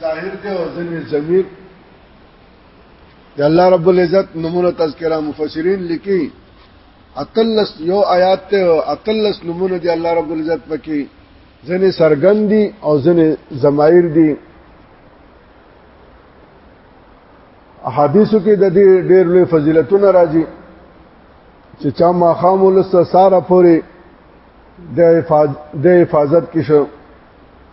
ظاهر دی او ځنې ضمیر د الله رب العزت نمونه تذکرہ مفسرین لیکي اتلس یو آیات ته اتلس نمونه دی الله رب العزت پکې ځنې سرګند دي او ځنې ضمایر دي احادیثو کې د دې ډېر لوی فضیلتونه راځي چې چا ما خام ولسه ساره پوري د حفاظت کې شو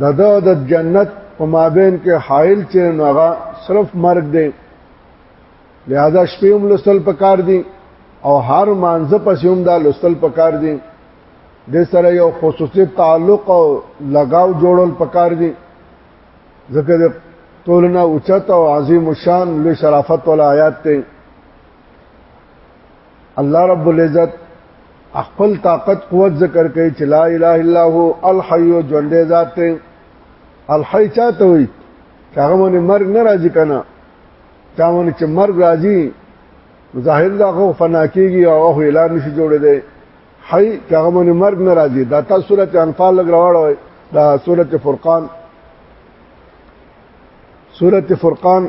د دو د جنت په مابین کې حائل چې نوغه صرف مرګ دی لہذا شپې هم لستل پکار دي او هر مانځ پسې هم دا لستل پکار دي د سره یو خصوصي تعلق او لگاو جوړول پکار دي ځکه د تولنا اوچت او عظیم شان لوی شرافت ولا آیات ته الله رب العزت خپل طاقت قوت ذکر کوي چې لا اله الا هو الحي ژوندې ذات ته الحي چاته وي چې هغه باندې مرګ نه راځي کنه چا باندې چې مرګ راځي ظاهر دا خو فنا کیږي او هغه اعلان نشي جوړې دی حي چې هغه باندې مرګ نه راځي دا تاسو سورته انفال لګ راوړل دا سورته فرقان سورته فرقان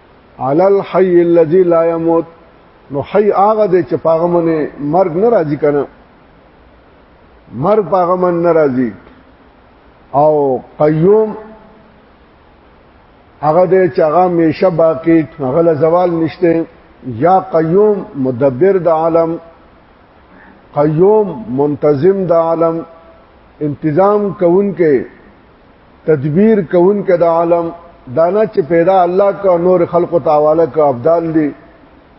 علی الحي الذي لا يموت نو حي هغه دی چې پاغه منه مرګ نه راځي کنه مرګ پاغه من نه راځي او قیوم هغه دی چې هغه میشه باقی هغه له زوال نشته یا قیوم مدبر د عالم قیوم منتظم د عالم انتظام کوونکې تدبیر کون کې د عالم دانا چې پیدا الله کا نور خلق او تعالی کا ابدال دي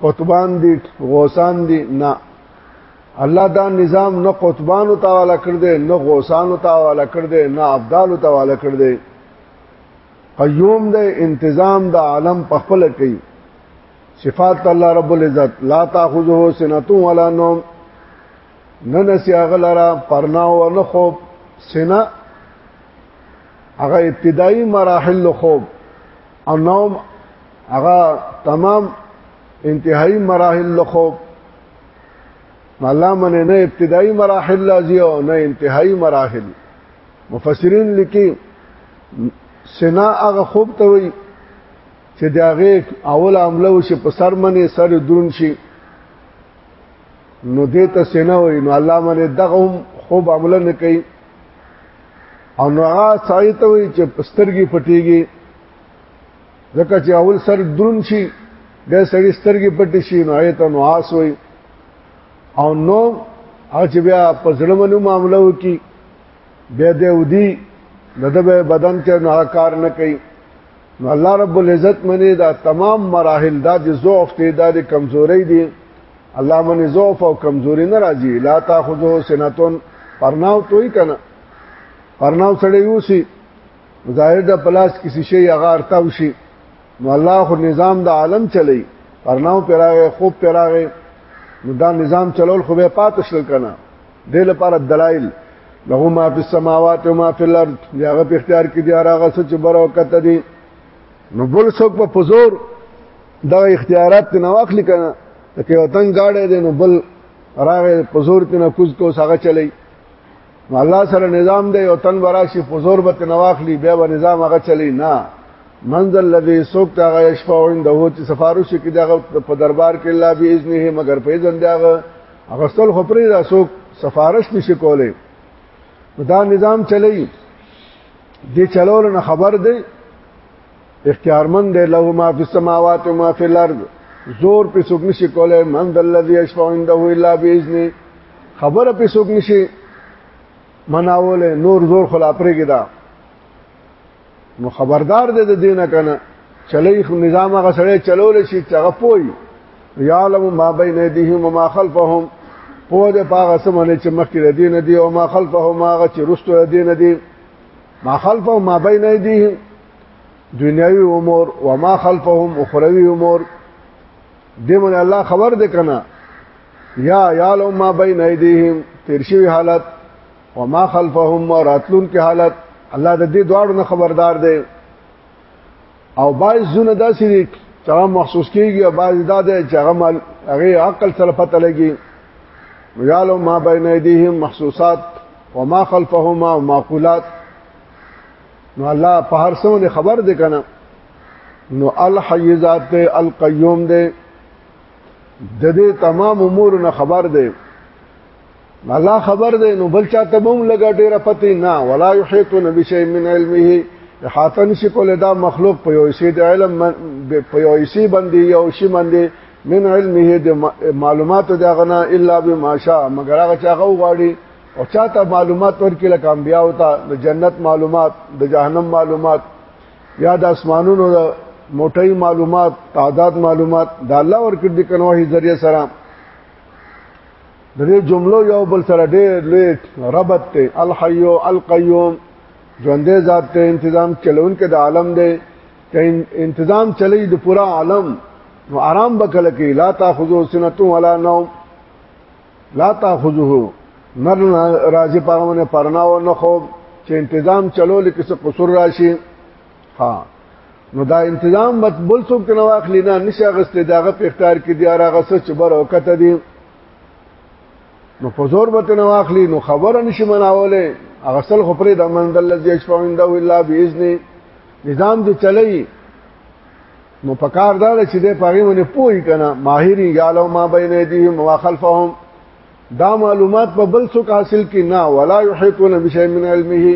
قطبان دي غوسان دي نه الله دا نظام نه قطبان او تعالی کړ دې نه غوسان او تعالی کړ دې نه ابدال او تعالی کړ دې قیوم دې انتظام د عالم په خپل کوي صفات الله رب العزت لا تاخذه سنه ولا نوم نه نسیا غلرا پرنا و نه خوب سنا هغه ابتدایي مراحل خوب او نوم هغه تمام انتهایی مراحل خوب الله من نه ابتدایي مراحل لازی او نه انتهایی مراحل مفسرین لیکي سنا هغه خوب ته وي چې داغه اول عمله وشي په سر منې سر درون شي نو دې ته سينه وي نو الله باندې دغه هم خوب عمل نه کوي او نو هغه سړی ته وي چې سترګې پټيږي ځکه چې اول سر درون شي د سړی سترګې پټې شي نو آیت نو آس وي او نو اچ بیا په ظلمونو معاملو کې بیا د ودی دغه بدن ته نه کار نه کوي نو الله رب العزت منی دا تمام مراحل دا د ضعف ته دا د کمزوري دي الله منی ضعف او کمزوري نه راځي لا تاخذو سنتون پرناو توي کنه پرناو سړی وسی ظاهر د پلاس کسی شی هغه ارتاو شي نو الله خو نظام د عالم چلی پرناو پراغه خوب پراغه نو دا نظام چلول خو به پاتشل کنه دې لپاره دلایل له ما فی السماوات و ما فی الارض یاغه په اختیار کې دی هغه څه چې بر او کته دي نو بل څوک په پزور دا اختیارات نه واخلي کنه لکه وطن گاډه دي نو بل راغه پزور ته نه کوز کو ساغه چلی نو الله سره نظام دی او تن براشي پزور به نه واخلي بیا به نظام هغه چلی نه منزل الذي سوق دا غي شفاعون د هو چې سفارش کې دا په دربار کې الله به اذن هي مگر په اذن دا اغستل خو پرې دا څوک سفارش نشي کولای دا نظام چلی دی چلول نه خبر دی اختیارمند دی له ما فی السماوات و ما فی الارض زور په څوک نشي کولای من ذا الذی یشفع عنده الا باذنه خبره په څوک نشي مناول نور زور خلا پرېګی دا نو خبردار دې د دینه کنه چلی خو نظام هغه سره چلول شي چې هغه پوي یعلم ما بین ایدیهم وما خلفهم په دې پاغه سمونه چې مخکې دین دی او ما خلفهم هغه چې رستو دین دی ما خلفهم ما بین ایدیهم دنیوي امور وما خلفهم اخروی امور دې مون الله خبر دې کنه یا یعلم ما بین ایدیهم تیر شوی حالت وما خلفهم وراتلون کې حالت الله د دې دواړو نه خبردار دی او باز زونه داسې دي چې هغه محسوس کیږي او باز دا دی چې هغه مال هغه عقل سره پته لګي ویالو ما بین ایدیهم محسوسات وما خلفهما معقولات نو الله په هر څه خبر دی کنه نو الحیزات القیوم دی د دې تمام امور نه خبر دی الله خبر دی نو بل چاته بوم لګا ډیره پتی نه ولا یحیتون بشیء من علمه احاطه نشي کولای دا مخلوق په یو شی د علم په یو شی باندې یو شی باندې من علمه د معلومات دا غنا الا بما شاء مگر هغه چاغه وغاړي او چاته معلومات ورکړي لکه انبیا او ته د جنت معلومات د جهنم معلومات یا د اسمانونو د موټي معلومات تعداد معلومات د الله ورکړي د کنوهي ذریعہ سره د دې جملو یو بل سره ډېر لوی ربط دی الحي القيوم ژوندې ذات ته تنظیم چلون کې د عالم دی ته تنظیم چلی د پورا عالم نو آرام بکله کې لا تاخذو سنتو ولا نوم لا تاخذه نر راځي پاونه پرناو نه خو چې تنظیم چلو لکه څه قصور راشي ها نو دا تنظیم بل څوک نه واخلی نه نشه غسل داغه په اختیار کې دی هغه څه چې بر او کته دی نو په زور به تنه واخلي نو خبره نشي مناوله هغه سل خو پرې د من د الذي يشفع عنده الا باذن نظام دې چلای نو په کار دا چې دې پاغي ونه پوي کنه ماهري یالو ما بین ایدیهم ما خلفهم دا معلومات په بل څوک حاصل کی نه ولا یحیطون بشیء من علمه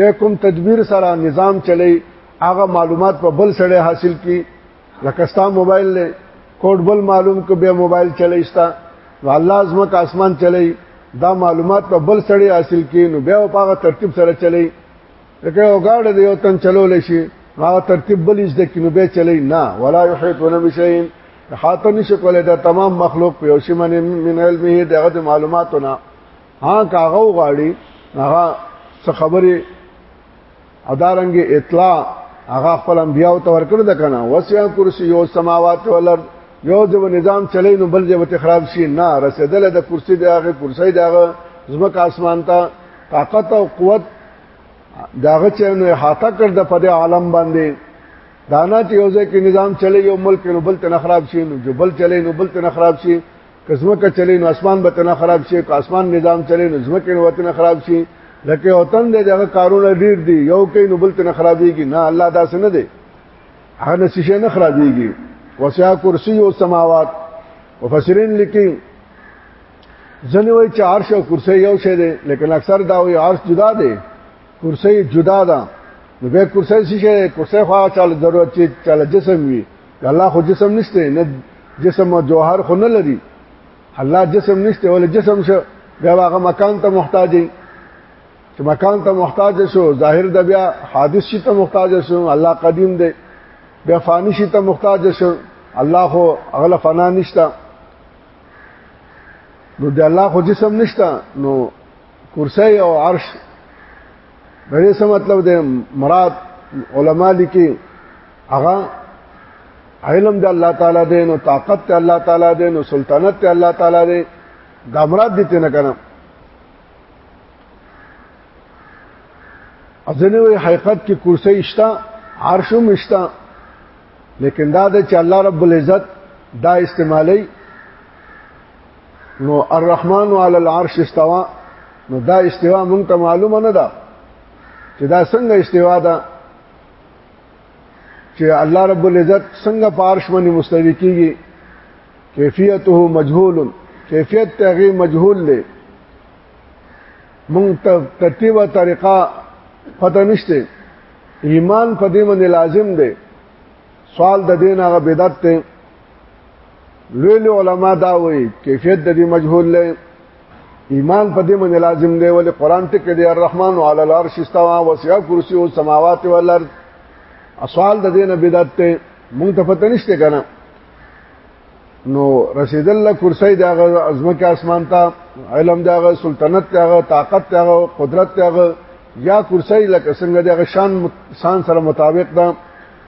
د کوم تدبیر سره نظام چلی هغه معلومات په بل سره حاصل کی لکه ستا موبایل له کوډ بل معلوم کو به موبایل چلایستا نو الله زما کا اسمان چلی دا معلومات په بل سړی حاصل کین نو بیا په هغه ترتیب سره چلی لکه یو گاډه دی یو تن چلول شي هغه ترتیب بل از د کینو به چلی نه ولا یحیطون بشیء حاته نشي کولای دا تمام مخلوق په یو شی باندې من علمه دغه معلوماتونه ها کاغه غاړي هغه څه خبره او دارنګ اطلاع هغه خپل انبیاء ته ورکړ د کنه وسع کرسی یو سماوات ولر یو د نظام چلی نو بل ځای خراب شي نه رسیدل د کرسی دغه کرسی دغه زمک اسمان ته طاقت او قوت داغه چې نو احاطه کړ د پدې عالم باندې دانا چې یو ځای کې نظام چلی یو ملک نو بل ته خراب شي نو جو بل چلی نو بل ته خراب شي که ځمکه چلی نو اسمان به تنه خراب شي که اسمان نظام چلی نو ځمکه نو وطن خراب شي لکه وطن دې دغه کارونه ډیر دي یو کې نو بل تنه خرابېږي نه الله داسې نه دی هغه نشي نه خرابېږي وسع کرسی او سماوات مفسرین لیکي ځنې وای چې عرش او کرسی یو شی دی لیکن اکثر دا وایي عرش جدا دی کرسی جدا ده نو به کرسی شي کرسی خو چاله ضرورت چې چاله جسم وي الله خو جسم نشته نه جسم او جوهر خو نه لري الله جسم نشته ول جسم شو بیا هغه مکان ته محتاج دی چې مکان ته محتاج شو ظاهر د بیا حادث شي ته محتاج شو الله قدیم دی بیا فانی شي ته محتاج شو الله خو اغله فنا نشته نو د الله خو جسم نشته نو کرسی او عرش دې څه مطلب دی مراد علما لیکي هغه علم د الله تعالی دی نو طاقت ته الله تعالی دی نو سلطنت ته الله تعالی دی دا مراد دي ته نه کنه ازنه وی حقیقت کې کرسی شتا عرش هم شتا لیکن دا د چې الله رب العزت دا استعمالي نو الرحمن علی العرش استوا نو دا استوا مونږ ته معلومه نه ده چې دا څنګه استوا ده چې الله رب العزت څنګه پارش باندې مستوي کیږي کیفیته مجهول کیفیت تغي مجهول دی مونږ ته ترتیب او طریقه پته نشته ایمان په دې باندې لازم دی سوال د دین هغه بدعت ته لوی لوی علما دا وایي کیفیت د دې مجهول دی ایمان په دې باندې لازم دی ولې قران ته کې دی الرحمن علی العرش استوا وسع کرسی او سماوات والارض اصل د دې نه بدعت ته مونږ ته پته نشته کنه نو رسیدل له کرسی دغه عظمت اسمان ته علم دغه سلطنت دغه طاقت دغه قدرت دغه یا کرسی لکه څنګه دغه شان شان سره مطابق ده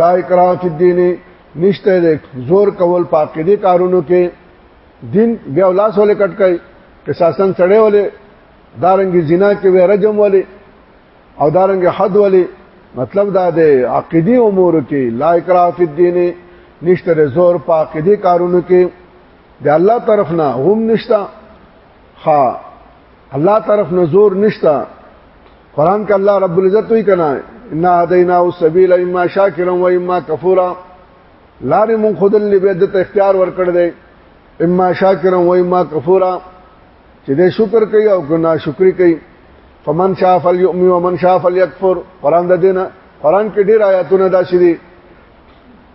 لا اکراه فی الدین نشته دې زور کول پاکیدی کارونو کې دین بیا ولاس ولې کټ کای قصاصن سړې ولې دارنګ زنا کې وې رجم ولې او دارنګ حد ولې مطلب دا دی عقیدی امور کې لا اکراه فی الدین نشته دې زور پاکیدی کارونو کې د الله طرف نه هم نشتا ها الله طرف نه زور نشتا قران کې الله رب العزت وی کنا ان هدینا السبیل اما شاکرا و اما کفورا لارې مون خود لبیدت اختیار ورکړ دی اما شاکرا و اما کفورا چې دې شکر کوي او ګنا شکر کوي فمن شاء فليؤمن ومن شاء فليكفر قران د دینه قران کې ډېر آیاتونه داسې دي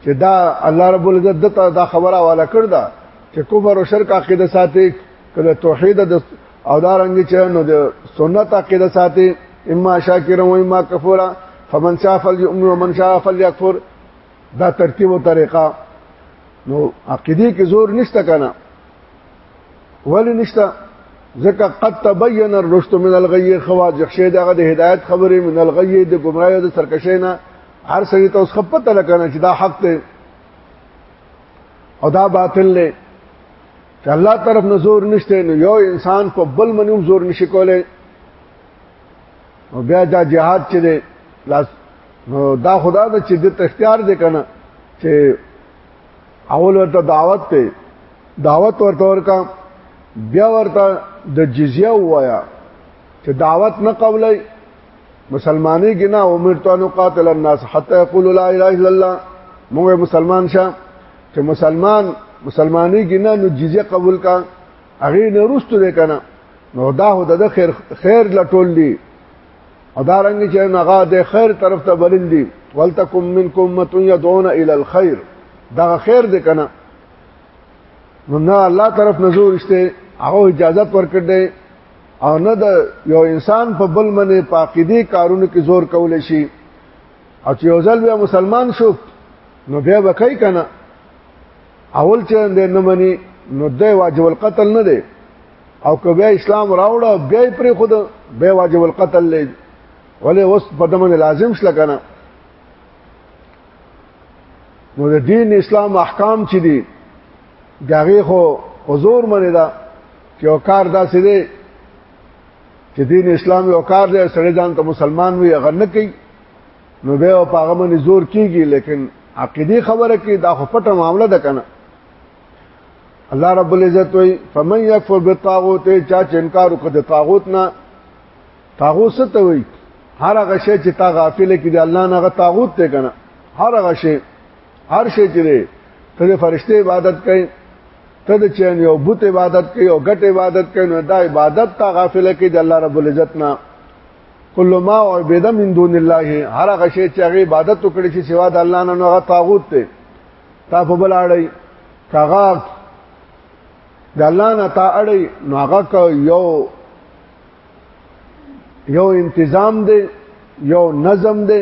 چې دا الله رب العزت دته دا خبره والا کړ دا چې کفر او شرک عقیده ساتي کله توحید د او دا رنګ چې نو د سنت عقیده ساتي اما شاکر و اما کفور فمن شاء فليؤمن ومن شاء فليكفر دا ترتیب او طریقه نو عقیده کې زور نشته کنه ولی نشته ځکه قد تبين الرشد من الغي خواجه شه دغه د هدایت خبره من الغي د گمراهی د سرکشې نه هر سړي ته اوس خپته لکنه چې دا حق دی او دا باطل دی چې الله طرف نه زور نشته نو یو انسان په بل منوم زور نشي کولای او بیا دا جهاد چې دی لاس نو دا خدا د چې د اختیار دی کنه چې اول ورته دعوت ته دعوت ورته ورکا بیا ورته د جزیه وایا چې دعوت نه قبلای مسلمانې کې نه امرت ان قاتل الناس حتى يقول لا اله الا الله موږ مسلمان شه چې مسلمان مسلمانې کې نه نو جزيه قبول کا هغه نه رستو ده کنه نو دا هو د خیر خیر لټول دي او دا رنګ چې نغا د خیر طرف ته بلل دي ولتکم منکم مت يدعون الى الخير دا خیر دې کنه نو نه الله طرف نزور شته هغه اجازه ورکړي او نه د یو انسان په بل منې پاقیدی کارونو کې زور کول شي او چې یو ځل بیا مسلمان شو نو بیا وکای کنه اول چې نه مني نو د واجب القتل نه دی او که بیا اسلام راوړه بیا پر خود بیا واجب القتل لې ولې اوس په دمن لازم شل کنه نو د دین اسلام احکام چې دي داغه خو حضور منی دا چې یو کار داسې دی چې دین اسلام یو کار دی سړی ځان ته مسلمان وي هغه نه کوي نو به او پاغه باندې زور کیږي لیکن عقیدی خبره کې دا خو پټه معاملہ ده کنه الله رب العزت وی فمن یکفر بالطاغوت چا چې انکار وکړ د طاغوت نه طاغوت څه ته وی هر هغه شی چې تا غافل کې دی الله نه غ طاغوت ته کنه هر هغه شی هر شي چې دی ته د فرشته عبادت کوي ته د چین یو بت عبادت کوي او ګټ عبادت کوي نو دا عبادت تا غافل کوي د الله رب العزت نه کل ما عبد من دون الله هر هغه شی چې هغه عبادت وکړي چې سوا د الله نه هغه طاغوت دی تا په بل اړي کاغه د الله نه تا اړي نو هغه یو یو انتظام دی یو نظم دی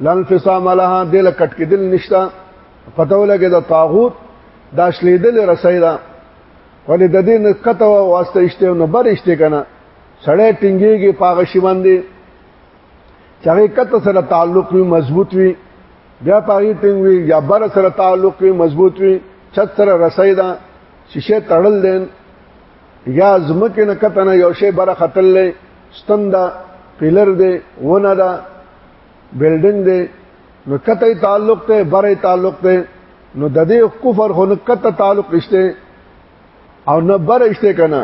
لن فسام لها دل کټ کې دل نشتا پته ولګي د طاغوت دا شلیدل رسای دا ولې د دې نه کته واسطه اشته نه بر اشته کنه سړی ټینګيږي پاغه شی باندې چاغه کته سره تعلق وي مضبوط وي بیا پاغه ټینګ وي یا بر سره تعلق وي مضبوط وي چت سره رسای دا شیشه تړل دین یا زمکه نه کته نه یو شی بر خطل ستنده پیلر دی ونه ده بلډینګ دی نو کته تعلق ته بره تعلق ته نو د دې کفر خو نه کته تعلق نشته او نه بره شته کنه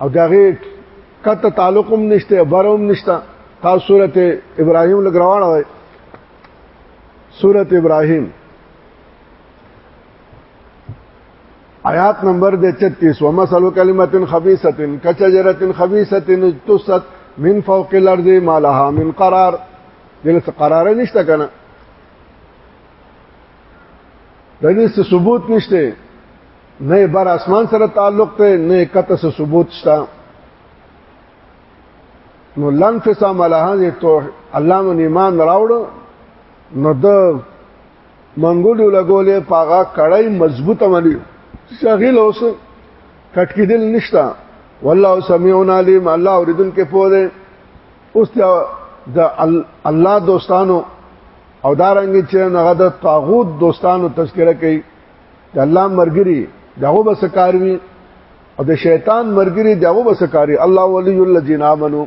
او دغه کته تعلق هم نشته بره هم نشته تاسو سورته ابراهيم لګراوړل وای سورته ابراهيم آیات نمبر د 33 ومثل کلمت خبيثه کشجره خبيثه تست من فوق الارض ما لها من قرار دغه څه قرار نشته کنه د دې څه ثبوت نشته نه بر اسمان سره تعلق ته نه کته څه ثبوت شته نو لن فسام لها دې تو علامه ایمان راوړ نو د منګولو لګولې پاغه کړای مضبوطه منی شغیل اوس کټکیدل نشتا والله سميعون عليم الله اوریدل کې پوه دی اوس د الله دوستانو او دارنګ چې هغه د طاغوت دوستانو تذکرہ کوي د الله مرګري دغه بس کاروي او د شیطان مرګري دغه بس کاری الله ولي الذين امنوا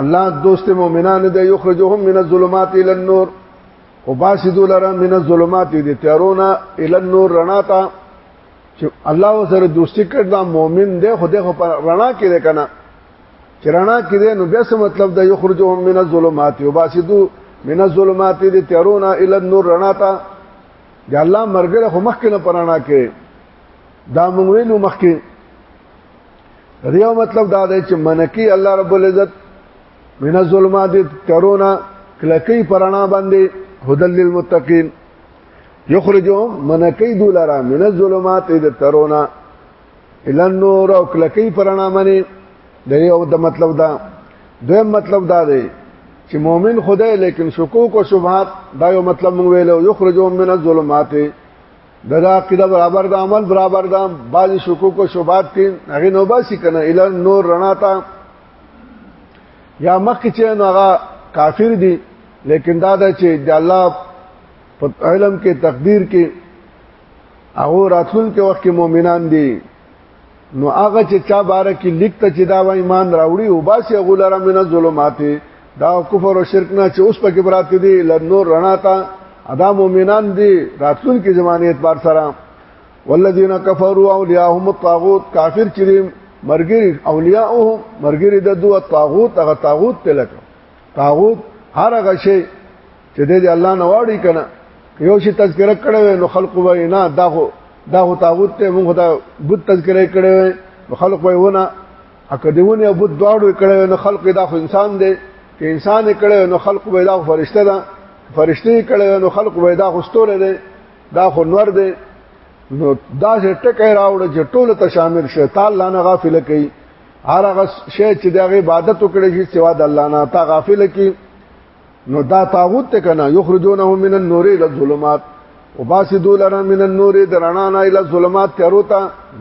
الله دوست مؤمنان د یخرجهم من الظلمات الى النور او باسی دولره من الظلمات دي تیارونا ال النور رڼا ته چې الله سره دوستی کړ دا مؤمن دی خو دغه رڼا کې دی کنه چې رڼا کې دی نو بیا څه مطلب دا یخرجهم من الظلمات او باسی دو من الظلمات دي تیارونا ال النور رڼا ته د الله مرګره خو مخکې نه پرانا کې دا مونږ وینو مخکې ریو مطلب دا دی چې منکی الله رب العزت من الظلمات ترونا کلکی پرانا باندې هدل للمتقین یخرجهم منکی دولرا من الظلمات ترونا الى النور او کلکی پرانا باندې د یو د مطلب دا دویم مطلب دا دی چې مؤمن خدای لیکن شکوک او شبهات دا یو مطلب مونږ ویلو یخرجهم من الظلمات دا دا عقیده برابر دا عمل برابر دا بعض شکوک او شبهات کې هغه نو باسي کنه اله نور رڼا ته یا مخکې چې هغه کافر دي لیکن دا دا چې د الله په علم کې تقدیر کې هغه راتلون کې وخت کې مؤمنان دي نو هغه چې چا بار کې لیکته چې دا و ایمان راوړي او باسي غولره من ظلمات دا کفر او شرک نه چې اوس په کې براته دي لنور رڼا تا ادا مؤمنان دي راتلون کې زمانه اعتبار سره والذین کفروا اولیاءهم الطاغوت کافر چې مرګری اولیاءهم مرګری د دوه طاغوت هغه طاغوت ته لکه طاغوت هر هغه شی چې د الله نه واړی کنه یو شی تذکرہ کړو نو خلق وای نه دا هو دا هو طاغوت ته موږ دا بت تذکرہ کړو نو خلق وای ونه اکه دیونه او بت دواړو کړو نو خلق دا خو انسان دی چې انسان کړو نو خلق وای دا فرشته ده فرشته کړو نو خلق وای دا خو ستوره ده دا خو نور دی نو دا چې ټکه راوړ چې ټول ته شامل شي تعالی لانه غافل کوي هر هغه شی چې د عبادت وکړي شي سوا د الله نه تا غافل کی نو دا طاغوت ته کنه یخرجونه من النور الى الظلمات وباسي دولره من النور درنا نه الى الظلمات تروتا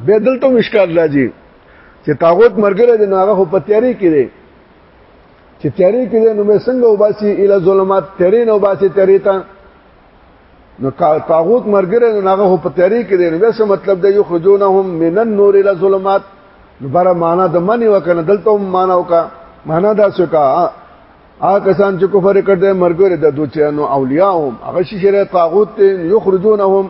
بدل ته مشکل راځي چې طاغوت مرګره د ناغه په تیاری کې دی چې تیاری کې نو مې څنګه وباسي اله ظلمات تیرې نو وباسي تیرې ته نو طاغوت مرګره نو هغه په تیاری کې دی نو بس مطلب دی یخرجونهم من النور الى ظلمات بر معنا د منی وکنه دلته هم معنا وکا معنا دا سکا آ کسان چې کفر کړي مرګره د دوچانو اولیاءهم هغه شي شری طاغوت یخرجونهم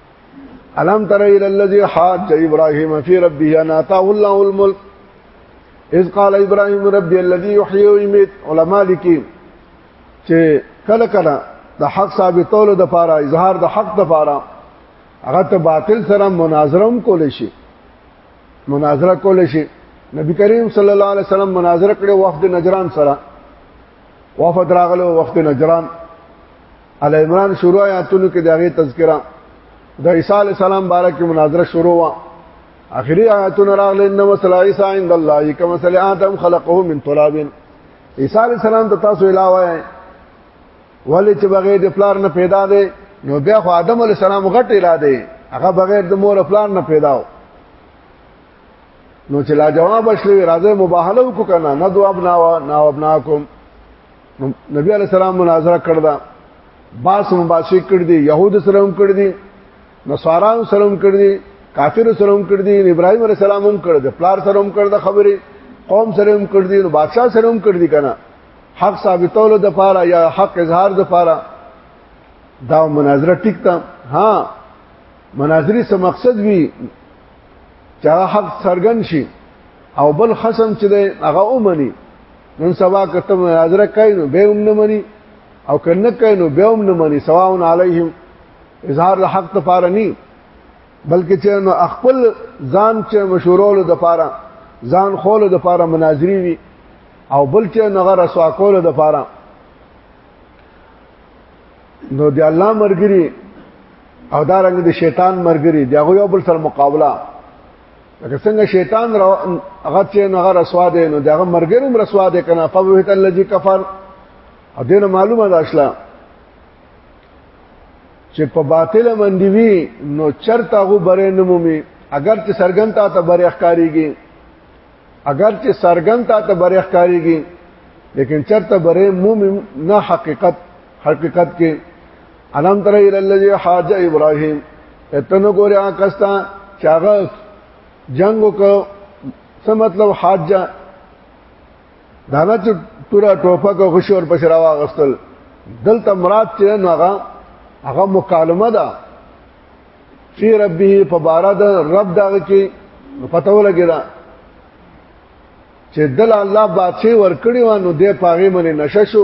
الم تر الى الذي حاج ابراهيم في ربه ان اتاه الله الملك اذ قال ابراهيم ربي الذي يحيي ويميت علماء لیکي چې کله کله د حق ثابتولو د پاره اظهار د حق د پاره هغه ته باطل سره مناظره هم کول شي مناظره کول شي نبی کریم صلی الله علیه وسلم مناظره کړې وخت نجران سره وفد راغلو وخت نجران ال عمران شروع آیاتونو کې دغه تذکرہ د عیسی علی السلام باره کې مناظره شروع وا اخري آیاتونه راغلي انه مثل عیسی عند الله کما مثل آدم خلقه من تراب عیسی علی السلام د تاسو علاوه ولی چې بغیر د پلار نه پیدا دی نو بیا خو آدم علی السلام غټ اراده هغه بغیر د مور پلان نه پیدا و نو چې لا جواب شلوي راځي مباهله وکړه نه دو ابنا نا ابناکم نبی علی السلام مناظره کړدا باس مباشی کړ دي يهود سره هم کړ دي نصارا سره هم کړ دي کافر سره هم کړ دي ابراهيم عليه السلام هم کړ دي پلار سره هم کړ د خبره قوم سره هم کړ دي نو بادشاہ سره هم کړ دي کنه حق ثابتولو د پاره یا حق اظهار د پاره دا مناظره ټیک تا ها مناظری څه مقصد وی چې حق سرګن شي او بل خصم چې هغه اومني نن سبا کته مناظره کوي نو به هم نه مني او کنه کوي نو به هم نه مني سواون علیهم اظهار الحق ته پاره ني بلکې چې نو خپل ځان چې مشورولو د پاره ځان خولو د پاره مناظري وي او بل چې نغه رسوا کولو د پاره نو دی الله مرګري او دا رنګ د شیطان مرګري دی هغه یو بل سره مقابله لکه څنګه شیطان را هغه چې نو هغه رسوا دی نو دغه مرګر هم رسوا دی کنه فبهت الذی کفر او دینه معلومه ده اصلا چې په باطل باندې وی نو چرته غو بره نمومي اگر چې سرګن تا ته بره ښکاریږي اگر چې سرګن تا ته بره ښکاریږي لیکن چرته بره مومي نه حقیقت حقیقت کې الم تر الى الذي حاج ابراهيم اتنو ګوریا کستا چاغه جنگ وکړو څه مطلب حاج دانا چې تورا ټوپک او خوشور پښرا واغستل دلته مراد چې نو هغه هغه مکالمه ده فی ربه په بار د رب دغه کې پته ولګی دا چې دل الله بادشاہ ورکړی و نو د پاغه منی نشه شو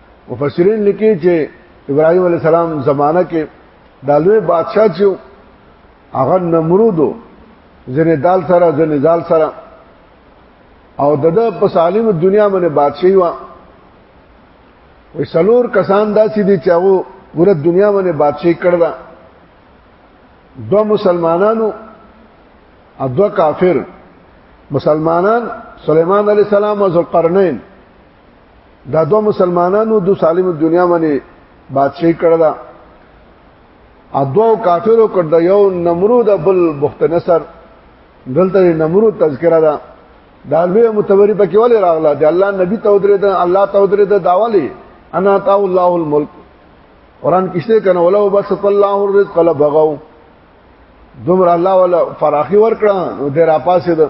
مفسرین لیکي چې ابراهيم عليه السلام زمانہ کې دالوی بادشاہ چې هغه نمرود ځنه دال سره ځنه زال سره او دغه په سالم دنیا باندې بادشاہي و وي سلور کسان داسې دي چې هغه پوره دنیا باندې بادشاہي کړل دو مسلمانانو او دو کافر مسلمانان سليمان عليه السلام او ذوالقرنين دا دوه مسلمانانو د سالم دنیا باندې بادشاہي کړه دا ا دوه کافرو کړ دا یو نمرود بل بخت نصر دلته نمرود تذکرہ دا دا لوی متوری پکې ولې راغله د الله نبی تودره دا الله تودره دا داواله انا تا الله الملک قران کشته کنه ولو بس الله الرزق لبغوا دومره الله ولا فراخي ورکړه نو د را پاسې ده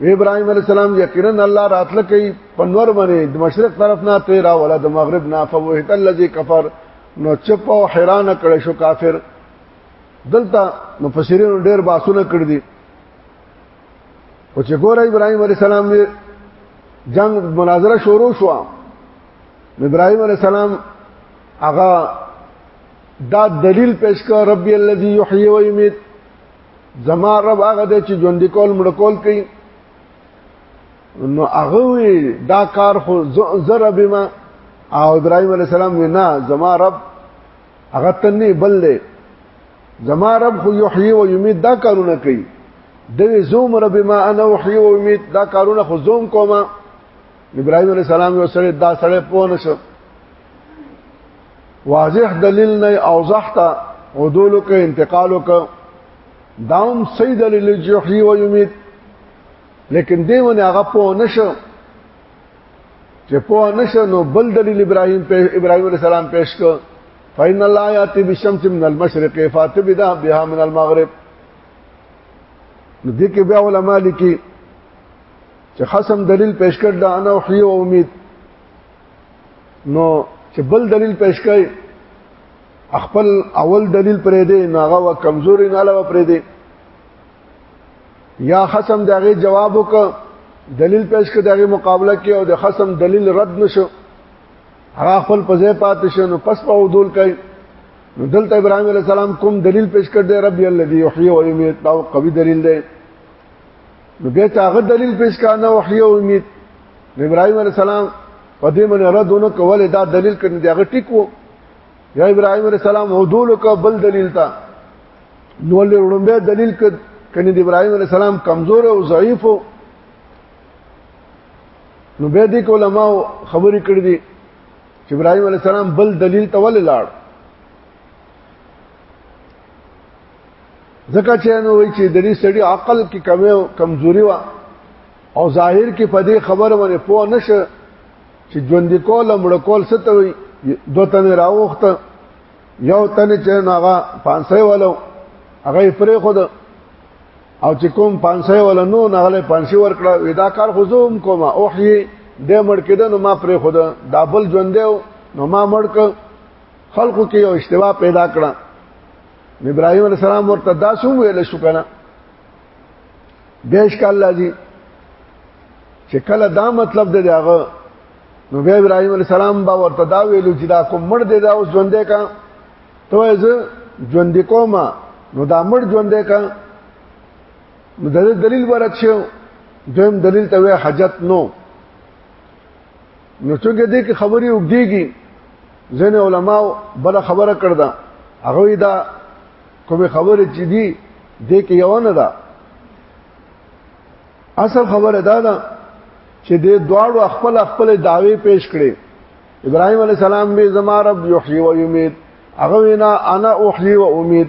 ابراهيم عليه السلام یقینا الله راتل کوي په نور باندې د مشرق طرف نه تیرا ولا د مغرب نه فوهت الذي كفر نو چپ او حیران کړي شو کافر دلته نو فسرین ډېر باسونه کړ دي او چې ګور ابراهيم عليه السلام جنگ مناظره شروع شو ابراهيم عليه السلام هغه دا دلیل پیش کړ ربي الذي يحيي ويميت زما رب هغه دی چې ژوند کول مړ کول کوي نو هغه دا کار خو زره بما او ابراهيم عليه السلام وینا زما رب هغه تنه بل دی زما رب خو یحیی و یمیت دا کارونه کوي د زوم رب ما انا وحی و یمیت دا کارونه خو زوم کومه ابراهيم عليه السلام یو سره دا سره پوه نشو واضح دلیل نه اوضح تا عدول کې انتقال وک داوم صحیح دلیل جوحي و یمید لیکن دیونه هغه پوه نشو چې پوه نشو نو بل دلیل ابراهيم په ابراهيم عليه السلام پیش کو فإن الله يأتي بالشمس من المشرق فأتي بها من المغرب نو دې کې بیا علما لیکي چې خصم دلیل پیش کړ دا انا وحی او امید نو چې بل دلیل پیش کړي خپل اول دلیل پرې دی ناغه و کمزوري نه علاوه پرې دی یا خصم دغه جواب وک دلیل پیش کړي دغه مقابله کې او د خصم دلیل رد نشو هغه خپل په ځای پاتې شو نو پس په ودول کوي نو دلته ابراهيم عليه السلام کوم دلیل پیش کړ دی رب الذي يحيي ويميت دا قوي دلیل دی نو به تاغه دلیل پیش کانه وحی او امید ابراهيم عليه السلام په دې باندې ردونه کوله دا دلیل کړي دا غټی کو یا ابراهيم عليه السلام عدول کو بل دلیل تا نو له وړاندې دلیل کړي د ابراهيم عليه السلام کمزور او ضعیف نو به دې علماء خبرې کړې دي چې ابراهيم عليه السلام بل دلیل ته ولې لاړ ځکه چې نو وی چې د دې سړي عقل کې کمی کمزوري و او ظاهر کې په دې خبره باندې پوه نشه چې ژوند کول مړ کول څه ته وي دوه تن راوخته یو تن چې ناغه پانسې والو هغه پرې خود او چې کوم پانسې ولا نو ناغله پانسې ورکړه ودا کار خزوم کومه اوحي د مړ کده نو ما پرې خود دابل ژوند نو ما مړ ک خلقو کې یو اشتباه پیدا کړه ابراهيم عليه السلام ورته داسو ویل شو کنه دیش کال لازم چې کله دا مطلب دی هغه نو بیا ابراهيم عليه السلام با ورته دا ویلو چې دا کوم مړ دی دا اوس ژوندې کا ته زه ژوندې کومه نو دا مړ ژوندې کا نو د دلیل ورته شو دویم دلیل ته حاجت نو نو څنګه دې کې خبرې وګديږي ځنه علماو بل خبره کړدا هغه دا کومه خبره چې دي دې کې یو نه ده اصل خبره دا ده چې دې دواړو خپل خپل داوی پیش کړي ابراهيم عليه السلام به زما رب يحيي و يميت هغه وینا انا احيي و اميت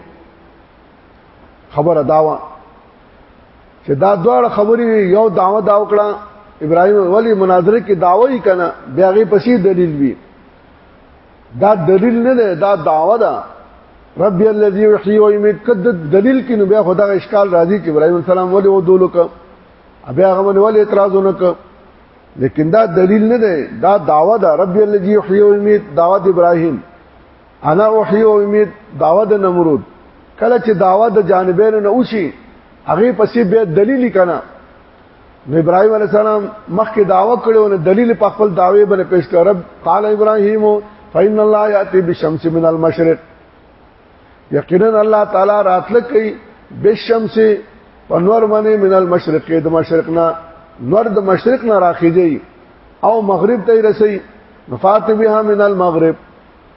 خبره داوا چې دا دواړه خبرې یو داوا دا وکړه ابراهيم ولی مناظره کې داوا یې کنه بیا غي پسې دلیل وی دا دلیل نه ده دا داوا ده رب الذي يحيي ويميت کد دلیل کې نو بیا خدا اشکال راځي چې ابراهيم السلام ولی و دولو ک بیا هغه من ولی اعتراض نه ک لیکن دا دلیل نه ده دا داوا ده رب الذي يحيي ويميت داوا د ابراهيم انا وحی او امید داوا د نمرود کله چې داوا د جانبین نه اوشي هغه پسې به دلیل کنا نو ابراهيم عليه السلام مخکې داوا کړو نو دلیل په خپل داوی باندې پیش کړ رب قال ابراهيم فإن الله يأتي بالشمس من المشرق یقینا الله تعالی راتل کوي بالشمس انور باندې من المشرق د مشرق نه نور د مشرق نه راخیږي او مغرب ته رسي نفات بها من المغرب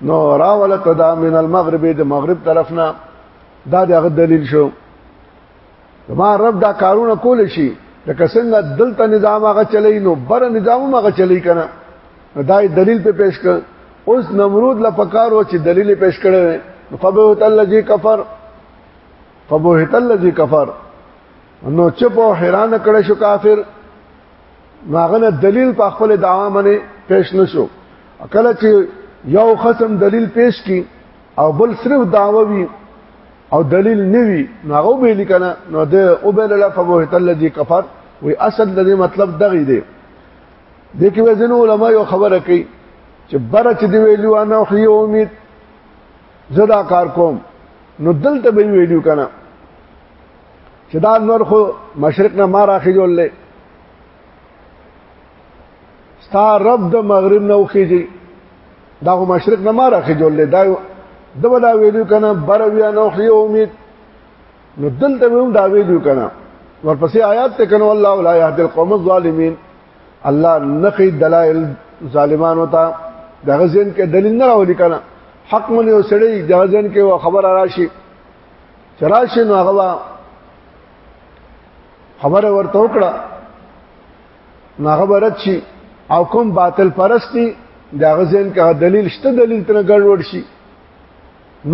نو راوله تدا من المغرب د مغرب طرفنا دا دغه دلیل شو ما رب دا کارونه کول شي لکه څنګه دلته نظام هغه چلی نو بر نظام هغه چلی کنه دا دلیل په پیش کړ اوس نمرود لا پکار و چې دلیل پیش کړي فبهت الذي كفر فبهت الذي كفر نو چپ او حیران کړه شو کافر نو هغه نه دلیل په خپل دعوا باندې پیش نشو کله چې یو خصم دلیل پیش کی او بل صرف دعوا وی او دلیل نوی نو هغه به لیکنه نو د او بل لا فبوهت الذی کفر وی اصل د مطلب دغه دی د کې وزن علماء یو خبره کوي چې بره چې دی ویلو انا خو امید زدا کار کوم نو دلته به ویلو کنه چې دا نور خو مشرق نه ما راخې جوړلې ستا رب د مغرب نه وخیږي دا خو مشرق نه ما راخې جوړلې دا د ودا ویلو کنه بر بیا نو خې امید نو دلته ویم دا ویلو کنه ورپسې آیات ته کنه الله ولا يهدي القوم الظالمين الله نخي دلائل ظالمانو ته دغه ځین کې دلیل نه راولي کنه حق منی وسړي دغه ځین کې خبر راشي چراشي نو هغه خبره ورته وکړه نو هغه برت شي او کوم باطل پرستی دا غزين کا دلیل شته دلیل تر ګډوډ شي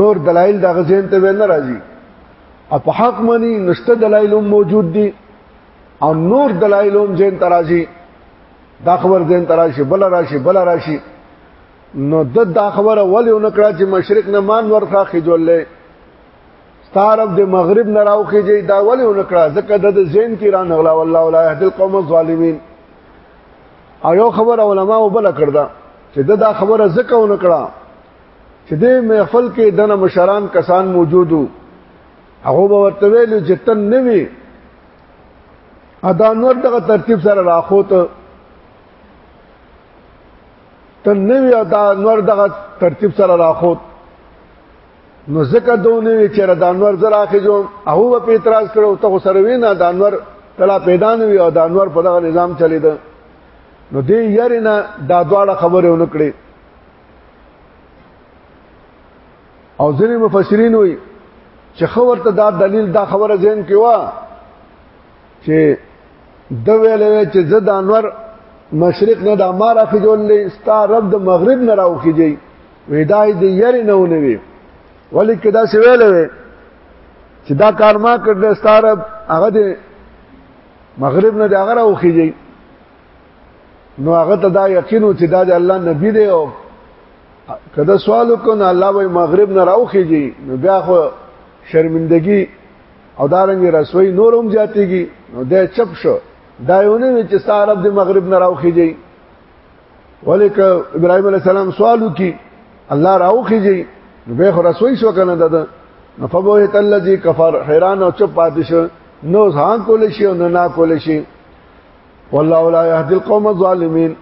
نور دلایل دا غزين ته نه راځي او په حق منی نشته دلایل موجود دي او نور دلایل هم زين ترازي دا خبر زين تراشي بل راشي بل راشي نو د دا خبره ولې ونکړه چې مشرق نه مان ورخه خجولې ستارب د مغرب نه راوخی جې دا ولې ونکړه ځکه د زین کې را نغلا والله ولا يهد القوم الظالمين او یو خبر علما وبل کړدا چې د دا خبره ځکه ونکړه چې د محفل کې دنه مشران کسان موجودو هغه به ورته ویل چې تن نوي ادا نور دغه ترتیب سره راخوته ته نوی او دا نور دغه ترتیب سره راخود نو زکه دونه وی چې دا نور زرا خجو هغه په اعتراض کړو ته سره وینا دا نور تلا پیدا نه وی او دا نور په دغه نظام چلیدا نو دې یارینه دا دواړه خبره ونکړي او ځینې مفسرین وایي چې خبرته دا دلیل دا خبره ذهن کې و چې د ویلې چې زه د انور مشرق نه د مار اخی جوړلې ستا رب د مغرب نه راو کیږي وېدای دې یری نه ونوي ولی کدا سی ویلې چې دا کار ما کړل ستا رب هغه دې مغرب نه د هغه راو کیږي نو هغه ته دا یقینو چې دا د الله نبی دی او کدا سوال وکړ الله وای مغرب نه راو کیږي نو بیا خو شرمندگی او دارنګ رسوي نور هم زیاتېږي نو د چپ شو دا یو نه چې ستارب د مغرب نه راوخیږي ولیک ابراهيم عليه السلام سوال وکي الله راوخیږي نو به رسوي شو کنه دد نو فبوهت الذي كفر حیران او چپ پاتې شو نو ځان کول شي او نه کول شي والله لا يهدي القوم الظالمين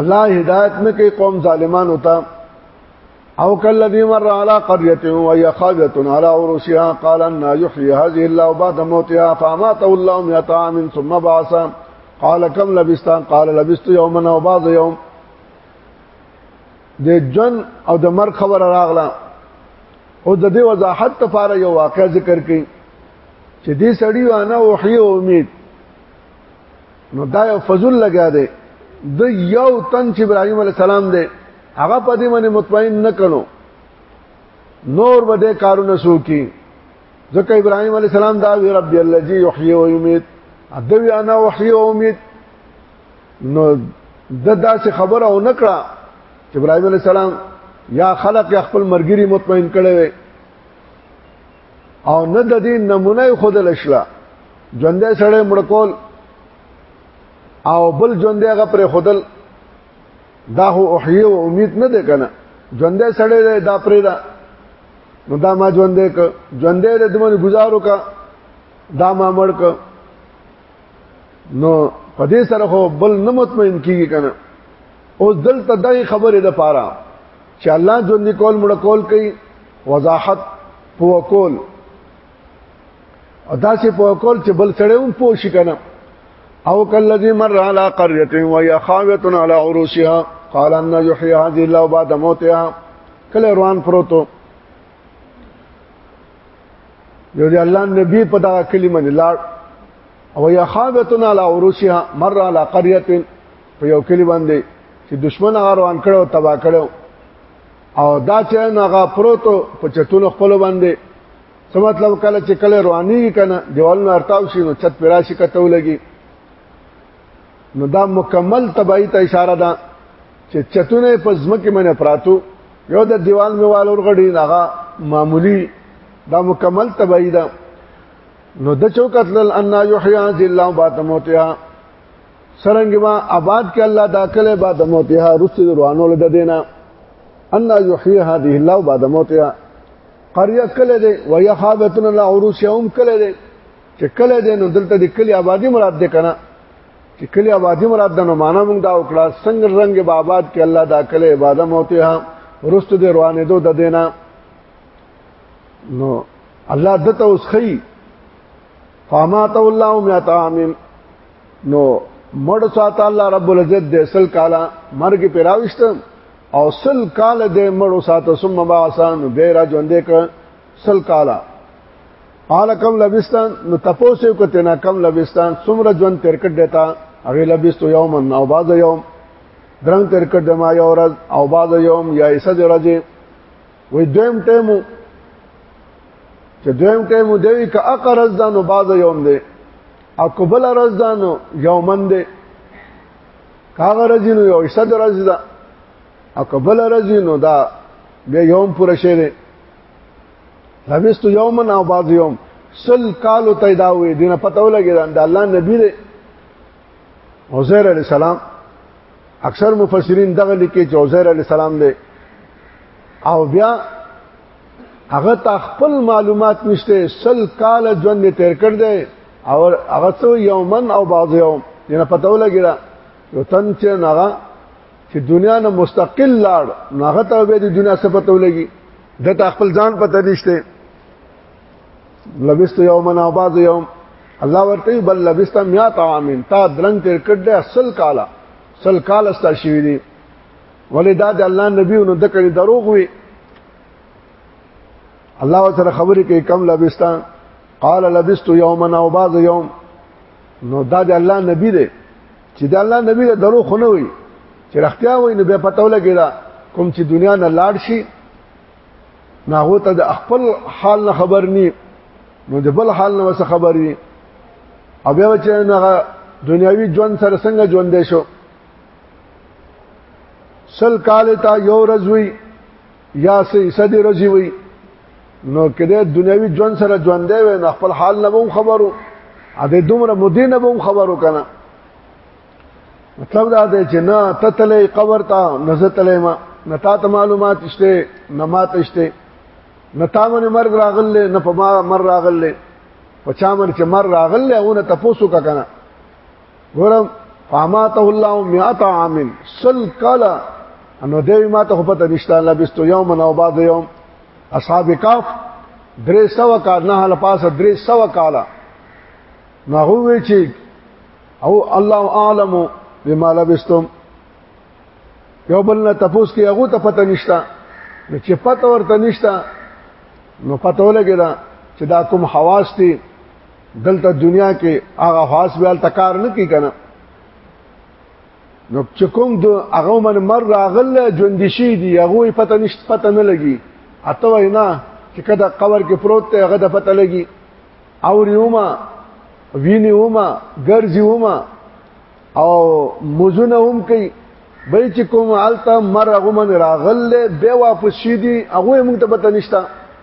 الله هدایت نه کوي قوم ظالمان ہوتا او کلذي مر على قريه وهي خاويه على عروشها قال ان يحيي هذه الله بعد موتها فامات الله مئة عام ثم بعث قال كم لبست قال لبست يوما او بعض يوم د جن او د مر خبر راغله او د دې وضاحت لپاره یو واقع ذکر کړي چې دې سړی وانا وحي او امید نو دا یو فضل لګا دی د یو تن چې ابراهيم عليه السلام دی هغه په دې باندې مطمئن نه کړو نور بده کارونه شو کی ځکه ابراهيم عليه السلام دا وی رب الذي يحيي ويميت ادوی انا وحي ويميت نو د داسې خبره او نکړه چې ابراهيم عليه السلام یا خلق یا خپل مرګري مطمئن کړي وي او نه د دې نمونه خود لشلا ژوندې سړې مړکول او بل ژوندې هغه پر خودل دا هو احیه او امید نه ده کنه ژوندې سړې ده دا پرې ده نو دا ما ژوندې ک ژوندې ده دمن گزارو کا دا ما مړ ک نو په دې سره خو بل نه مطمئن کیږي کنه اوس دلته دغه خبره ده پاره چې الله ژوندې کول مړ کول کوي وضاحت پوکول او دا چې په کول چې بل سړی هم پوه شي کنه او کله دې مر علی قريه و یا خاویت علی عروشها قال ان یحیی هذه الله بعد موتها کله روان پروتو یو دی الله نبی په دا کلمه نه لاړ او یا خاویت علی عروشها مر علی قريه په یو کلی باندې چې دشمن هغه روان کړو تبا کړو او دا چې هغه پروتو په چتون خپل باندې څه مطلب کله چې کله رواني کنه دیوالونه ارتاو شي نو چت پراشي کته ولګي نو دا مکمل تبعی ته اشاره ده چې چتونه په ځمکه باندې پراتو یو د دیوال میوال ورغړي هغه معمولی دا مکمل تبعی ده نو د چوکت لل ان یحیی ذل بعد موتها سرنګ ما آباد کې الله داخله بعد موتها رسل روانو لده دینه ان یحیی هذه الله بعد موتها قريه کله ده ويا خابتن الله عروس يوم کله ده چې کله ده نو دلته د کلی آبادی مراد ده کنه چې کلی آبادی مراد ده نو معنا موږ دا وکړه څنګه رنگ بابات کې الله دا کله عبادت موته ها ورست دې روانې دو د دینا نو الله دته اوس خي فامات الله مئات عام نو مړ سات الله رب العزت د سل کاله مرګ پیراوشت او سل کال د مړ سات ثم باسان به را ژوندې ک سل کاله قال کم لبستان نو تپوسو کته نه کم لبستان څومره ژوند تیر کړ دیتا هغه لبست یوم او بعض یوم درنګ تیر کړ دما یو ورځ او بعض یوم یا ایسه ورځ وې دویم ټیم چې دویم ټیم دی که اقرز دانو بعض یوم دی او قبل ورځ ده نو یومن ده کاغه ورځ نو یو صد ورځ ده او قبل ورځ نو دا بیا یوم پوره شه ده لبست یومن او بعض یوم سل کالو ته دا وې دینه پته ولګی دا الله نبی دی عزیر علی السلام اکثر مفسرین دغه لیکي چې عزیر علی السلام دی او بیا هغه تا خپل معلومات نشته سل کال ژوند تیر کړ دی او هغه څو یومن او بعض یوم ینه پته ولګی دا یو تن چې هغه چې دنیا نه مستقل لاړ هغه ته به د دنیا څخه پته ولګی د تا خپل ځان پته نشته لبست یومن او بعض یوم الله ورته بل لبست میا طعامین تا درنګ تیر کړ دی سل کاله سل کال استا شوی دی ولې دا د الله نبی نو د کړي دروغ وي الله تعالی خبرې کوي کم لبستان قال لبست يوما او بعض يوم نو دا د الله نبی دی چې د الله نبی د دروغ خو نه وي چې رښتیا وي نو به پته ولګی دا کوم چې دنیا نه لاړ شي ناغو ته د خپل حال نه خبر ني نو د بل حال نه وسه خبر وي او بیا چې نه دنیاوی ژوند سره څنګه ژوند دی شو سل کال تا یو رزوی یا سې سدي رزي وي نو کله دنیوي ژوند سره ژوند دی نه خپل حال نه ووم خبرو ا دې دومره مودې نه ووم خبرو کنه مطلب دا دی چې نه تتلې قبر ته نزه تلې ما نه تا معلومات شته نه مات شته نه تا من مرګ راغله نه په ما مر راغله په چا من چې مر راغله او نه تاسو کا کنه ګورم فاماته الله مئات عام سل کلا انو دوی ما ته پته نشته الله بستو یوم او بعد یوم اصحاب کاف درې سو کال نه له پاسه درې سو کال نه هوې چې او الله اعلم بما لبستم یو بل نه تپوس کې هغه ته پته نشته نو چې پته ورته نشته نو پته ولګی دا چې دا کوم حواس دي دلته دنیا کې هغه خاص بیال تکار نه کی کنه نو چې کوم د هغه من مر راغل ژوند شي دی هغه پته نشته پته نه لګي اته وینا چې کدا قبر کې پروت ته هغه د پته لګي او ریوما ویني وما ګرځي وما او مزونه هم کوي بل چې کوم حالت مر هغه من راغل به واپس شي دی هغه موږ ته پته نشته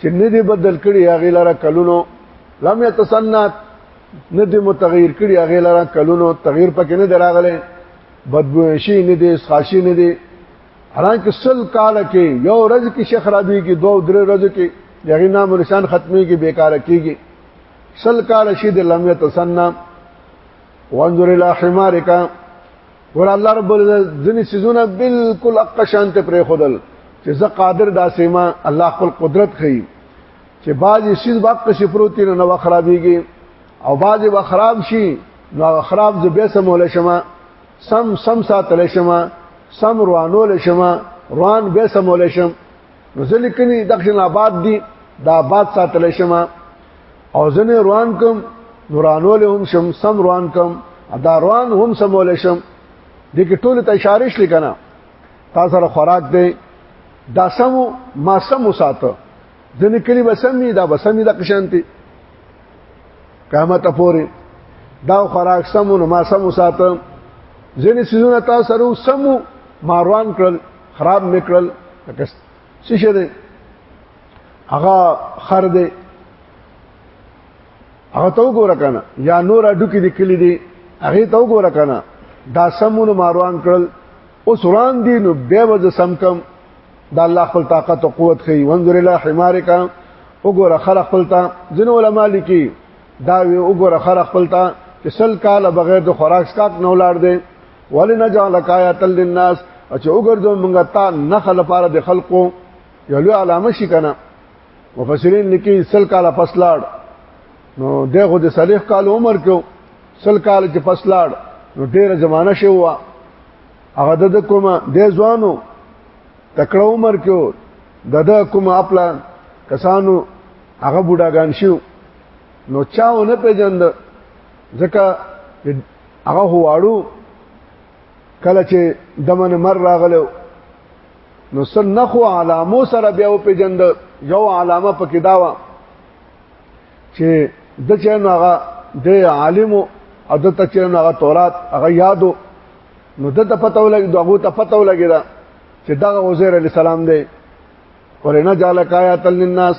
چې نه دی بدل کړي هغه لاره کلونو لم يتسنات نه دی متغیر کړي هغه لاره کلونو تغییر پکې نه دراغله بدبوشي نه دی خاصي نه دی حالانکه سل کال کې یو ورځ کې شیخ رابی کې دوه درې ورځې کې یغی نام نشان ختمي کې بیکاره کیږي سل کال شي د لم يتسنا وانظر الى حمارک ور الله رب ځنی سيزونه بالکل اق شانت پرې خدل چې زه قادر داسې ما الله خپل قدرت خي چې بعضی سیز باق شي پروتي نه نو خرابيږي او بعضی و خراب شي نو خراب زه به سمول شمه سم سم ساتل شمه سم روانول شمه روان به سمول شمه نو ځلې کني دغه آباد دي دا آباد ساتل شمه او ځنه روان کوم نورانول هم شم سم روان کوم دا روان هم سمول شم د کې ټول ته اشاره شل کنه تاسو سره خوراک دی دا سم ما سم وساته ځنه کلی بسمي دا بسمي د قشانتي قیامت پورې دا خوراک سم نو ما سم وساته ځنه سيزونه تاسو سره سم ماروان کړل خراب میکړل لکه څه شه دی هغه خر دی هغه تو ګور کنه یا نور اډو کې لیکلي دي هغه تو ګور کنه دا سمونه ماروان کړل اوس وران دي نو به وځ سم کم دا الله خپل طاقت او قوت کوي وانظر الى حمارک وګور خر خپل تا جن علماء لیکي دا وی وګور خر خپل تا چې سل کال بغیر د خوراک سکاک نه ولاړ دي ولنجعلک آیه للناس چې وګرځو موږ ته نه خلفاره د خلقو یو لوی علامه شي کنه مفسرین لیکي سل کاله پس لاړ نو دغه د صالح کال عمر کې سل کال چې پس لاړ نو ډیره زمانہ شو وا هغه د کومه د ځوانو تکړه عمر کې د د کومه خپل کسانو هغه بوډاګان شو نو چاونه پیجن ځکه هغه هواړو کله چې دمن مر راغلو نو سن نخو علامو سره بیا په جند یو علامه پکې داوا چې د چینو هغه د عالم او د تچینو هغه تورات هغه یادو نو د ته پته ولګي دغه ته پته ولګي دا چې دغه عزیر علی السلام دی ورنه جالک آیات للناس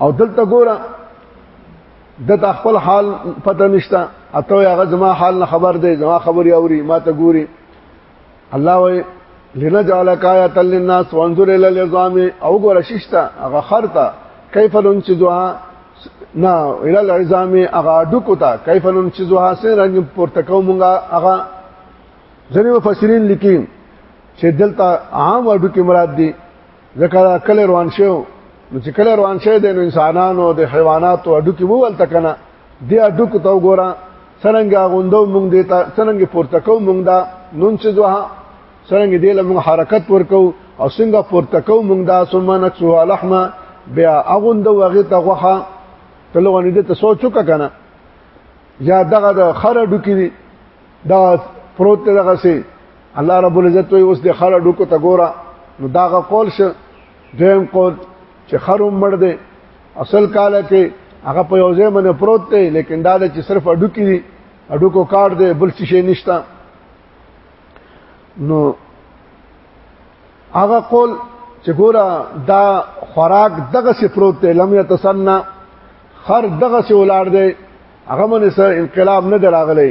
او دلته ګوره د تا خپل حال پته نشته اته هغه زما حال نه خبر دی زما خبري اوري ما ته ګوري الله وای لنجعلک آیه للناس وانظر الى العظام او ګور ششتا هغه خرتا کیف لنچذها نا الى العظام هغه ډکو تا کیف لنچذها سره رنگ پورته کومګه هغه ځنی مفسرین لیکي چې دلته عام ورډو کې مراد دي ځکه کله روان شو نو چې کله روان شې د انسانانو د حیواناتو اډو کې وول تکنه دی اډو کو تو ګورا څنګه غوندو مونږ دې ته څنګه پورته کو مونږ دا نون چې ځوه څنګه دې لمون حرکت ورکو او څنګه پورته کو مونږ دا ثم نکسو لحمه بیا اغوندو وغه ته غوخه کله ونی دې ته سوچو کنه یا دغه د خره ډوکی دا پروت دغه سي الله رب العزت وي اوس د خړه ډکو ته ګوره نو داغه قول شه دویم قول چې خروم مړ دی اصل کاله کې هغه په یو ځای باندې پروت دی لیکن دا چې صرف اډو کې دی اډو کو کار دی بل څه شي نشتا نو هغه قول چې ګوره دا خوراک دغه سي پروت دی لم يتسنى خر دغه سي ولار دی هغه باندې سره انقلاب نه دراغلی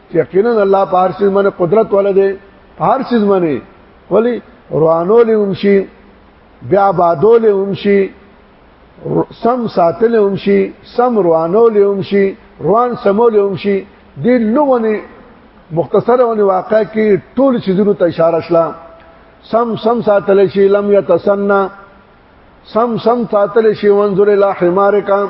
یقینا الله په هر څه باندې قدرت ولده په هر څه باندې ولی روانو له ومشي بیا بادو له ومشي سم ساتل ومشي سم روانو له ومشي روان سمو له ومشي د لوونه مختصره ونی واقع کې ټول چیزونو ته اشاره شله سم سم ساتل شي لم يتسنى سم سم ساتل شي وانظر الى حمارك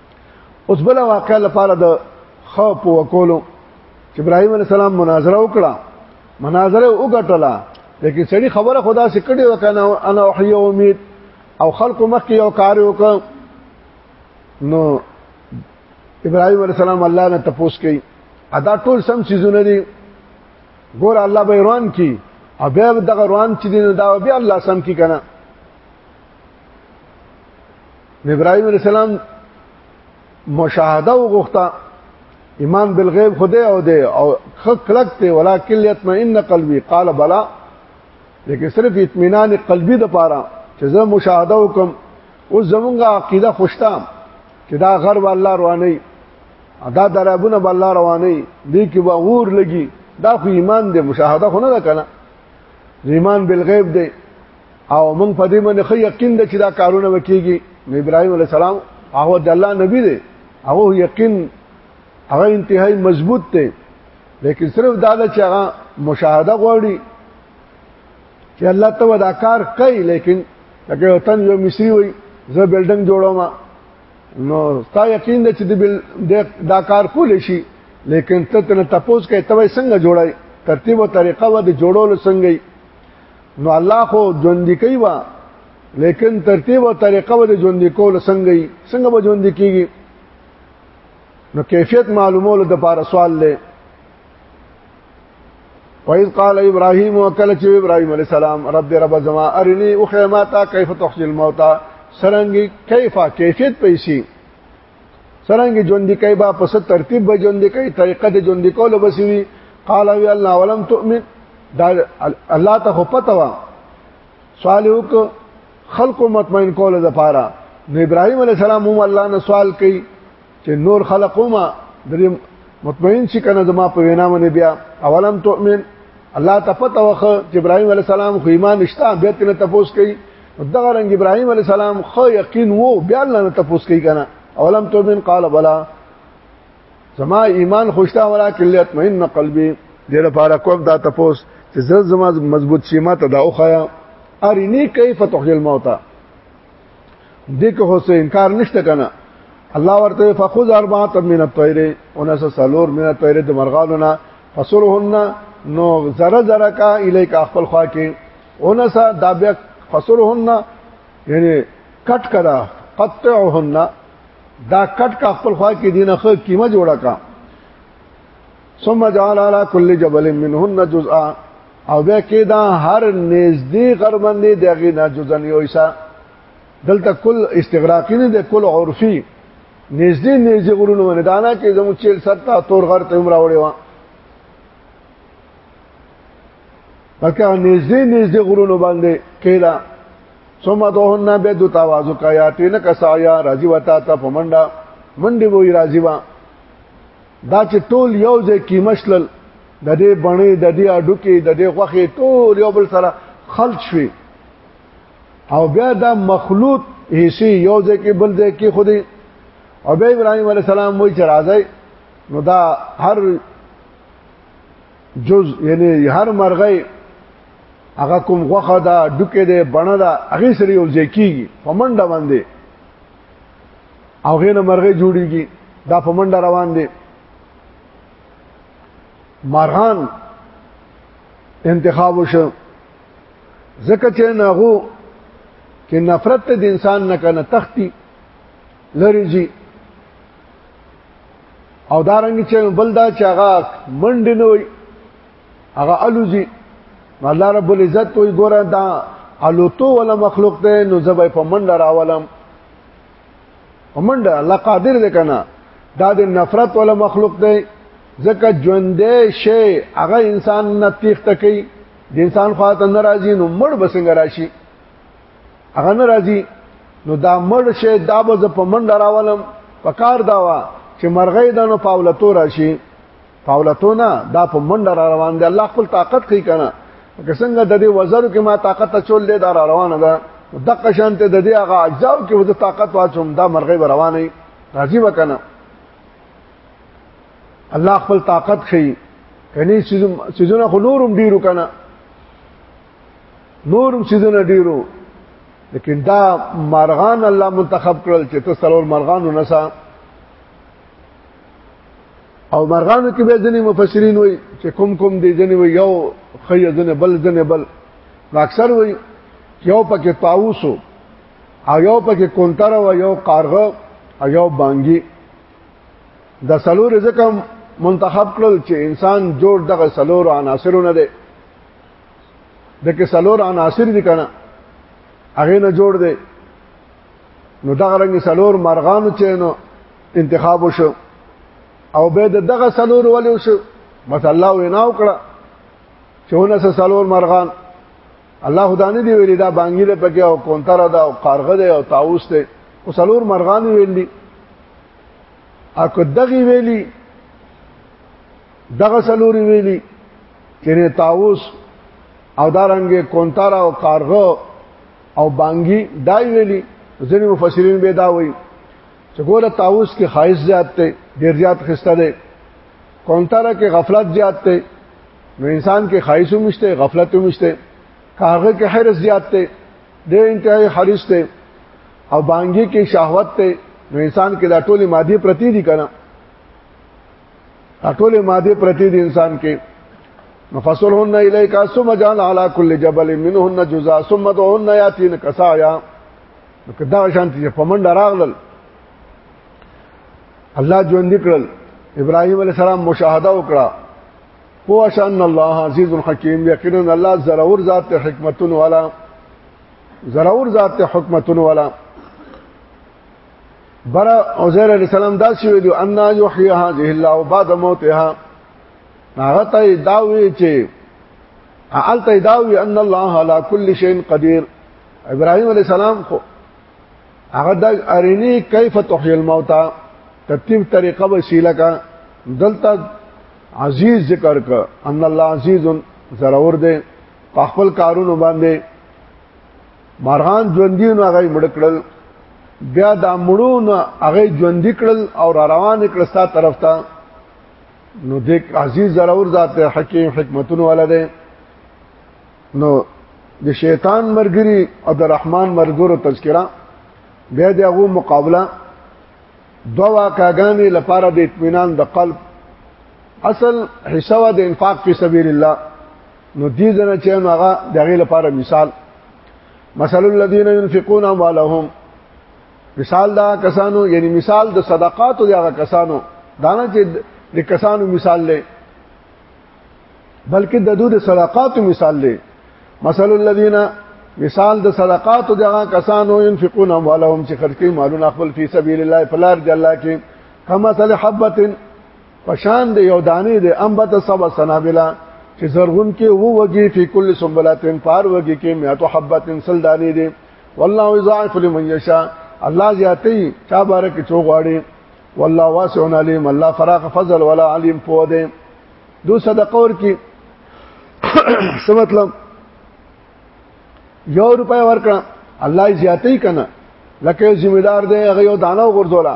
اوس بل واقع لپاره د خو په وکولو چې ابراهيم عليه السلام مناظره وکړه مناظره وګټله لیکن سړي خبره خدا سي کړي وکنه انا احيي امید او خلق مخ کې یو کار وکړ نو ابراهيم عليه السلام الله نه تپوس کړي ادا ټول سم سيزونه دي ګور الله به روان کی او بیا دغه روان چې دین دا بیا الله سم کی کنه ابراهيم عليه السلام مشاهده وغوښته ایمان بالغیب خدای او دی او خلق ته ولکن یطمئن قلبی قال بلا لیکن صرف اطمینان قلبی د پاره چې زه مشاهده وکم او زمونږه عقیده خوشته چې دا غر والله رواني ادا درابونه بالله رواني دې کې وغور لګي دا خو ایمان دی مشاهده خو نه ده کنه ایمان بالغیب دی او موږ په دې باندې خو یقین ده چې دا کارونه وکيږي نو ابراهيم عليه السلام هغه د الله نبی دی هغه یقین هغه انتهایی مضبوط دی لیکن صرف دا ده چې هغه مشاهده غواړي چې الله ته ودا کار کوي لیکن لکه وطن یو مصری وي زه بلډنګ جوړوم نو تا یقین ده چې دا کار کول شي لیکن ته تنه تپوس کوي ته څنګه جوړای ترتیب او طریقه و د جوړولو څنګه نو الله خو ژوند کوي وا لیکن ترتیب او طریقه ول ژوند کول څنګه یي څنګه به ژوند کیږي نو کیفیت معلومولو د پاره سوال لې وایز قال ابراهیم وکله چې ابراهیم علی السلام رب رب زما ارنی او خیماتا کیف تخجل موتا سرنګي کیفه کیفیت پیسي څنګه ژوند دی کوي با پس ترتیب به ژوند دی کوي طریقه د ژوند دی کولو بسوي قال وی الله ولم تؤمن دا الله ته خو پته وا صالح کو خلق مطمئن کول د پاره نو ابراهيم عليه السلام هم الله نه سوال کوي چې نور خلقوما د مطمئن شي کنه زما په وینا باندې بیا اولم تؤمن الله ته پته وخه چې ابراهيم عليه السلام خو ایمان نشته بیا تنه تپوس کوي دغه رنګ ابراهيم عليه السلام خو یقین وو بیا نه تفوس کوي کنه اولم تو من قال بلا زما ایمان خوشتا ولا کلیت مهن قلبي دې لپاره کوم دا تفوس چې زړه زما مضبوط شي ما ته دا اوخایا ارینی کیف تحیی الموتى دغه هو څه انکار نشته کنه الله ورته فخذ اربعه من الطير ونس سلور من الطير د مرغانو نه فسرهن نو زره زره کا الیک خپل خوا کې اونسا دا بیا فسرهن یعنی کټ کړه قطعهن دا کټ کا خپل خوا کې دینه خو قیمه جوړه کا ثم جعل على كل جبل منهن جزءا او بیا کې دا هر نږدې غرمندې دغه نه جزن یو ایسا دلته کل استغراقی نه ده کل عرفي نږدې نږدې غرونه باندې دانا کې زمو چیل ستا تور غر ته عمر وړي وا پکې نږدې نږدې غرونو باندې کېلا ثم دوهن به د توازو کایا تین کسایا راځي وتا ته پمنډا منډي وې راځي وا دا چې ټول یو ځای کې مشلل د دې بڼې د دې اډو کې د دې غوخه ټول یو بل سره خلط شوي او بیا دا مخلوط هیڅ یو ځای کې بل ځای کې خودي او بیا ابراهيم عليه السلام وایي چې راځي نو دا هر جز یعنی هر مرغۍ هغه کوم غوخه دا ډکه ده بڼه ده هغه سره یو ځکیږي په منډه باندې او غینه مرغه جوړیږي دا په منډه روان دي مارغان انتخاب وشو زکه چې ناغو کې نفرت د انسان نه کنه تختی لری جی او دارنګ چې بل دا چې هغه منډ نه وي هغه الوزي الله رب العزت وي ګوره دا الوتو ولا مخلوق ته نو زبې په منډ راولم په منډ الله قادر دی کنه دا د نفرت ولا مخلوق دی ځکه ژوندې شي هغه انسان نه تیخته کوي د انسان خواته ناراضي نو مړ بسنګ راشي هغه نه راځي نو دا مړ شي دا به په منډه راولم په کار دا وا چې مرغې د نو پاولتو راشي پاولتو نه دا په منډه را روان دي الله خپل طاقت کوي کنه که څنګه د دې وزرو کې ما طاقت چول دې دا روانه ده دغه شانته د دې هغه اجزاو کې وځه طاقت واچوم دا مرغې به روانه راځي وکنه الله خپل طاقت خي کني سيزونه خلورم ډیرو کنه نورم سيزونه ډیرو لیکن دا مرغان الله منتخب کړل چې ته سلور مرغان ونسا او مرغانو کې به ځنې مفسرین وي چې کوم کوم دي ځنې وي یو خی ځنې بل ځنې بل اکثر وي یو پکې طاووس او یو پکې کونتر او یو قارغه او یو بانګي د سلور رزق منتخب کړل چې انسان جوړ دغه سلور عناصرونه دي د کې سلور عناصر دي کنه هغه نه جوړ دی نو دغه رنګ سلور مرغانو چې نو انتخاب وشو او به دغه سلور ولې وشو مت الله وینا وکړه چې ونه سلور مرغان الله خدا نه دی ویلی دا بانګی ده پکې او کونتر ده او قارغه ده او طاووس ده او سلور مرغان ویلی اکو دغه ویلی دغه سلور ویلی تیرې تاوس او دارنګې کونتارا او کارغه او بانګي دای ویلي ځینې مفسرین به دا وایي چې ګوره تاوس کې خایس زیات دی ډیر زیات خسته دی کونتارا کې غفلت زیات دی نو انسان کې خایس هم مشته غفلت هم مشته کارغه کې حرس زیات دی ډیر انتهایی حرس دی او بانګي کې شهوت دی نو انسان کې دا ټولې مادي پرتی دي کنه ټول ماده پرتی دی انسان کې نفصلهن الیک ثم جعل علی کل جبل منهن جزاء ثم دعهن یاتین کسایا نو کدا شانتی په منډه راغلل الله ژوند کړل ابراهيم عليه السلام مشاهده وکړه هو شان الله عزيز حکيم یقینا الله ضرور ذات حکمتون والا ضرور ذات حکمتون والا بر عزیر علیہ السلام دا سی ویلو ان یحیی هذه الله بعد موتها هغه ته دا وی چې الته دا وی ان الله علی کل شیء قدیر ابراهیم علیہ السلام خو هغه د ارینی کیف تحیی الموتى ترتیب طریقه وسیله کا دلته عزیز ذکر ک ان الله عزیز ضرور دے په خپل کارونو باندې مارغان ژوندۍ نو هغه مړ کړل بیا د مړو نو هغه ژوندۍ کړل او را روان کړل ستا طرف ته نو د عزیز ضرور ذات حکیم حکمتونو ولده نو د شیطان مرګري او د رحمان مرګرو تذکرہ بیا د هغه مقابله دو واقعګانې لپاره د اطمینان د قلب اصل حصہ د انفاق فی سبیل الله نو دې دنه چې نو هغه دغه لپاره مثال مثل الذين ينفقون اموالهم مثال دا کسانو یعنی مثال د صدقاتو دی هغه کسانو دانه چې د کسانو مثال لې بلکې د دوی د صدقاتو مثال لې مثل الذين مثال د صدقاتو دی هغه کسانو ينفقون اموالهم چې خرج کوي مالونه خپل فی سبیل الله فلار جل کې کما صلی حبتن پشان د یو دانې د انبت سبا سنابلا چې زرغون کې وو وږي په کل سنبلاتن پار وږي کې میاتو حبتن سل دانې دي والله یضاعف لمن یشاء الله زیاتې چا بارک چو غواړي والله واسع علیم الله فراغ فضل ولا علیم پو دې دو صدقه ور کې څه مطلب یو روپیا ورکړه الله زیاتې کنه لکه ذمہ دار دی هغه یو دانه وګرځولا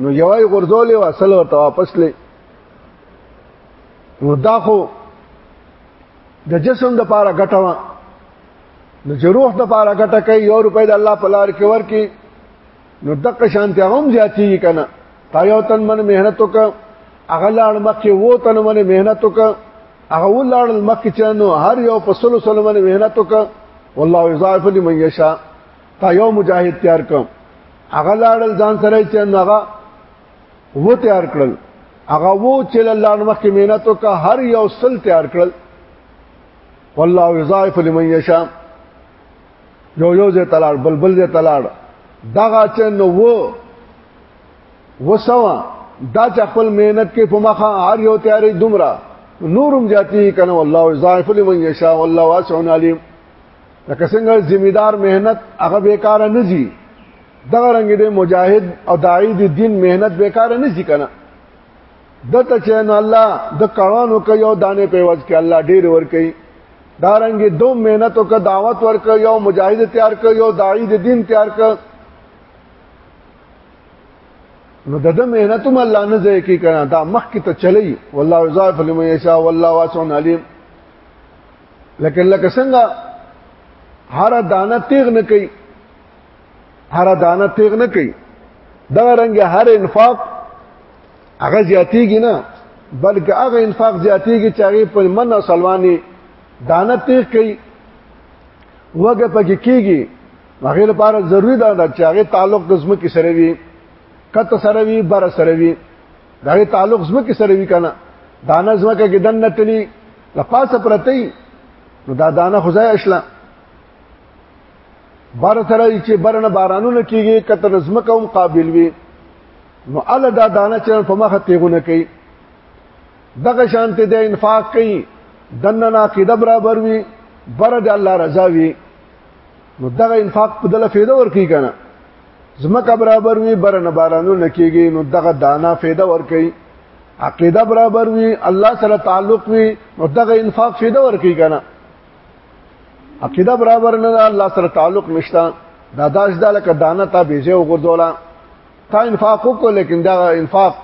نو یوای غرزولې و اصل ورته واپس لې نو دا خو د جسم د پاره ګټه نو چې روح د پاره ګټه کوي یو روپۍ د الله په لار کې ورکي نو دغه شانتي هم زیاتېږي کنه تا یو تن من مهنت وک هغه لاړ مخکې وو تن من مهنت وک هغه ولاړ مخکې چنو هر یو په سلو سلو من مهنت وک والله یضاعف لمن یشاء تا یو مجاهد تیار کوم هغه لاړل ځان سره چې هغه و تیار کړل هغه وو چې الله نو مخکې مهنت وکړه هر یو سل تیار کړل والله یضاعف لمن یشاء یو یو ځای تلاړ بلبل ځای تلاړ دغه چې نو وو وسوا دا چې خپل مهنت کې په مخه هر یو تیارې دومره نورم جاتی کنه والله یضاعف لمن یشاء والله واسع علیم لکه څنګه ذمہ دار مهنت هغه بیکار نه زی دغه رنګ دې مجاهد او داعی دې دین مهنت بیکار نه زی کنه دته چې نو الله د کړهونو کوي او دانه په وځ کې الله ډیر ور کوي دا رنګ دو مهنتو کا دعوت ور کوي او مجاهد تیار کوي او داعی دې دین تیار کوي نو دغه مهنت هم الله نه ځای کې کنه دا مخ کې ته چلی والله یضاعف لمن یشاء والله واسع علیم لکه لکه څنګه هر دانه تیغ نه کوي هر دانه تیغ نه کوي دا رنګ هر انفاق هغه زیاتیږي نه بلکې هغه انفاق زیاتیږي چې هغه په من سلواني دانه تیغ کوي وګه پکې کیږي هغه لپاره ضروری ده چې هغه تعلق د زمکه سره وي کته سره وي بر سره وي دا تعلق زمکه سره وي کنه دانه زمکه کې دنه تلی لپاسه پرتی نو دا دانه خدای اشلا بار سره چې برنه بارانونه کیږي کته نظم کوم قابل وي نو ال دا دانه چې په مخه تیغونه کوي دغه شانته د انفاق کوي دننا قیده برابر وي بر د الله رضا وي نو دغه انفاق په دله فایده ورکی کنه زمکه برابر وي بر نه بارانو نکیږي نو دغه دانا فایده ورکی عقیده برابر وي الله سره تعلق وي نو دغه انفاق فیده ورکی کنه عقیده برابر نه ده الله سره تعلق نشته دا داش دا لکه دانه تا بیزه وګرځولا تا انفاق وکړ لیکن دا انفاق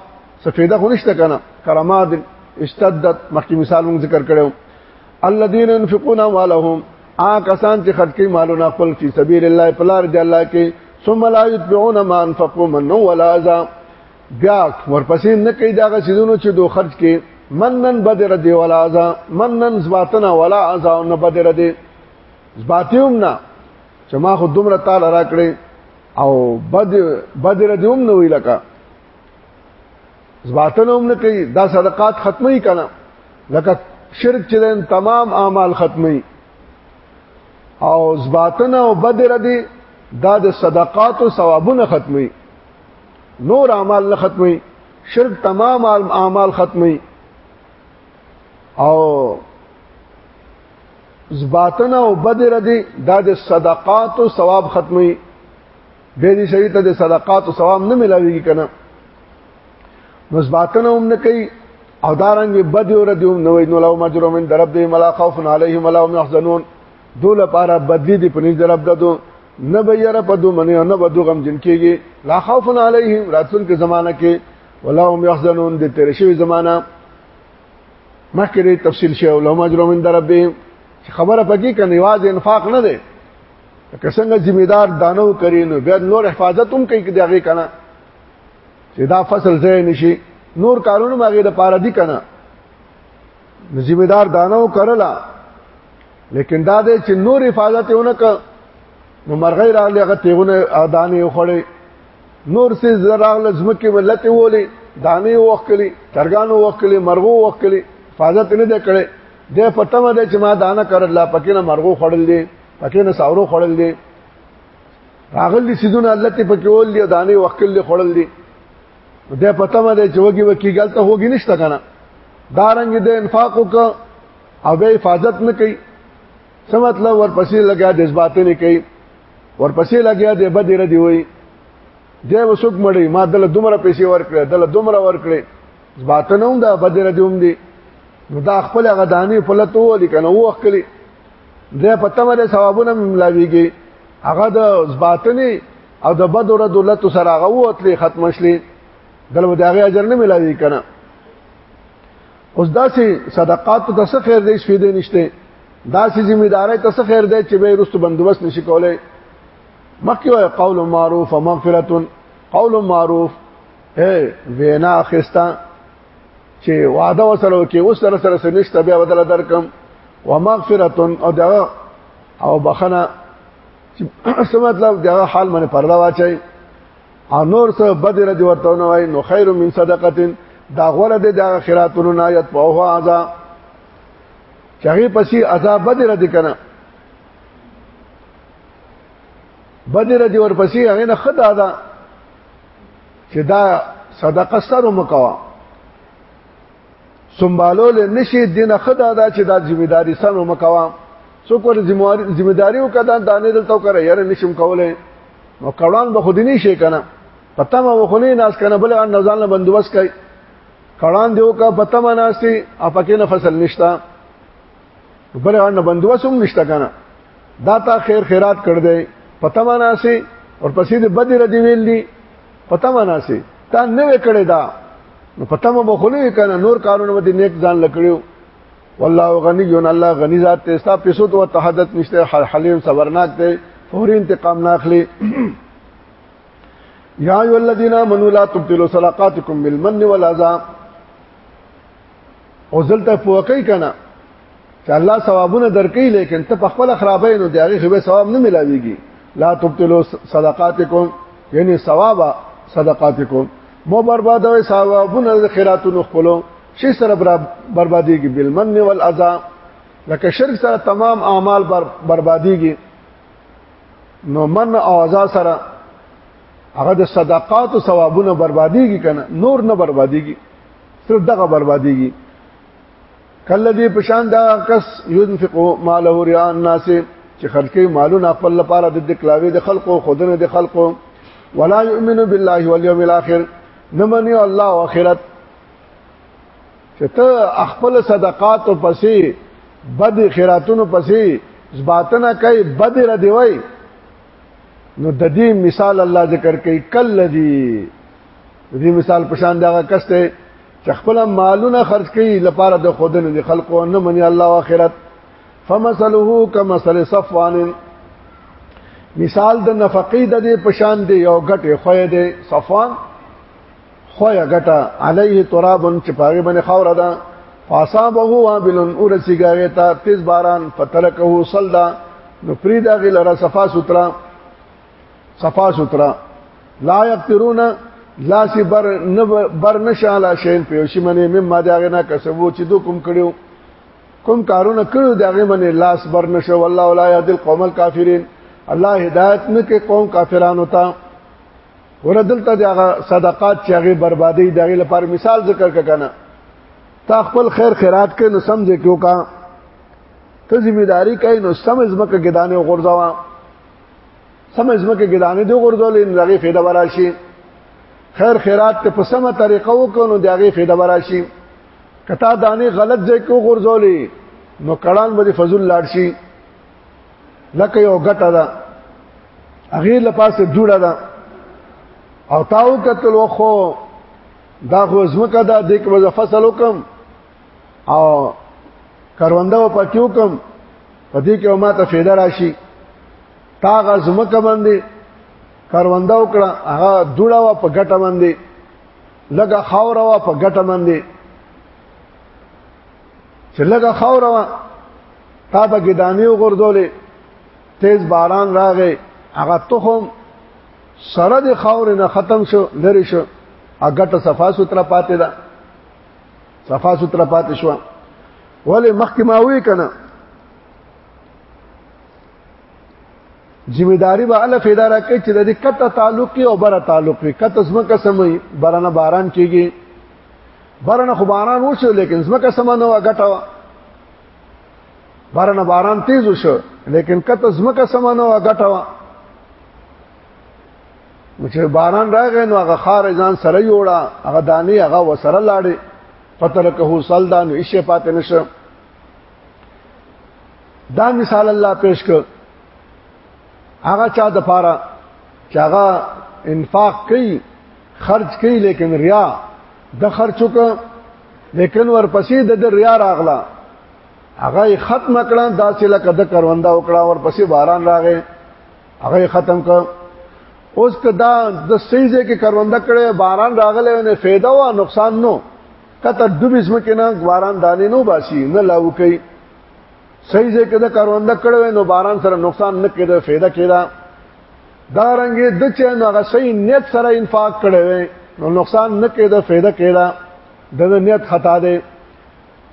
سفیده خو نشته کنه کرامات اشتدت مخکې مثال موږ ذکر کړو الذين ينفقون اموالهم آ کسان چې خرج کوي مالونه خپل فی سبیل الله پلار دی الله کې ثم لا يتبعون ما انفقوا من ولا ذا بیا ورپسې نه کوي دا غسیدونو چې دو خرج کې منن بدر دی ولا ازا منن زباتنا ولا ازا نه بدر دی زباتیوم نه چې ما خو دومره تعالی را کړې او بد بدر دی هم نه وی لکه زباتنه هم نه کوي دا صدقات ختمي کنا لکه شرک چې تمام اعمال ختمي او زباتنه او بدر دی دا د صدقات او ثوابونه ختمي نور اعمال نه ختمي شرک تمام اعمال ختمي او زباتنه او بدر دي دا د صدقات او ثواب ختمي به دې شریعت د صدقات او ثواب نه ملاويږي کنه نو زباتنه هم نه کوي او دارنګ بد ور دي هم نو نو لو مجرمن درب دې ملا خوف عليهم ولا هم يحزنون دو لپاره بدلی دی پنځ درب ددو نه به یره په دو منی نه به دو غم جن کیږي لا خوف علیهم راتون کې زمانہ کې ولا هم يحزنون د تیر شوی زمانہ مخکې تفصیل شی او لهم اجر من ربهم خبره پکې کني واز انفاق نه دی که څنګه ذمہ دار دانو کری نو بیا نور حفاظت هم کوي دغه کنه چې دا فصل ځای نشي نور کارونه ماګه د پاره دي کنه نو ذمہ دار دانو کرلا لیکن دا دې چې نور حفاظت یې ونکړ نو مرغې راغلی هغه تیغونه دانې وخړې نور سي زراغله زمکه ملت وولې دانې وکړي ترګانو وکړي مرغو وکړي حفاظت نه دې کړې دې پټه مده چې ما دانه کړل لا پکې نه مرغو خړل دي پکې نه ساورو خړل دي راغلي سيدونه الله ته پکې ول دي دانې وکړي خړل دي دې پته مده چې وګي وکي غلطه هوګي نشته کنه دارنګ دې انفاق وک او به حفاظت نه کوي څه مطلب ورپسې لګیا د جذبات نه کوي ورپسې لګیا دې بد ردی وي دې وسوک مړی ما دل دومره پیسې ورکړې دل دومره ورکړې جذبات نه هم دا بد ردی هم دي نو دا خپل غدانی په لته و دي کنه وخت کلی دې پته مده ثوابونه ملاويږي هغه د جذبات نه او د بد ورځ دولت سره هغه وتلې ختم شلې دلته د هغه اجر نه ملاوي کنه اوس داسې صدقات ته څه خیر دی شفیده نشته داسې ذمہ داري ته څه خیر دی چې به رست بندوبست نشي کولای مخکې وای قول معروف او مغفرتون قول معروف اے وینا خستا چې وعده وسره کې اوس سره سره نشته بیا بدل درکم ومغفرتون او دغه او بخنه چې څه مطلب دا حال باندې پرلا واچي او نور څه بدره دی ورته نه وای نو خیر من صدقه دا غوړه دی دا خیراتونو نه یت په هو عذاب چاغي پسې عذاب بدره دی کنه بدره دی ورپسې هغه نه خدا ده چې دا صدقه سره مکوا سنبالول نشي دینه خدا دا چې دا ذمہ داری سمو مکوا سو پر ذمہ داری وکړه دا نه دلته وکړه یاره نشم کولای نو کړهان به خودی نشي کنه پته ما وخونی ناس کنه بل ان نزان له بندوبست کوي کړهان دیو کا پته ما ناشتي اپکه نه فصل نشتا بل ان بندوبست هم نشتا کنه دا تا خیر خیرات کړ دی پته ما ناشي اور پسې دې بدر دی ویل دی پته ما ناشي تا نه وکړه دا نو پته مو بخونه کنه نور کارونه به نیک ځان لکړیو والله غنی یون الله غنی ذات ته ستا پیسو ته تحدث نشته حلیم صبرناک ته فوري انتقام نه اخلي یا ای الذین آمنوا لا تبطلوا صدقاتکم بالمن والعذا او زلته فوقی کنه چې الله ثوابونه درکې لیکن ته په خپل خرابې نو دیغه خو ثواب نه ملاويږي لا تبطلوا صدقاتکم یعنی ثواب صدقاتکم مو بربادوي ثوابونه د خیراتونو خپلو شي سره برباديږي بالمن والاذا لکه شرک سره تمام اعمال بر برباديږي نو من او اذا سره هغه د صدقات او ثوابونه برباديږي کنه نور نه برباديږي صرف دغه برباديږي کله دې پشان دا کس ينفق ماله رياء الناس چې خلکې مالونه خپل لپاره د دکلاوي د خلقو خودنه د خلقو ولا يؤمن بالله واليوم الاخر نمني الله واخرت چې ته خپل صدقات او پسې بد خیراتونو پسې زباتنه کوي بد را دی وای نو د دې مثال الله ذکر کوي کل دی دې مثال پشان دا کسته چې خپل مالونه خرج کړي لپاره د خودنه دي خلکو نه مني الله او آخرت فمثله كمثل صفوان مثال د نفقې د دې پشان دی یو غټه خوې دی صفوان خوې غټه علیه تراب چې پاګې باندې خاور ده فاصابه وابل اورسیګاوي تا تیز باران فتلکه صلدا نو پریدا غل را صفا سترا صفا سوترا لا یقترون لا سی بر نه بر نشاله شین په شی منی مم ما داغه نه کسبو چې دو کوم کړیو کوم کارونه کړو داغه منی لاس بر نشو والله ولا یذل قوم الکافرین الله هدایت نه کې قوم کافرانو ته وردلته دغه صدقات چې هغه بربادي دغه لپاره مثال ذکر ککنه تا خپل خیر خیرات کې نو سمځه کیو کا ته ذمہ داری کوي نو سمځ مکه ګدانه غورځوا سم ازمکه کې دانه دی غردول ان دغه فایده وراشي خیر خیرات ته په سمه طریقه وکونو دغه فایده وراشي کتا دانه غلط ځای کو غردولې نو کړهن به فضل لاړ شي لکه یو غټه ده هغه لپاسه جوړه ده او تاو کتل وخو دا خو زمکه دا د کوم فصل وکم او کرونده په کېو کوم په دې کې ما ته فایده راشي تاغه زمکه باندې کرونده وکړه هغه دوړه وا په ګټه باندې لګه خاور وا په ګټه باندې چې لګه خاور وا تا به ګدانی وګرځولې تیز باران راغې هغه تخم سره د خاور نه ختم شو لری شو اګټه صفا سوتره پاتې ده صفا ستر پاتې شو ولې مخکې ما وی کنه ذمہ داری به الله پیدا راکړي چې د دې کته تعلق او بره تعلق وي کته زمکه سمي برنه باران کیږي برنه خو باران وشو لیکن زمکه سم نه وګټه برنه باران تیز وشو لیکن کته زمکه سم نه وګټه نو چې باران راغی نو هغه خار ځان سره یوړه هغه دانی هغه وسره لاړې فترکه سلدا نو ایشه پاتې نشه دا مثال الله پیش کړ هغه چا د پاره چې هغه انفاق کوي خرج کوي لیکن ریا د خرچو کو لیکن ورپسې د ریا راغله هغه ختم کړه داسې لکه د کرونده وکړه ورپسې باران راغی هغه ختم کړ اوس کدا د سیزه کې کرونده کړي باران راغله نه فایده او نقصان نو کته دوبې سم کې نه باران دانې نو باسي نه لاو کوي سیزه کې د کرونده کړي نو باران سره نقصان نه کېده فایده کېده دا رنګه د چې نو هغه صحیح نیت سره انفاق کړي نو نقصان نه کېده فایده کېده د نیت خطا ده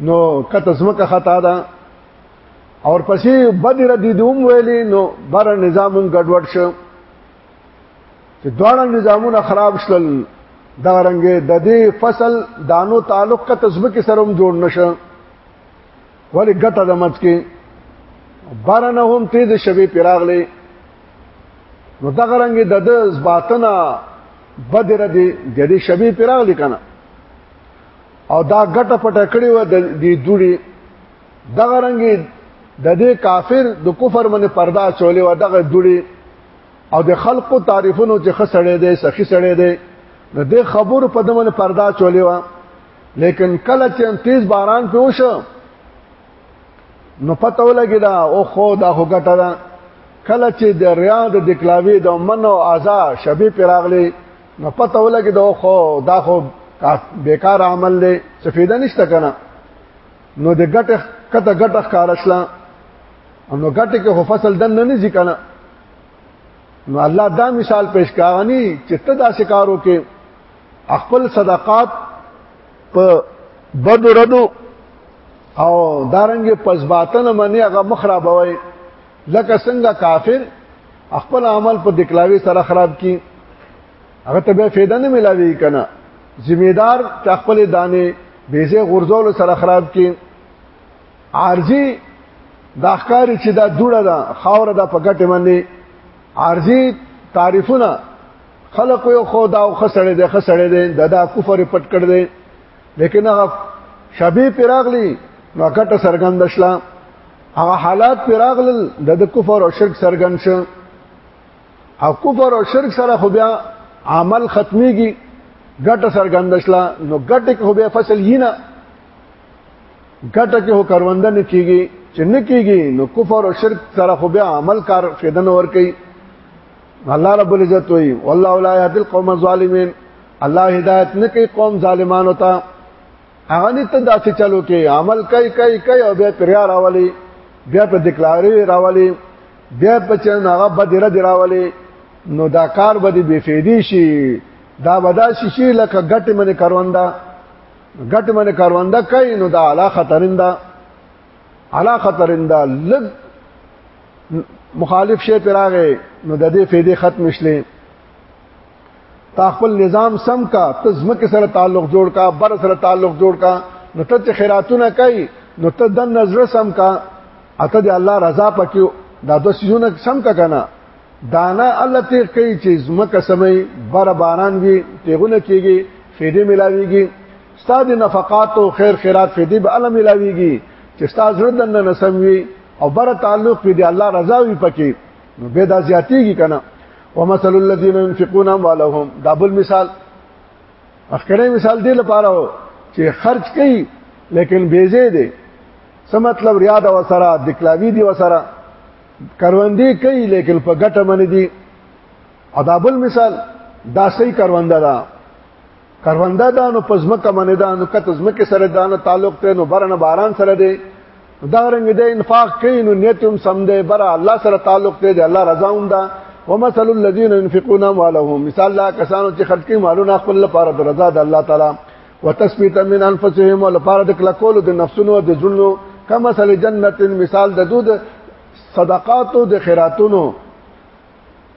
نو کته سم کا خطا ده اور پسې بدی ردی دوم ویلې نو بر نظامون ګډوډ شو چې دواړه نظامونه خراب شول دا رنګ د دې فصل دانو تعلق کا تسبه کې سره هم جوړ نشه ولی ګټه د مت کې بارنه هم تیز شوی پیراغلې نو دا رنګ د د زباتنا بدر دې د دې شوی پیراغلې کنه او دا ګټه پټه کړې و د دې دوړي دغه رنګي د دې کافر د کفر باندې پردا چولې و دغه دوړي او د خلقو تعریفونو چې خسړې دي سخی سړې دي نو د خبرو په دمن پردا چولې و لیکن کله چې تیز باران په وشو نو پته ولګی دا او خو دا خو ګټه ده کله چې د ریا د دکلاوی د من او ازا شبي پراغلی نو پته ولګی دا خو دا خو بیکار عمل دی سفیده نشته کنه نو د ګټه کته ګټه ښکار شلا نو ګټه کې هو فصل دن نه نږي کنه نو الله دا مثال پیش کاغني چې ته دا شکارو کې خپل صدقات په بد ردو او دارنګ پس باطن منی هغه مخربوي لکه څنګه کافر خپل عمل په دکلاوي سره خراب کی هغه ته به فایده نه ملاوي کنه ذمہدار چې خپل دانه بیزه غرزول سره خراب کې عارضی دا ښکار چې دا دوړه ده خاور ده په ګټه باندې عارضی تعریفونه خلق یو خو دا خسړې ده خسړې ده دا, دا کفر پټ کړ دې لیکن هغه شبی پیراغلی نو کټه سرګند شلا هغه حالات پیراغل د کفر او شرک سرګند شه او کفر او شرک سره خو بیا عمل ختميږي ګټه سرګندشلا نو ګټه کې خو بیا فصل یې نه ګټه کې هو کرونده نه کیږي چې نه کیږي نو کفر او شرک سره خو بیا عمل کار فایده نه ور کوي الله رب العزت وی والله لا يهدي القوم الظالمين الله هدایت نه کوي قوم ظالمانو ته هغه نه ته داسې چلو کې عمل کوي کوي کوي او بیا پریا راولي بیا په دکلاري راولي بیا په چن هغه بدره دی راولي نو دا کار به دی بے فیدی شي دا ودا شي شي لکه ګټ منه کروندا ګټ منه کروندا کوي نو دا علا خطرنده علا خطرنده لګ مخالف شی پراغه نو د دې فیدی ختم شلې تا خپل نظام سم کا ته زمکه سره تعلق جوړ کا بر سره تعلق جوړ کا نو ته خیراتونه کوي نو ته د نظر سم کا اته د الله رضا پکې دا د سيزونه سم کا کنه دانا الله ته کوي چې زمکه سمي بر باران وي تیغونه کیږي فیدې ملاويږي استاد نفقات او خیر خیرات فیدې به الله ملاويږي چې استاد زړه دنه نسم وي او بر تعلق دې الله رضا وي پکې نو به دا زیاتیږي کنه ومثل الذين ينفقون اموالهم دا بل مثال اخکره مثال دی لپاره و چې خرج کوي لیکن بیزه دی څه مطلب ریا دا وسره دکلاوی دی وسره کروندې کوي لیکن په ګټه باندې دی ادابل مثال دا صحیح کرونده ده کرونده دانو پزمکه باندې دانو کته زمکه سره دانو تعلق ته نو برنه باران سره دی دا رنګ دې انفاق کوي نو نیت هم سم دی بر الله سره تعلق ته دی الله رضا هم ده ومثل الذين ينفقون اموالهم مثال لا کسانو چې خرج کوي مالونه خپل لپاره د رضا د الله تعالی وتثبيتا من انفسهم ولپاره د کلکولو د نفسونو د ځلونو کما مثل جنت مثال د دود صدقاتو د خیراتونو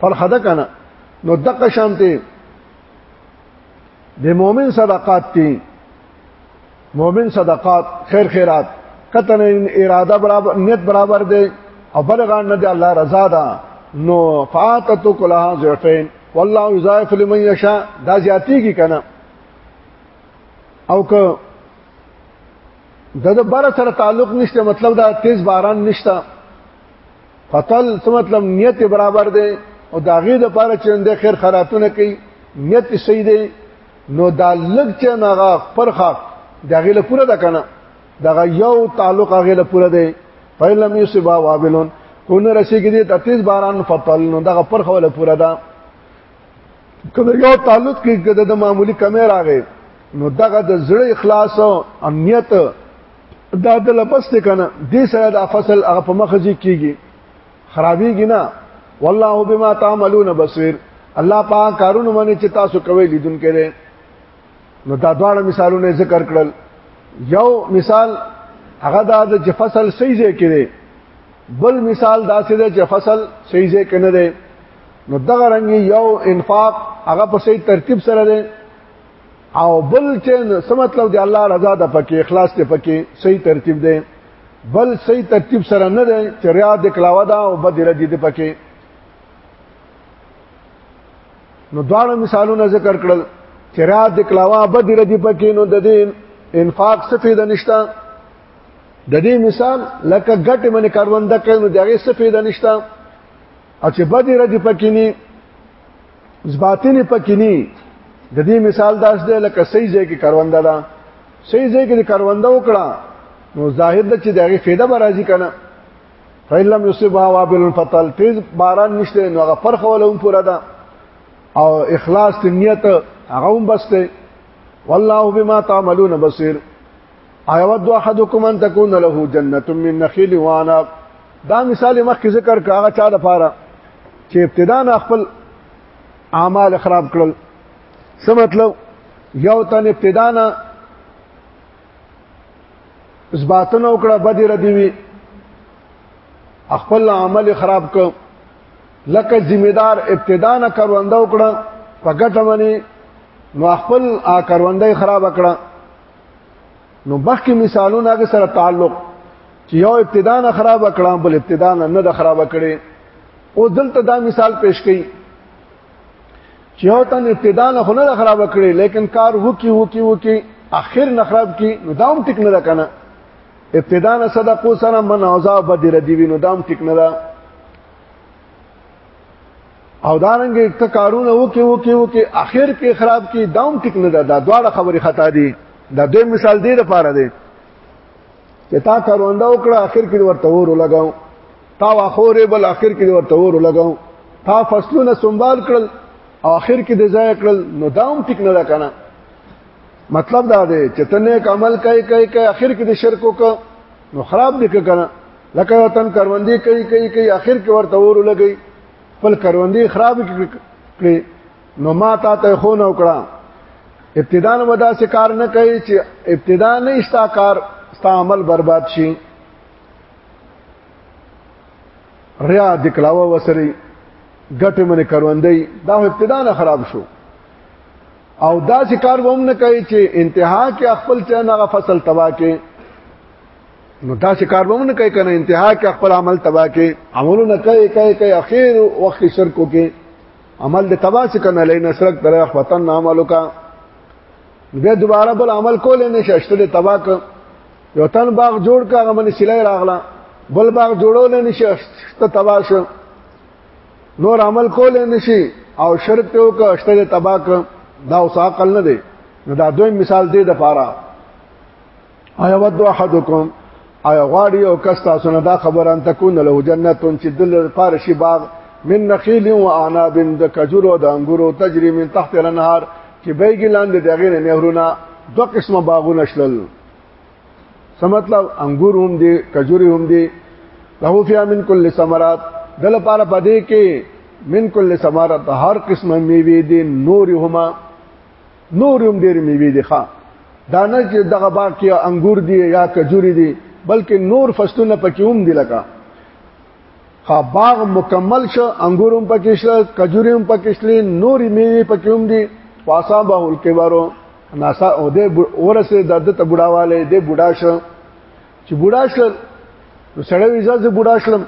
فرخده کنه نو دقه شانته د مؤمن صدقات دي مؤمن صدقات خیر خیرات کتن اراده برابر نیت برابر دی او بلغان نه دی الله رضا ده نو فاتتو کلها ضعفین والله یضاعف لمن یشاء دا زیاتی کی کنه او که د بار سره تعلق نشته مطلب دا تیز باران نشته قتل څه مطلب نیت برابر دی او دا غي د پاره چې د خیر خراتونه کوي نیت صحیح دی نو دا لګ چې ناغه پرخه دا غي له پوره ده کنه دا یو تعلق هغه له پوره دی فیلم یصبا وابلون کون رسیږي دې تتیز باران فطل نو دا پرخه له پوره ده کله یو تعلق کې د معمولی کمه راغې نو دغه د زړه اخلاص او امنیت دا د لپس ته کنه دې سره د فصل هغه په مخ ځي کیږي خرابېږي نه والله بما تعملون بصير الله پاک کارونه باندې چې تاسو کوي لیدون کړي نو دا دواړه مثالونه ذکر کړل یو مثال هغه دا چې فصل صحیح ځای کې دی بل مثال دا چې دی چې فصل صحیح ځای کې نه دی نو دغه رنګ یو انفاق هغه په صحیح ترتیب سره دی او بل چې څه مطلب دی الله رضا د پکې اخلاص ته پکې صحیح ترتیب دی بل صحیح ترتیب سره نه دی چې ریا د کلاوه دا او بد رجی دی پکې نو دواړه مثالونه ذکر کړل چې ریا د کلاوه بد رجی پکې نو د دې انفاق څه فائدہ نشته د دې مثال لکه ګټ منې کارونده کړي نو دغه څه فائدہ نشته او چې بد رجی پکې نه زباتنی پکینی د دې مثال داس دی لکه صحیح ځای کې کرونده ده صحیح ځای کې کرونده وکړه نو ظاهر ده چې دغه فایده به راځي کنه فیلم یصبها وابل فتل تیز باران نشته نو هغه فرخ ولوم پورا ده او اخلاص نیت هغه هم بسته والله بما تعملون بصير ايود احدكم ان تكون له جنته من نخيل وعنب دا مثال مخکې ذکر کا هغه چا د پاره چې ابتدا نه خپل اعمال خراب کړل څه مطلب یو تن ابتدا نه زباتنه وکړه بدی ردی وی خپل عمل خراب ک لکه ذمہ دار ابتدا نه کرونده وکړه په ګټه باندې نو خپل کرونده خراب کړه نو مخکې مثالونه هغه سره تعلق چې یو ابتدا نه خراب کړم بل ابتدا نه نه خراب کړي او دلته دا مثال پیش کړي چې یو تن ابتدا نه نه خراب کړي لیکن کار وکی وکی وکی اخر نه خراب کی نو دا هم ټیک نه کنه ابتدا نه صدقو سره من اوزا بدر دی نو دا هم ټیک نه او دارنګ ته کارونه وکي وکي وکي اخر کې خراب کی داوم ټیک نه ده دا دواړه خبرې خطا دي دا دوی مثال دی لپاره دی چې تا کارونده وکړه اخر کې ورته ور لګاو تا واخورې بل اخر کې ورته ور لګاو تا فصلونه سنبال کړل او اخر کې د ځای کړل نو داوم ټیک نه ده کنه مطلب دا دی چې تنه عمل کوي کوي کوي اخر کې د شرک وک نو خراب دي کنه لکه یو تن کروندې کوي کوي کوي اخر کې ورته ور لګي خپل کروندې خراب کړي نو ما تا ته خو نه وکړه ابتدا نو ودا سي کار نه کوي چې ابتدا نه استا کار ستا عمل برباد شي ریا دکلاوه وسري ګټه منې کروندې دا ابتدا نه خراب شو او دا سي کار ووم نه کوي چې انتها کې خپل چا نه فصل تباہ کې نو دا چې کار ومنه کوي کنه انتها کې خپل عمل تبا کې عملونه کوي کوي کوي اخیر وخت شرک کې عمل د تبا څخه کنه لین شرک تر وطن عملو کا بیا دوباره بل عمل کول نه ششتل تبا ک یو تن باغ جوړ کا هغه من سلای راغلا بل باغ جوړول نه ششت تبا شو نور عمل کول نه شي او شرک ته وک اشتل تبا ک دا اوسه عقل نه دی نو دا دویم مثال دی د پاره ایا ود احدکم ایا غاړي او کس تاسو نه دا خبره ان تكون له جنتون چې دل پارشي باغ من نخیل و اعناب د کجورو د انګورو تجری من تحت الانهار چې بیګی لاندې دغه نه نهرونه دو قسمه باغونه شلل څه مطلب انګور هم دي کجوري هم دي له فیا من کل ثمرات دل پاره پدې کې من کل ثمرات هر قسمه میوه دي نور هما نور هم ډېر میوي دي ښا دا نه چې دغه باغ کې انګور دي یا کجوري دي بلکې نور فصلونه پکې هم دي لکه ها باغ مکمل شو انګور هم پکې شته کجوري هم پکې شته نور میوي پکې هم دي پاسا به الکبارو ناسا او دې ورسه د دته بډاواله دې بډا شو چې بډا شو سړی ویزه بډا شلم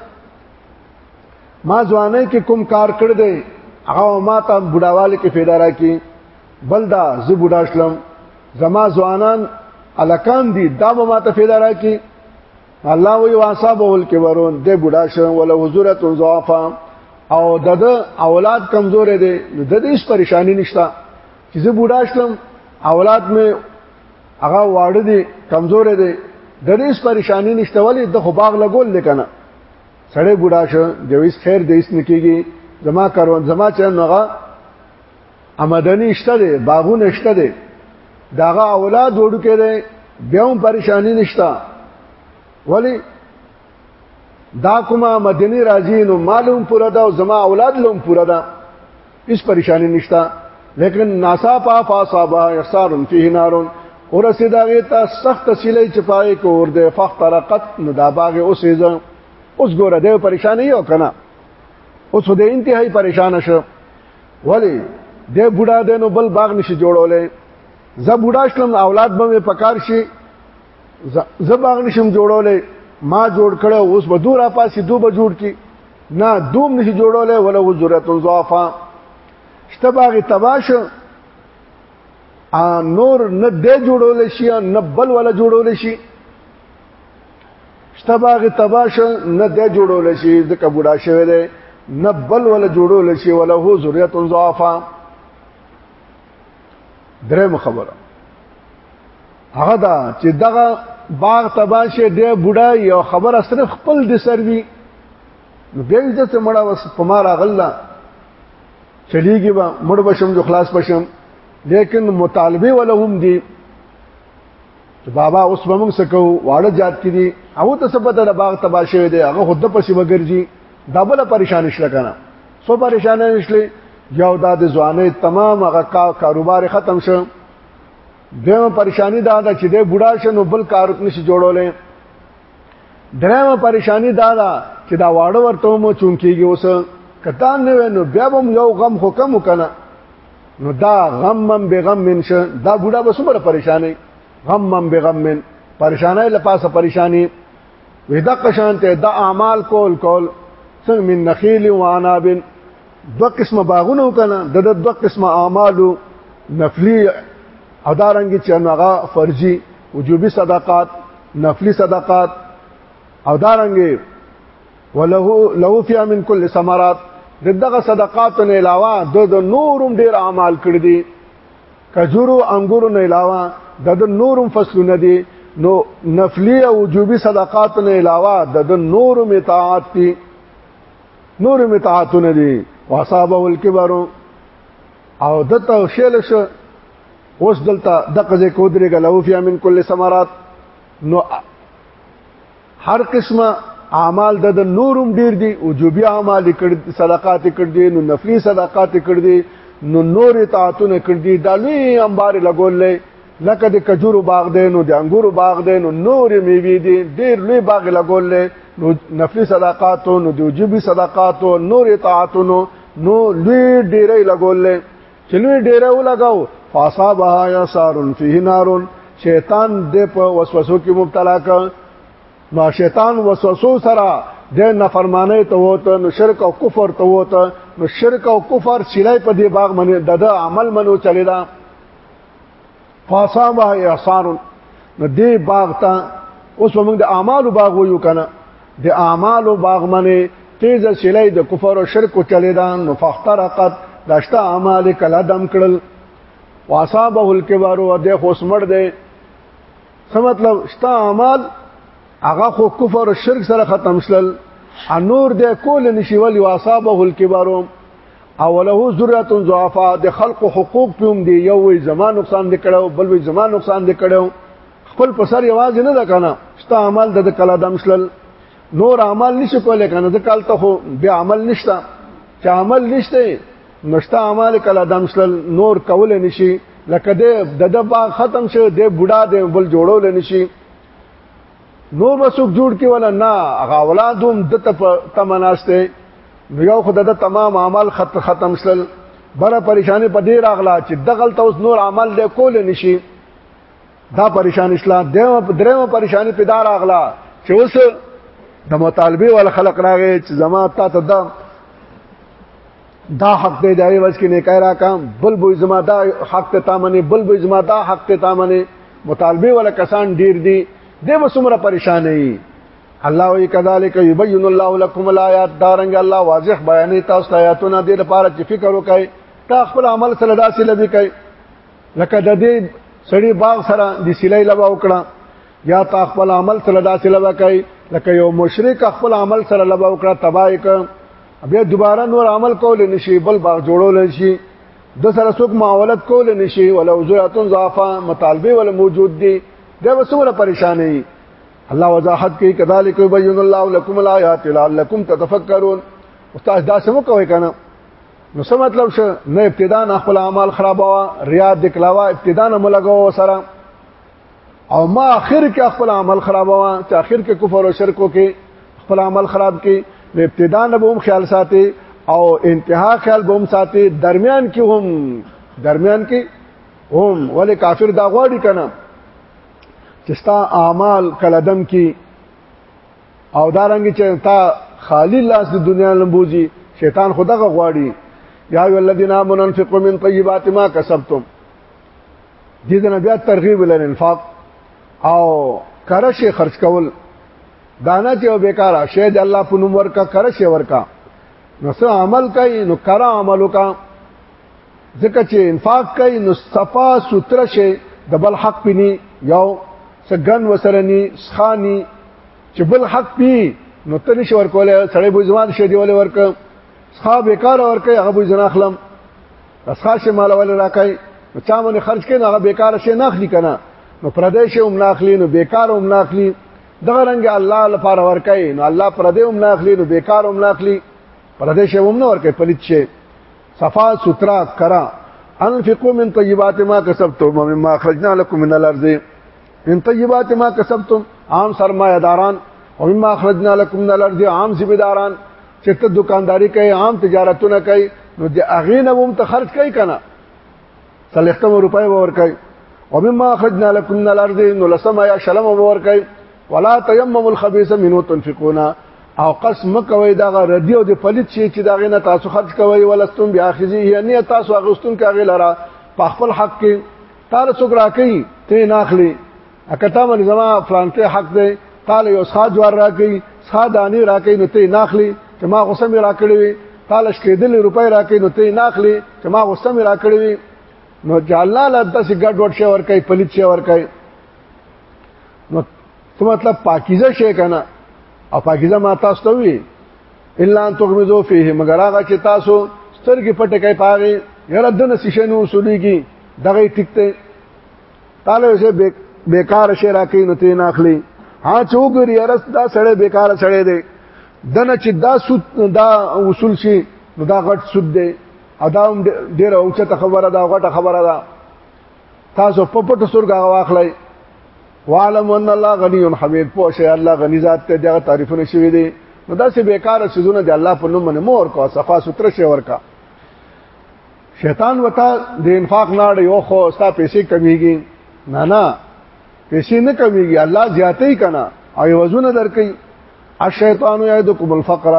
ما ځواني کې کوم کار کړ دی هغه ما ته بډاواله کې فایده راکې بل دا زه بډا شلم زما ځوانان الکان دي دا به ما ته فایده راکې الله وی واساب ول کې ورون د بډا شوم ولا حضورت ضعفا او د اولاد کمزور دي نو د دې پریشانی نشته چې زه بډا شلم اولاد مې هغه واړه دي کمزور دي د دې پریشانی نشته ولی د خو باغ لګول لکنه سړی بوډا شو جویس خیر دیس نکیږي زما کاروان زما چې نوغه آمدنی شته دی باغونه شته دی داغه اولاد وړو کې دی بیا هم پریشانی نشتا ولی دا کومه مدنی راځي نو مالوم پورا دا او زما اولاد لوم پورا دا هیڅ پریشانی نشتا لیکن ناسا پا فاصابه احصار فيه نار ورسید هغه ته سخت سیلې چې پای کو ور ده فخترقت نو دا باغ اوس یې اوس ګوره دی پریشان یو کنه اوس د انتهایی پریشان شو ولی د بوډا د نو بل باغ نشي جوړولې زه بوډا شلم اولاد به پکار شي زه باغ نشم جوړولې ما جوړ کړو اوس به دورا پاسې دوه جوړ کی نه دوم نشي جوړولای ولو ذریه ضعفا شته باغ تباش نور نه د جوړول شي نه بل ولا جوړول شي شته باغ تباش نه د جوړول شي د کبوډا شوی دی نه بل ولا جوړول شي ولا هو ذریه ضعفا درېم خبره هغه دا چې دغه باغ تباشه دی بوډا یو خبره صرف خپل د سروي نو بیا یې ته مړه وس په ما راغله چلیږي به مړ بشم جو خلاص بشم لیکن مطالبه ولهم دي چې بابا اوس به موږ سکو واړه جات کړي او ته څه پته د باغ تباشه دی هغه خود په سی وګرځي دا بل پریشان شل کنه سو پریشان نشلی یو دا د ځواني تمام هغه کا کاروبار ختم شو دیمه پریشانی دا ده چې د بوډا شنو بل کار نشي جوړولې درېمه پریشانی دا ده چې دا واړه ورته مو چون کیږي اوس کته نه نو بیا هم یو غم خو کم وکنه نو دا غم من به غم من شه دا بوډا به څومره پریشانې غم من به غم من پریشانای لپاسه پریشانی وې د قشان ته د اعمال کول کول څنګه من نخیل و عناب دو قسمه باغونه وکنه د دو قسمه اعمال نفلی او دارنګ چې هغه فرضي وجوبي صدقات نفلی صدقات او دارنګ وله له فی من کل ثمرات دغه صدقات نه علاوه د نورم ډیر اعمال کړی دي کجورو انګورو نه علاوه د نورم فصلونه دي نو نفلی او وجوبي صدقات نه علاوه د نورم اطاعت دي نورم اطاعتونه دي واصابه الكبر او د توشل شو اوس دلته د قزې کودري غلو فی من کل ثمرات نو هر قسمه اعمال د د نورم ډیر دي او جو بیا اعمال کړ صدقات کړ دي نو نفلی صدقات کړ دي نو نور اطاعتونه کړ دي د لوی انبار لګولې لکه د کجورو باغ دی نو د انګورو باغ دی نو نور میوه دي ډیر لوی باغ لګولې نو نفلی صدقات نو د وجوبي صدقات نور اطاعتونو نو لوی ډیرې لګولې چې لوی ډیره ولګاو فاصابها یسار فيه نار شیطان دې په وسوسو کې مبتلا ک ما شیطان وسوسو سره د نافرمانه ته وته نو شرک او کفر ته وته نو شرک او کفر سلای په دې باغ باندې د عمل منو چلیدا فاصابه اعصار نو دې باغ ته اوس موږ د اعمالو باغ ویو کنه د اعمالو باغ منه تیز سلی د کفر او شرک چلی دا نو فاخترقت داشته اعمال کله دم کړل واصابه الكبر و د خوسمړ دی څه مطلب شته اعمال هغه خو کفر او شرک سره ختم شل انور د کول نشي ولی واصابه الكبر او له ذریات ضعفا د خلق حقوق پوم دی یو وی زما نقصان دې کړو بل وی زما نقصان دې کړو خپل په سر یواز نه ده کنه ستا عمل د کلا دمشل نور عمل نشي کولای کنه د کال ته خو به عمل نشته چې عمل نشته نشته عمل کلا دمشل نور کول نشي لکه د د باغ ختم شو د بوډا د بل جوړول نشي نور مسوک جوړ کی ولا نه هغه اولاد هم د ته تمناسته نو یو خدای د تمام عمل خط ختم سل بره پریشانی په دې راغلا چې دغل ته اوس نور عمل له کول نشي دا پریشان اسلام دیمه درېمه پریشانی پیدا راغلا چې اوس د مطالبه ول خلق راغی چې زما تا ته د دا حق دی دای وځ کې نه کای را کام بل بو زما دا حق ته تامنه بل بو زما دا حق ته تامنه مطالبه ولا کسان ډیر دي د وسمره پریشان نه الله وی کذالک یبین الله لكم الایات دارنګ الله واضح بیانې تاسو ته آیاتونه دې لپاره چې فکر وکای تا خپل عمل سره داسې لبي کای لکه د دې سړی باغ سره د سلای لبا وکړه یا تا خپل عمل سره داسې لبا کای لکه یو مشرک خپل عمل سره لبا وکړه تباہ بیا دوباره نور عمل کول نشي بل باغ جوړول نشي د سره څوک معاولت کول نشي ولا وزراتن ضعفا مطالبه ول موجود دي دا وسوره پریشانې الله وضاحت کوي کذالک یبین الله لكم الایات لعلکم تتفکرون استاد دا سمو کوي کنه نو څه مطلب شه نه ابتدا نه خپل اعمال خرابوا ریا د کلاوا ابتدا نه ملګو سره او ما اخر کې خپل عمل خرابوا چې اخر کې کفر او شرک وکي خپل عمل خراب کې نو ابتدا نه بوم خیال ساتي او انتها خیال بوم ساتي درمیان کې هم درمیان کې هم ولې کافر دا غواړي کنه چې ستا اعمال کلدم کې او دارنګ چې تا خالی لاس د دنیا لمبوزي شیطان خدغه غواړي یا ای الذین آمنوا انفقوا من طیبات ما کسبتم دي د بیا ترغیب ول انفاق او کرش خرج کول دانا چې بیکاره شی د الله په نوم ورکا کرش ورکا نو سره عمل کوي نو کرا عمل وکا ځکه چې انفاق کوي نو صفا ستر شي د بل حق پني یو سګن وسرني سخاني چې بل حق پی نو ته نشي ورکول سړی بو ځوان شې دی ولې ورک صاحب کار ورکه هغه بو ځنه اخلم اسخا شي مال ول راکای نو چا باندې خرج کین هغه بیکاره شي نه اخلي کنه نو پردې شي هم نه اخلي نو بیکاره هم نه اخلي دغه رنګ الله لپاره ورکای نو الله پردې هم نه اخلي نو بیکاره هم نه اخلي پردې شي هم نه ورکای پلیت شي صفا سترا کرا انفقوا من طيبات ما كسبتم ومما اخرجنا لكم من الارض من طیبات ما کسبتم عام سرمایه داران او مما اخرجنا لكم من الارض عام ذمہداران چې ته دکانداری کوي عام تجارتونه کوي نو د اغه نه هم ته خرج کوي کنه سلختم روپۍ ور کوي او مما اخرجنا لكم من الارض نو لسما یا شلم ور کوي ولا تيمموا الخبيث منه تنفقون او قسم کوي دا ردی او د پلیت شي چې دا غنه تاسو خرج کوي ولستم بیا خزي یعنی تاسو اغستون کوي لره په خپل حق کې تاله څوک راکې ته ناخلی اکتا من زما فلانکه حق دی تاله یو ښا جوار راکې ښا دانی راکې نو ته ناخلی چې ما غوسه می راکړې وي تاله شکېدلې روپۍ راکې نو ته ناخلی چې ما غوسه می راکړې وي نو جعلنا لته سي ګډ وډ شي ور کوي پلیت شي ور کوي نو څه مطلب پاکیزه شي کنه او پاکیزه ما تاسو ته وی الا ان تغمزو فيه مگر هغه چې تاسو سترګې پټه کوي پاره یره دنه سشنو سولېږي دغه ټیک ته تعالی شه بیکار شه راکې نو ته نه اخلي ها چوګری ارس دا سړی بیکار سړی دی دنه چې دا سود دا وصول شي نو دا غټ سود دی ادا هم ډیره اوچته خبره دا غټه خبره ده تاسو په پټو سرګه واخلئ وعلم ان الله غنی حمید په شی الله غنی ذات ته دغه تعریفونه شوی دي نو دا سه بیکاره سيزونه د الله په نوم باندې مور کو صفا ستر شي ورکا شیطان وتا د انفاق ناړ یو خو ستا پیسې کمیږي نه نه پیسې نه کمیږي الله زیاتې کنا او وزن درکې الشیطان یعدکم الفقر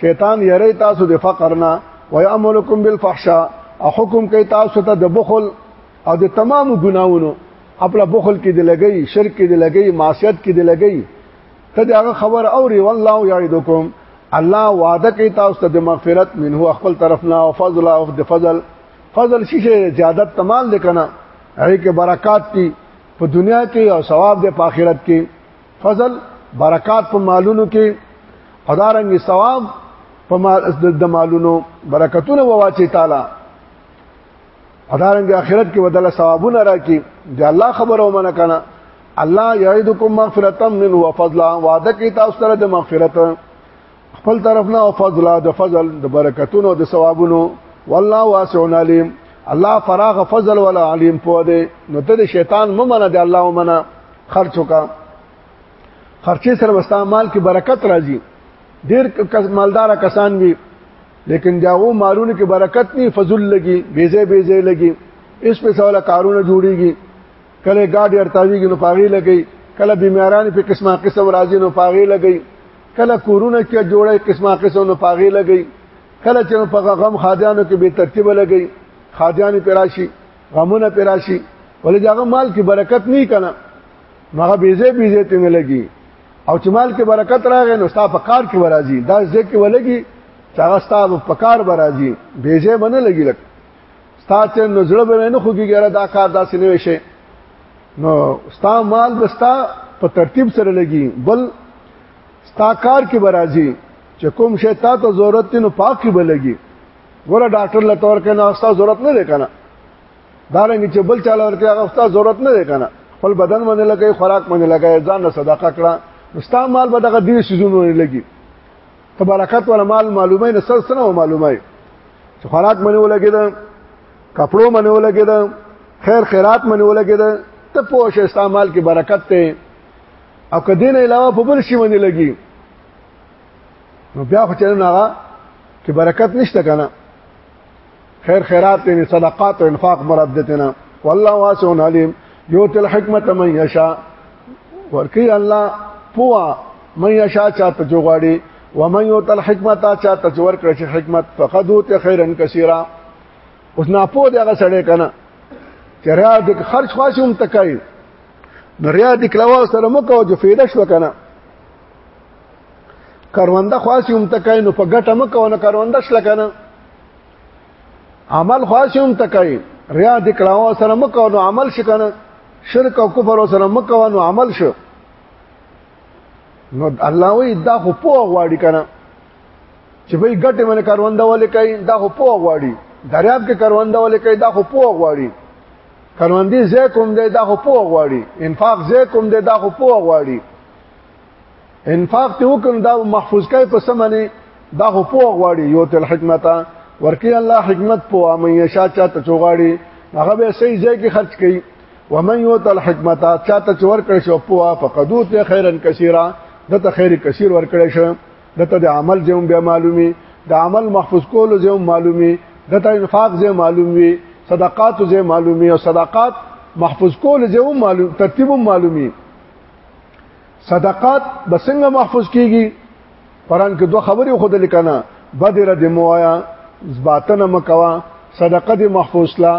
شیطان یری تاسو د فقر نه ويامرکم بالفحشاء او حکم کوي تاسو ته د بخل او د تمام ګناونو خپل بخل کې دی لګي شرک کې دی لګي معصیت کې دی لګي ته دغه خبر اوري والله یعدکم الله وعده کوي تاسو ته د مغفرت منه خپل طرف نه او فضل او د فضل فضل شیشه زیادت تمال لکنه هغه کې برکات دي په دنیا کې او ثواب د آخرت کې فضل برکات په مالونو کې ادارنګ ثواب په د مالونو برکتونه وواچي تعالی ادارنګ اخرت کې ودله ثوابونه راکې د الله خبره ومنه کنه الله یعیدکم مغفرتا منه وفضلا وعده کوي تاسو سره د مغفرت خپل طرف نه او فضل د فضل د برکتونو د ثوابونو والله واسع علیم الله فراغ فضل ولا علیم په دې نو ته شیطان ممنه دی الله ومنه خرچ وکا خرچې سره واستعمال کې برکت راځي ډیر کس مالدار کسان وي لیکن داغو مالونو کې برکت نه فضل لګي بیزه بیزه لګي اس په سواله کارونه جوړيږي کله گاډي ارتاویږي نو پاغي لګي کله بیماران په قسمه قسم راځي نو پاغي لګي کله کورونه کې جوړه قسمه قسم نو پاغي لګي کله چې په غم خادیانو کې به ترتیب لګي خادیان پراشي غمونه پراشي ولې داغه مال کې برکت نه کنا هغه بیزه بیزه ته نه لګي او چې مال کې برکت راغی نو ستا په کار کې ورازي دا ځکه ولګي چې هغه ستا په کار ورازي بیزه باندې لګي لک ستا چې نظر به نه خوږي دا کار داسې نه وشي نو ستا مال بستا په ترتیب سره لګي بل ستا کار کې برازي چې کوم شی تا ته ضرورت نو پاک کې بلګي ګوره ډاکټر لتور کنه استا ضرورت نه لکنه دا رنګ چې بل چاله ورکړي هغه استاد ضرورت نه دی کنه خپل بدن باندې لګي خوراک باندې لګي ځان له صدقه کړه مستا مال به دغه دې سيزونو نه لګي تبرکات ولا مال معلومه نه سر سره معلومه چې خوراک باندې ولګي دا کپړو باندې ولګي دا خیر خیرات باندې ولګي دا ته پوښ استعمال کې برکت ته او کدی نه علاوه په بل شي باندې لګي نو بیا خو چرنه هغه کې برکت نشته کنه خیر خیرات ته صدقات او انفاق مراد دته نه والله واسع علیم یوت الحکمت من یشا ورکی الله پوا من یشا چاته جوغاړي ومن یوت الحکمت چاته جوړ کړی چې حکمت فقد اوت خیرا کثیرا اوس نه پوه دغه سړی کنه چې ریا د خرج خاص هم تکای نو ریا د کلاو سره مکو جو فیدش وکنه کرونده خاصی هم تکای نو په ګټه مکونه کرونده شل کنه عمل خاصی هم تکای ریا د کړهو سره مکونه عمل شکنه شرک او کفر سره مکونه عمل شو نو الله وی دا خو په غواړي کنه چې به ګټه من کرونده ولې کوي دا خو په غواړي دریاب کې کرونده ولې کوي دا خو په غواړي کروندې زه کوم دی دا خو په غواړي انفاق زه کوم دی دا خو په غواړي انفاق ته وکم دا محفوظ کای په سمنه دا خو په غواړي یو تل حکمت ورکی الله حکمت په امه یشا چاته چوغاړي هغه به صحیح ځای کې خرج کړي ومن یو تل حکمت چاته چور کړ شو په فقدو ته خیرن کثیره دته خیر کثیر ور کړی شو دته د عمل زوم بیا معلومي د عمل محفوظ کول زوم معلومي دته انفاق زوم معلومي صدقات زوم معلومي او صدقات محفوظ کول زوم معلوم ترتیب معلومي صدقات بسنګ محفوظ کیږي قران کې دوه خبرې خود لیکنه بدره د موایا زباتنه مکوا صدقه د محفوظ لا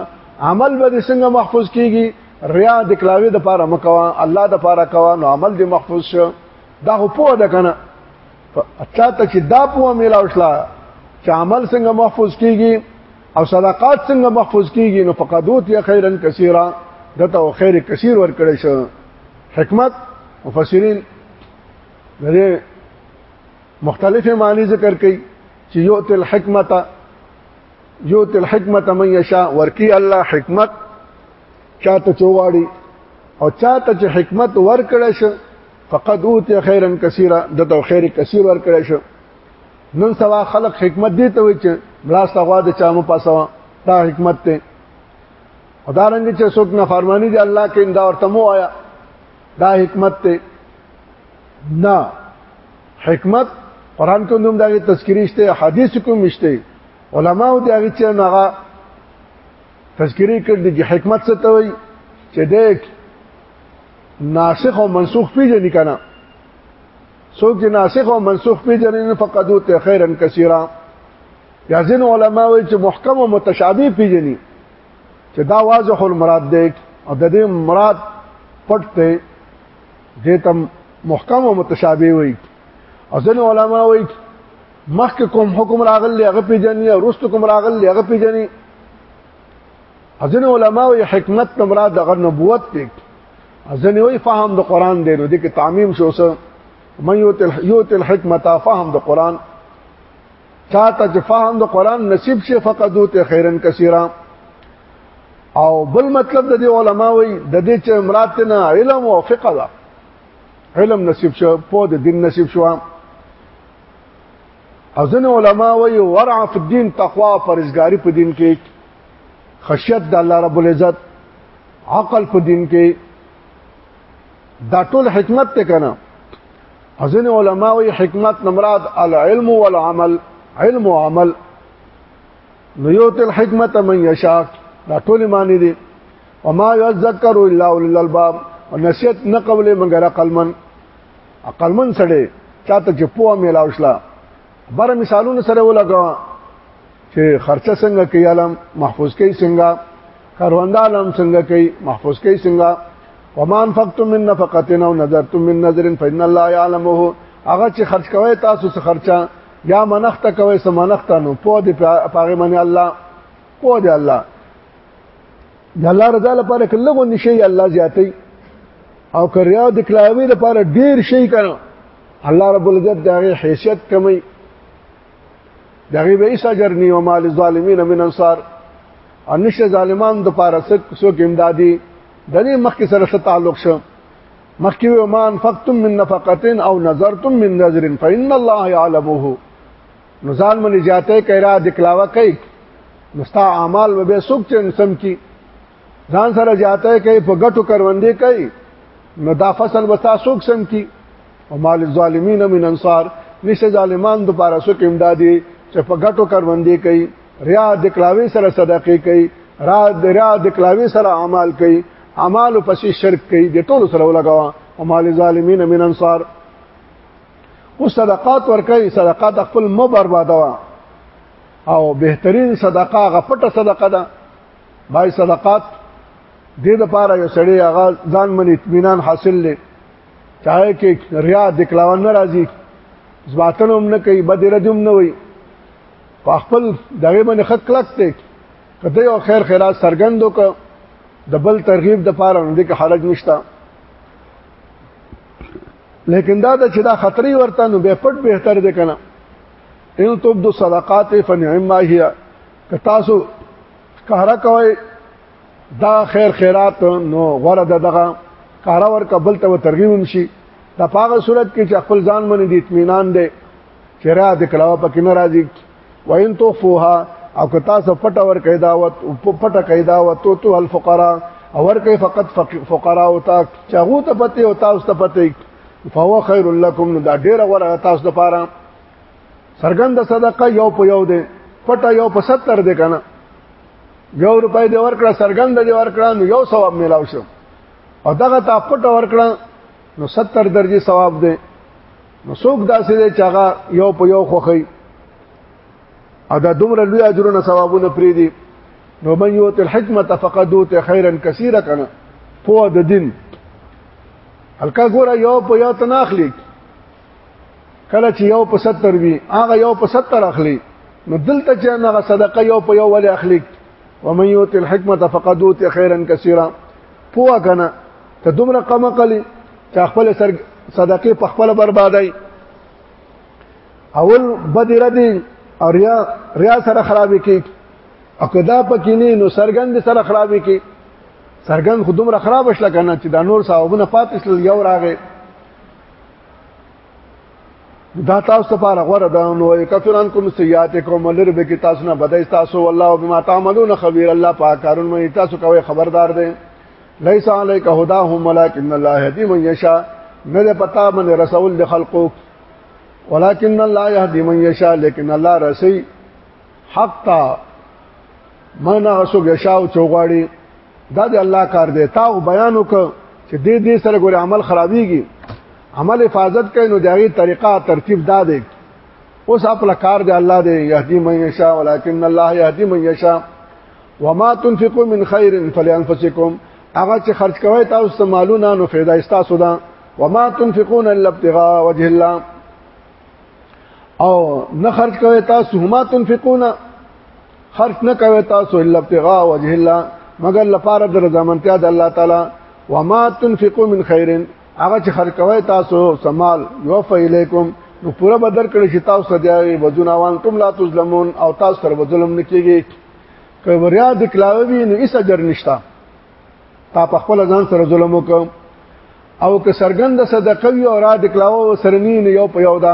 عمل به څنګه محفوظ کیږي ریا د کلاوی د پاره مکوا الله د پاره کوا نو عمل د محفوظ شو دا خو پوه ده کنه اچھا ته چې دا پوه میلاو شلا چې عمل څنګه محفوظ کیږي او صدقات څنګه محفوظ کیږي نو فقدوت یا خیرن کثیره دته خیر کثیر ور کړی شو حکمت مفسرین دغه مختلفه معنی ذکر کوي چې یو تل حکمت یو تل حکمت من یشا ورکی الله حکمت چاته چوغاړي او چاته چې حکمت ورکړی شي فقد اوتی خیرا کثیره دته خیر کثیر ورکړی شي نن سوا خلق حکمت دی ته وي چې بلاس غوا د چامو پاسه دا حکمت ته خدا رنګ چې څوک نه فرمانی دی الله کې دا ورته مو آیا دا حکمت ته نه حکمت قران کې نوم دغه تذکری شته حدیث کوم شته علما او دغه چې هغه تذکری کړ دي حکمت څه ته وایي چې د ناسخ او منسوخ پیژنې کنه څوک چې ناسخ او منسوخ پیژنې فقط او ته خیرن کثیره یا ځین علما وایي چې محکم او متشابه پیژني چې دا واضح المراد دی او د دې مراد پټ دی دې تم محکم او متشابه وایي او ځین علما وایي مخک کوم حکم راغلی هغه پیژني او رست کوم راغلی هغه پیژني ځین علما وایي حکمت نه مراد د نبوت دی ځین وایي فهم د قران دی نو د کې تعمیم شو سره من یوت الحکمت فهم د قران چا ته چې فهم د قران نصیب شي فقط دوته خیرن کثیره او بل مطلب د دې علما وي د دې چې مراد نه علم او فقه ده علم نصیب شو په د دین نصیب شو ازن علما وي ورع فی الدین تقوا پرزګاری په دین کې خشیت د الله رب العزت عقل په دین کې دا ټول حکمت ته کنه ازن علماء وی حکمت نمراد العلم والعمل علم و عمل نو یوت الحکمت من یشاء دا ټول معنی دي وما يذكر الا اولي الالباب ونسيت نه قبل مگر عقلمن عقلمن سره چاته چې پوه ملاو شلا بر مثالونه سره ولګا چې خرچه څنګه کوي علم محفوظ کوي څنګه کاروانده علم څنګه کوي محفوظ کوي څنګه وما انفقتم من نفقه او نذرتم من نذر فإن الله يعلمه هغه چې خرج کوي تاسو څه خرچه یا منخت کوي څه منخت نو په دې پاغه منی الله په دې الله د الله رضا لپاره کله غو نشي الله زیاتې او کریا د کلاوی لپاره ډیر شي کړو الله رب العزت دغه حیثیت کمی دغه به ایسا جرنی او مال ظالمین من انصار انش ظالمان د پاره څوک امدادي د دې مخکې سره څه تعلق شو مخکې و ما انفقتم من نفقه او نظرتم من نظر فإن الله يعلمه نو ځان منی جاته کړه د کلاوه کوي مستا اعمال به سوک چن سم کی ځان سره زیاته کوي په ګټو کروندې کوي نو دا فصل وتا سوک سم کی او مال الظالمین من انصار نشه ظالمان د پاره سوک امدادي چې په ګټو کروندې کوي ریا د کلاوي سره صدقې کوي را د ریا د کلاوي سره اعمال کوي اعمال پسې شرک کوي د ټولو سره ولګوا او مال الظالمین من انصار او صدقات ورکړي صدقات خپل مو بربادوا او بهترین صدقه غپټه صدقه ده بای صدقات دې د پاره یو سړی هغه ځان من اطمینان حاصل لې چاهي کې ریا دکلاون ناراضي زباتن هم نه کوي بد ردم نه وي په خپل دغه باندې خط کلک ته کته یو خیر خیرات سرګندو ک د بل ترغیب د پاره نه دي که حرج نشتا لیکن دا د چې دا خطرې ورته نو به پټ بهتر دي کنه ان تبدو صدقات فنعم ما هي که تاسو کارا کوي دا خیر خیرات نو غره دغه کارا ور قبل ته ترغیب نشي دا پاغه صورت کې چې خپل ځان باندې د اطمینان دی چیرې د کلاوه پکې ناراضي وین تو فوها او که تاسو پټه ور کوي دعوت او پټه کوي دعوت تو تو الفقراء او ور کوي فقط فقراء او تا چاغو ته پته او تاسو ته پته فهو خیر لکم دا ډیره ور تاسو لپاره سرګند صدقه یو په یو دی پټه یو په 70 دی کنه یو روپۍ دی ورکړه سرګند دی ورکړه نو یو ثواب ملاو شو او دغه تا پټه ورکړه نو 70 درجه ثواب دی نو څوک داسې دی چې هغه یو په یو خوخی او دا دومره لوی اجرونه ثوابونه پری دي نو من یوت الحکمت فقد اوت خیرا کثیرا کنه په د دین الکه ګوره یو په یو تناخلی کله چې یو په 70 وي هغه یو په 70 اخلي نو دلته چې هغه صدقه یو په یو ولې اخلي ومن یوت الحکمت فقد اوت خیرا کثیرا پوه کنه ته دومره قمه قلی چې خپل سر صدقه په خپل بربادای اول بدر دی او ریا ریا سره خرابې کی او کدا پکې نه نو سرګند سره خرابې کی سرګند خودم را خراب شل کنه چې دا نور صاحبونه پاتې شل یو راغې دا تاسو لپاره غوړه ده نو کفران کوم سیئات کوم لر به کې تاسو نه بدای تاسو والله بما تعملون خبير الله پاک کارون مې تاسو کوي خبردار دي ليس عليك هداهم ولكن الله يهدي من يشاء نه پتا من رسول د خلقو ولكن الله يهدي من يشاء لیکن الله رسي حق تا من غسو يشاء چوغاړي دا دی الله کار دی تا بیان وک چې دې دې سره ګور عمل خرابيږي عمل حفاظت کوي نو دغه طریقه ترتیب دا دی اوس خپل کار دی الله دی يهدي من يشاء ولكن الله يهدي من يشاء وما تنفقوا من خير فلانفسكم هغه چې خرج کوي تاسو مالونه نو فایده استاسو ده وما تنفقون الا ابتغاء وجه الله او نه خرج کوي تاسو هما تنفقون خرج نه کوي تاسو الا ابتغاء وجه الله مگر لپاره د رضامندتیا د الله تعالی وما تنفقوا من خير هغه چې خرج کوي تاسو سمال يوفى اليكم نو پورا بدر کړی چې تاسو ته دی وزونه وان تم لا تظلمون او تاسو سره ظلم نه کیږي که وریا د کلاوی نو ایس اجر نشتا تا په خپل ځان سره ظلم وک او که سرګند صدقه وی او را د کلاو سرنی نه یو په یو دا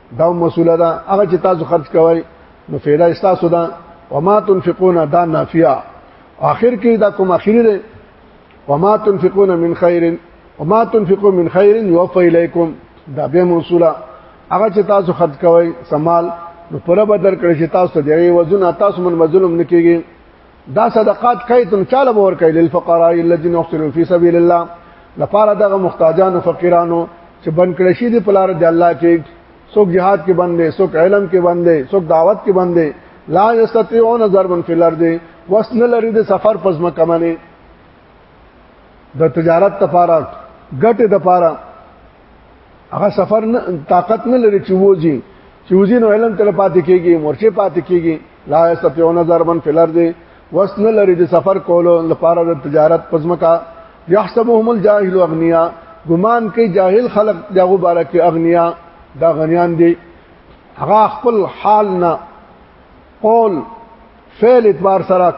دا مسوله ده هغه چې تاسو خرج کوئ نو فایده استاسو ده وما تنفقون دا نافیه اخر کې دا کوم اخیری ده وما تنفقون من خیر وما تنفقون من خیر یوفى الیکم دا به موصوله هغه چې تاسو خرج کوئ سمال نو پر بدر کړی چې تاسو دی وزن تاسو من مظلوم نکېږي دا صدقات کوي تم چاله ور کوي للفقراء الذين احصروا في سبيل الله لپاره دغه محتاجانو فقیرانو چې بن کړی شي د پلار د الله کې څوک jihad کې باندې څوک علم کې باندې څوک دعوت کې باندې لا یستطيعون ضربا في الارض وسن لري د سفر پس مکمنه د تجارت لپاره ګټه لپاره هغه سفر نه طاقت نه لري چې وځي چې وځي نو علم تل پاتې کیږي مرچه پاتې کیږي لا استطيعون ضربا في الارض وس نه لري د سفر کولو لپاره د تجارت پزمکا يحسبهم الجاهل اغنيا ګمان کوي جاهل خلق دغه بارکه اغنيا دا غنيان دي هغه خپل حال نه قول فعل اعتبار سره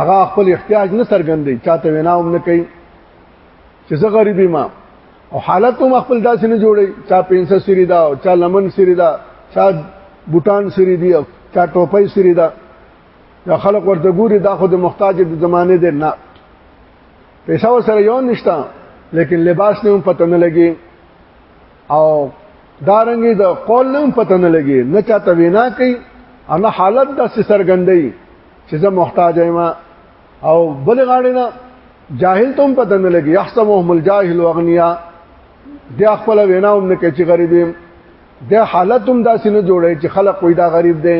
هغه خپل احتیاج نه سرګندي چاته ویناوم نه کوي چې زه غریب ما او حالت هم خپل داسې نه جوړي چا پینسه سری دا او چا لمن سری دا چا بوټان سری دی او چا ټوپۍ سری دا دا خلک ورته ګوري دا خو د محتاج د زمانه دی نه پیسې وسره یو نشتا لیکن لباس نه هم پته نه لګي او دارنګي د دا قول نه هم پته نه لګي نه چاته وینا کوي انا حالت د سرګندۍ چې زه محتاج یم او بل غاړه نه جاهل ته هم پته نه لګي يحسبهم الجاهل واغنيا د خپل ویناوم نه کوي چې غریب دي د حالت هم داسې نه جوړي چې خلک وي دا غریب دي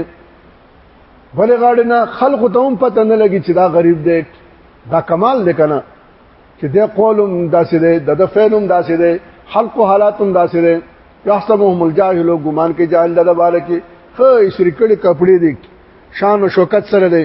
بل غاړه نه خلق ته هم پته نه لګي چې دا غریب دی دا کمال دی کنه چې د قولم داسې دی د فعلم داسې دی خلق حالاتم داسې دی یحسبهم الجاهل ګمان کې جاهل د بالا کې خې شریکړي کپڑے دي شان او شوکت سره دی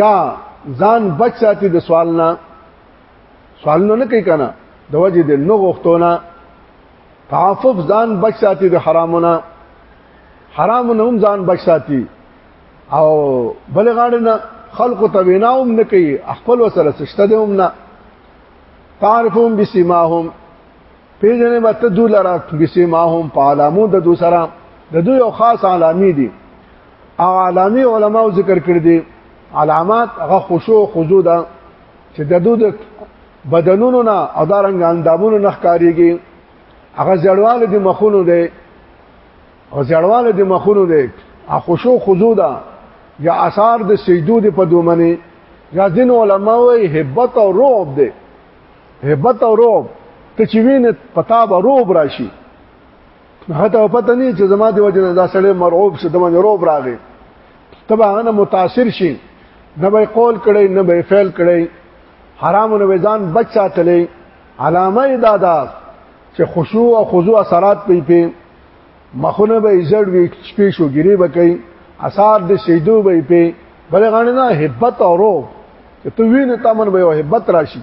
یا ځان بچ ساتي د سوال نه سوالونه نه کوي کنه د وجه د نو غختونه تعفف ځان بچ ساتي د حرامونه حرام نه هم ځان بچ ساتي او بل غاړه نه خلق ته ویناوم نه کوي خپل وسره سشته هم نه تعرفهم بسماهم پیژنې مت دو لرا بسی ما هم په علامو د دو سره د دوی یو خاص علامې دي او علامې علماو ذکر کړ دي علامات هغه خشوع خضوع ده چې د دوی د بدنونو نه او دارنګ اندامونو نه ښکاریږي هغه زړواله د مخونو دی او زړواله د مخونو دی هغه خشوع خضوع ده یا آثار د سجدو د پدومنه یا ځین علماوی هبت او رعب دی هبت او روب ته چې وینې پتا به روب راشي هته پته نه چې زما دی وجه دا سړی مرعوب شه دمن روب راغی تبه هغه متاثر شي نه به قول کړي نه به فعل کړي حرام نه ځان بچ ساتلې علامه دادا چې خشوع او خضوع اثرات پی پی مخونه به زړ وی شپې شو ګری بکې اثار د شیدو به په بل غاڼه نه hebat او رو چې تو وینې تامن به یو hebat راشي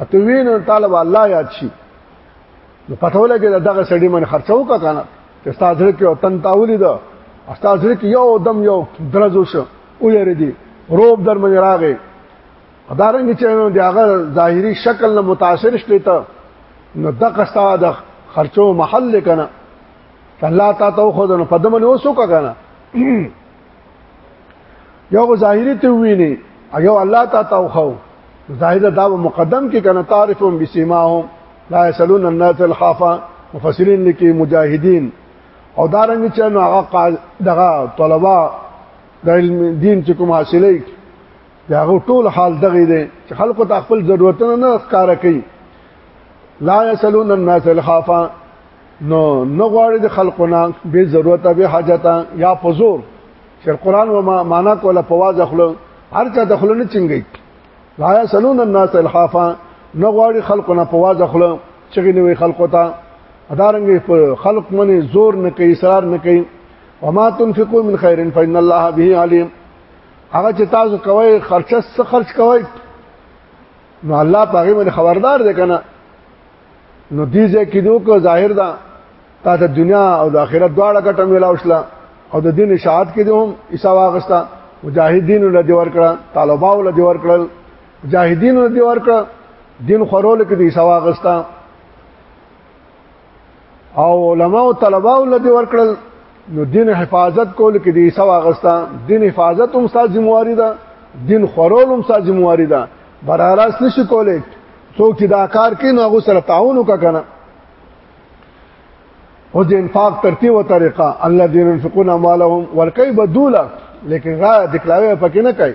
اته وینې طالب الله یاد شي نو پته ولګي دغه سړی من خرڅو کا کنه چې استاد کې او تن تاولې ده استاد کې یو دم یو درزو شو ولر دي روب در من راغې دارنګ چې نو د هغه ظاهري شکل نه متاثر شته ته نو دغه ستاسو د خرچو محل کنه الله تا ته خو دنه په دمن اوسو کنه یو ظاهري ته ویني یو الله تا ته خو ظاهر دا مقدم کې کنه تعرفهم بسماهم لا يسلون الناس الخافا مفسرین لیکي مجاهدین او دارنګ چې نو هغه دغه طلبه د علم دین چې کوم حاصلې دا غو ټول حال دغه دی چې خلکو ته خپل ضرورتونه نه ښکارا کوي لا یسلون الناس الخافا نو نو غواړي د خلقونه به ضرورت به حاجت یا فزور چې قران و ما معنا کوله په واځ خلو هر چا دخلو نه چنګي لا یسلون الناس الخافا نو غواړي خلقونه په واځ خلو چې نوې خلقو ته ادارنګ په خلق منی زور نه کوي اصرار نه کوي وما تنفقوا من خير فإن الله به عليم هغه چې تاسو کوي خرچه څه خرچ کوي نو الله پاغي باندې خبردار دی کنه نو دې ځکه دوه کو ظاهر ده تا د دنیا او د آخرت دواړه ګټه ملاو شله او د دین اشاعت کې دوم ایسا واغستا مجاهدین له دی ورکړه طالبانو له دی ورکړه مجاهدین له دی ورکړه دین خورول کې دی ایسا واغستا او علما او طلبه ول دي ورکړل نو دین حفاظت کول کې دي سو اغستا دین حفاظت هم ساز ذمہواری ده دین خورول هم ساز ذمہواری ده براراس نشي کولای څوک چې دا کار کوي نو هغه سره تعاون وکړه او د انفاق ترتیب او طریقه الذين ينفقون اموالهم ورکي بدوله لیکن را دکلاوی پکې نه کوي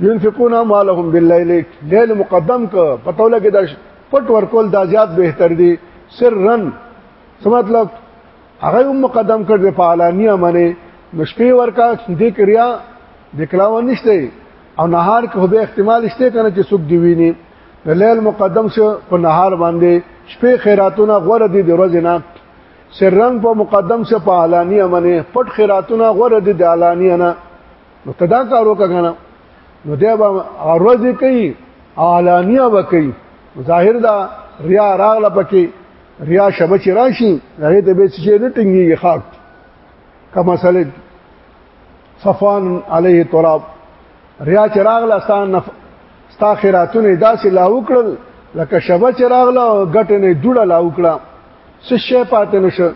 ينفقون اموالهم بالليل ليل مقدم ک پتو لګی دا پټ ورکول دا زیات بهتر دی سرن څه مطلب هغه هم مقدم کړ په اعلانیه باندې نشپې ورکا دې کریا دکلاو نشته او نهار کې به احتمال شته کنه چې سګ دی ویني د لیل مقدم شو په نهار باندې شپې خیراتونه غوړه دي د ورځې نه سرنګ په مقدم شو په اعلانیه باندې پټ خیراتونه غوړه دي د اعلانیه نه نو تدا کارو کنه نو دی به عرض کوي اعلانیه وکي ظاهر دا ریا راغله پکې ریا شبه چې راشي هغه ته به چې نه ټینګي خاک کما سره صفان علیه تراب ریا چې راغله ستان نف ستا خیراتونه داسې لا وکړل لکه شبه چې راغله غټ نه جوړه لا وکړه څه شی پاتې نشه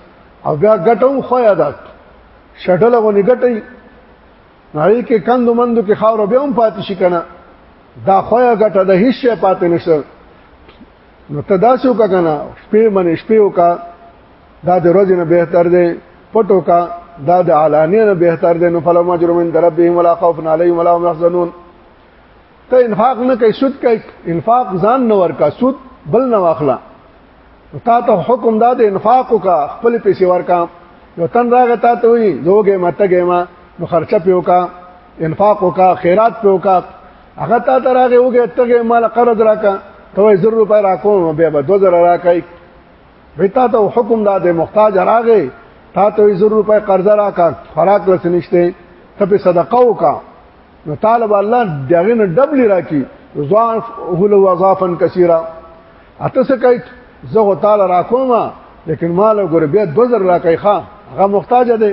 او بیا غټو خو یادات شټل غونې ګټي نړۍ کې کندو مندو کې خاور به هم پاتې شي کنه دا خویا ګټه د هیڅ شي پاتې نشته نو تداسو کا کنه شپې منې شپې وکا دا د ورځې نه بهتر دی پټو کا دا د علانیه نه بهتر دی نو فلم اجرمن دربهم ولا خوف علیهم ولا هم يحزنون ته انفاق نه کوي سود کوي انفاق ځان نه ورکا سود بل نه واخلا تا ته حکم دا د انفاق کا خپل پیسې ورکا یو تن راغی تا ته وی زوګه ماته ګما نو خرچه پیو کا انفاق وکا خیرات پیو کا هغه تا ته راغی وګه ته مال قرض راکا ته وی 0 روپیا راکوم بیا به 2000 راکای وی تا ته حکم دا د محتاج راغی تا ته 0 روپیا قرض راکا خوراک لسنشته ته په صدقه وکا نو طالب الله دغه نه ډبل راکی ضعف هو لو اضافا كثيرا اته سکایت زه هو تعالی راکوم لیکن مال ګور بیا 2000 راکای ښا هغه محتاج دی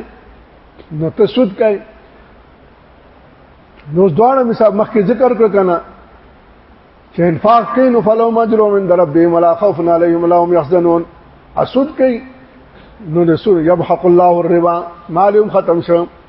نو ته سود کای نو دواړه مثال مخکې ذکر کړ کنه چې انفاق کوي نو فلو مجرو من ربهم ولا خوف عليهم ولا هم يحزنون اسود کوي نو نسو يبحق الله الربا مالهم ختم شو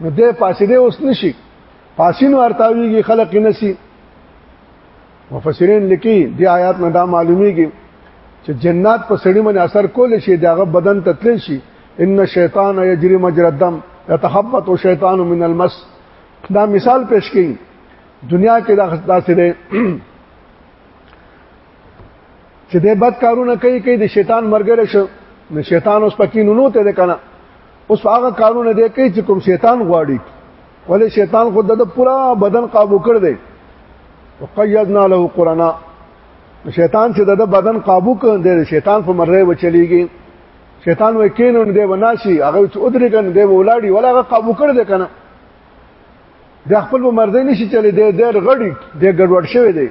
نو دې پاسې دې اوس نشي پاسینو ارتاویږي خلق نسی مفسرین لیکي د آیات نه دا معلومیږي چې جنات په سړی باندې اثر کول شي داغه بدن تتل شي ان شیطان یجری مجرى الدم يتخبط شیطان من المس دا مثال پیش کړي دنیا کې دا داسې ده چې د بد کارونه کوي کوي د شیطان مرګره شو نو شیطان اوس پکې نونو ته ده کنه اوس هغه کارونه دی کوي چې کوم شیطان غواړي ولې شیطان خود د پورا بدن قابو کړ دی وقیدنا له قرانا شیطان چې د بدن قابو کړ دی شیطان په مره و چلیږي شیطان وای کینون دی وناشي هغه چې ادري کنه دی ولاړی ولا هغه قابو کړ دی کنه د خپل مرزه نشي چلی دی د غړي د ګډوډ شوی دی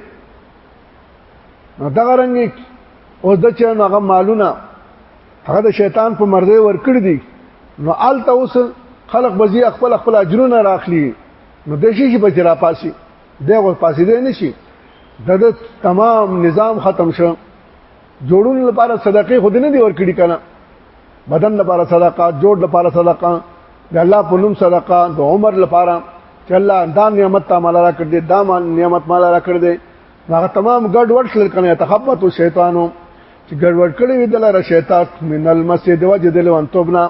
نو دا رنګ او د چې هغه مالونه هغه د شیطان په مرزه ور کړی دي نو آلته اوس خلق بزی خپل خپل اجرونه راخلی نو د شي چې بچ را پاسي دغه پاسي دی نشي د تمام نظام ختم شو جوړون لپاره صدقې خود نه دی ورکړي کنه بدن لپاره صدقه جوړ لپاره صدقه د الله په نوم صدقه د عمر لپاره چې الله دا نعمت ته مال را کړ دې دا نعمت مال را کړ دې هغه تمام ګډ وډ شل کنه تخبط شیطانو چې ګډ وډ کړی وی دلاره شیطان من المسجد وجد لون توبنا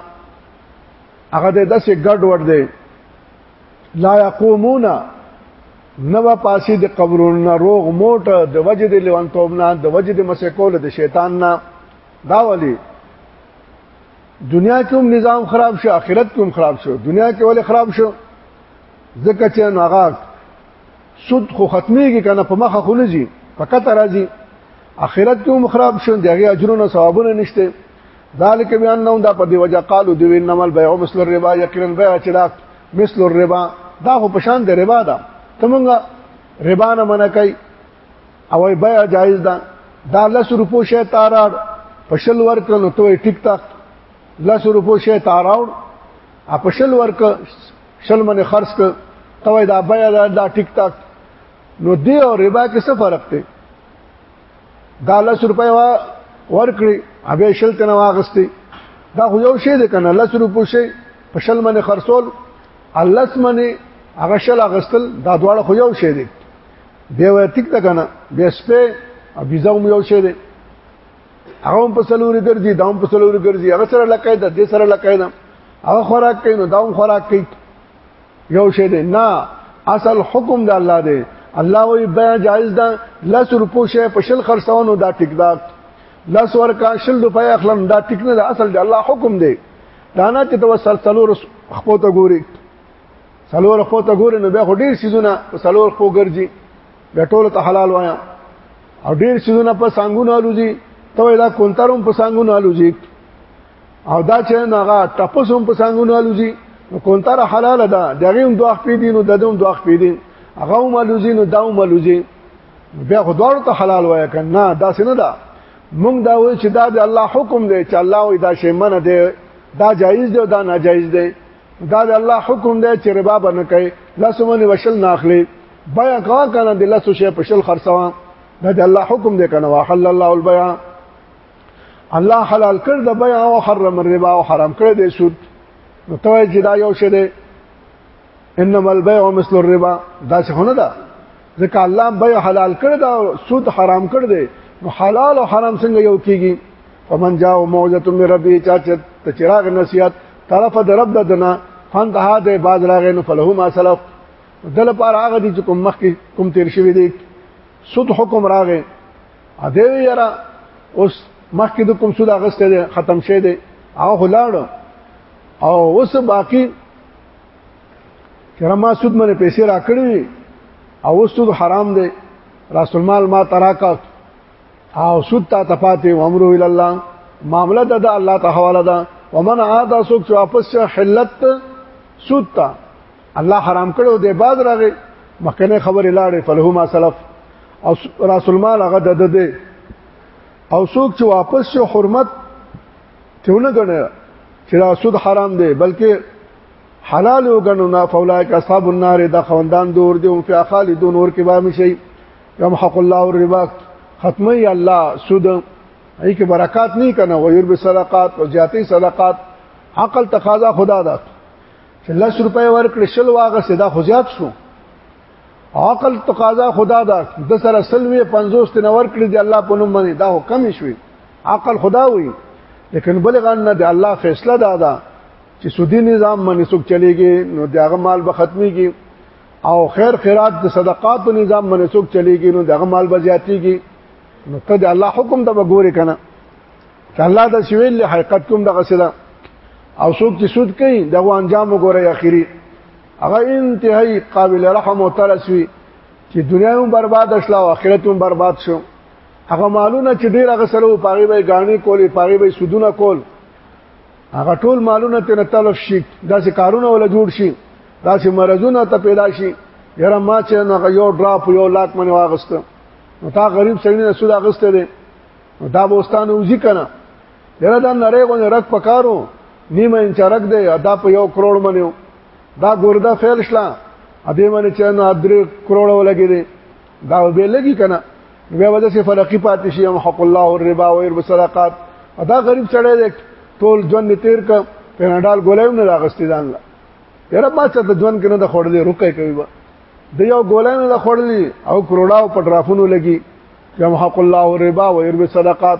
هغه دې داسې ګډ وډ دې لا يقومون نو پاسې د قبرونو روغ موټ د وجد لون توبنا د وجد مسکول د شیطان نه دا ولی دنیا کې هم نظام خراب شو آخرت کې هم خراب شو دنیا کې ولې خراب شو ځکه چې ناغاک سود خو ختميږي کنه په مخه خو نه جي فقط راځي آخرت کې هم خراب شو دغه اجرونه ثوابونه نشته ذالک بیان نو دا په دی وجه قالو دی انما البيع مثل الربا یقینا بيع چې دا مثل الربا دا خو پشان د ربا ده تمنګ ربا نه منع کوي او ای بیا جایز ده دا لس روپو شی تاراړ په شل ورک نو ته ټیک تاک لس روپو شی تاراړ ا په شل ورک شل منه خرج ک ته دا بیا دا ټیک تاک نو دی او ربا کې څه فرق دی دا لس روپۍ وا ورکړي ابه شل تنه واغستي دا خو یو شی دی کنه لس روپو شی په شل منه خرصول الله منه هغه شل اغستل دا دواړه خو یو شی دی دی وای ټیک ده کنه بیا سپه ویزا هم یو شی دی هغه هم په سلوري ګرځي دا هم په سلوري ګرځي هغه سره لکه ده دې سره لکه ده هغه خوراک کوي نو دا هم خوراک کوي یو شی دی نه اصل حکم د الله دی الله وی بیا جایز ده لس روپو شی په شل خرڅونو دا ټیک ده لس ورکا شل روپۍ اخلم دا ټیک نه ده اصل د الله حکم دی دا نه چې تو سلسلو خپل ته ګوري څلور خو ته ګورې نو بیا خو ډیر سيزونه په څلور خو ګرځي بیا ټول ته حلال وایا او ډیر سيزونه په سانګونو الوزي ته دا کونتروم په سانګونو الوزي او دا چې هغه ټپسوم په سانګونو الوزي نو کونتر حلال ده دغه هم دوه خپې دي نو ددوم دوه خپې دي هغه هم الوزي نو دا هم الوزي بیا خو دوړ ته حلال وایا کنه دا سينه ده مونږ دا وایو چې دا د الله حکم دی چې الله وي دا شی منه دی دا جایز دی او دا ناجایز دی دا د الله حکم دی چې ربا بنه کوي لاسونه وشل نه اخلي بیا کا کنه د لاسو شی په شل خرڅوا دا د الله حکم دی کنه وحل الله البيع الله حلال کړ د بيع او حرم الربا او حرام کړ د سود نو ته چې دا یو شی دی انما البيع مثل الربا دا څه نه ده ځکه الله به حلال کړ دا سود حرام کړ دی نو حلال او حرام څنګه یو کیږي فمن جاء موجه من ربه چا چې چراغ نصیحت طرف د رب ددنا فند هاده باز راغې نو فله ما سلف دل پر هغه دي چې کوم مخ کوم تیر شوی دی سود حکم راغې ا دې یرا اوس مخ کې د کوم سود اغسته دی ختم شه دی هغه لاړ او اوس باقی چر ما سود منه پیسې را کړې او اوس سود حرام دی راس المال ما تراکا او سود تا تفاتې امر الى الله معاملہ د الله تعالی حواله ده ومن عاد سوک چې واپس حلت سود تا الله حرام کړو دی باز راغی مکنه خبر لاړې فلهو ما سلف او راس المال هغه د ده او سوک چې واپس شو حرمت ته ونه غنه چې سود حرام دی بلکې حلال وګڼو نه فولای کا اصحاب النار د خوندان دور دي او فی خالدون اور کې به مشي رم حق الله الربا ختمي الله سود ای کې برکات نه کنه وير به صدقات او زیاتې صدقات عقل تقاضا خدا ده چې 10 روپۍ ورکړې شل واغه سدا خو زیات شو عقل تقاضا خدا دا د سره سلوي 50 تنور کړی دی الله په نوم باندې دا حکم شوی عقل خدا وي لیکن بلغان نه دی الله فیصله دا ده چې سودی نظام باندې څوک چلیږي نو داغه مال به ختميږي او خیر خیرات د صدقات او نظام باندې څوک چلیږي نو داغه مال به زیاتيږي نو ته د الله حکم ته وګورې کنه ته الله د سویل له حقیقت کوم دغه سره او څوک چې سود کوي دغه انجام وګوري اخیری هغه انتهایی قابل رحم او ترسوي چې دنیا هم برباد شله او آخرت هم برباد شو هغه مالونه چې ډیر هغه سره پاغي به غاڼې کولې پاغي به سودونه کول هغه ټول مالونه تیر تلف شي داسې کارونه ولا جوړ شي داسې مرزونه ته پیدا شي یاره ما چې نو یو ډراپ یو لاک منه واغست نو تا غریب سړی نه سود اغسته دي نو دا بوستان وزي کنه یاره دا نری غو رک پکارو نیمه انچ رک دی دا په یو کروڑ منو دا ګوردا فعل شلا ا دې باندې چې نو درې کروڑ ولګي دي دا به لګي کنه بیا ودا سي فرقي پاتې شي هم حق الله الربا او رب صدقات ادا غریب سړی دی ټول ژوند تیر ک پنډال ګولایم نه راغستې ځان لا یره ما څه ته ژوند کنه د خړلې رکې کوي با د یو ګولایم نه خړلې او کروڑا او پټرافونو لګي يم حق الله الربا او رب صدقات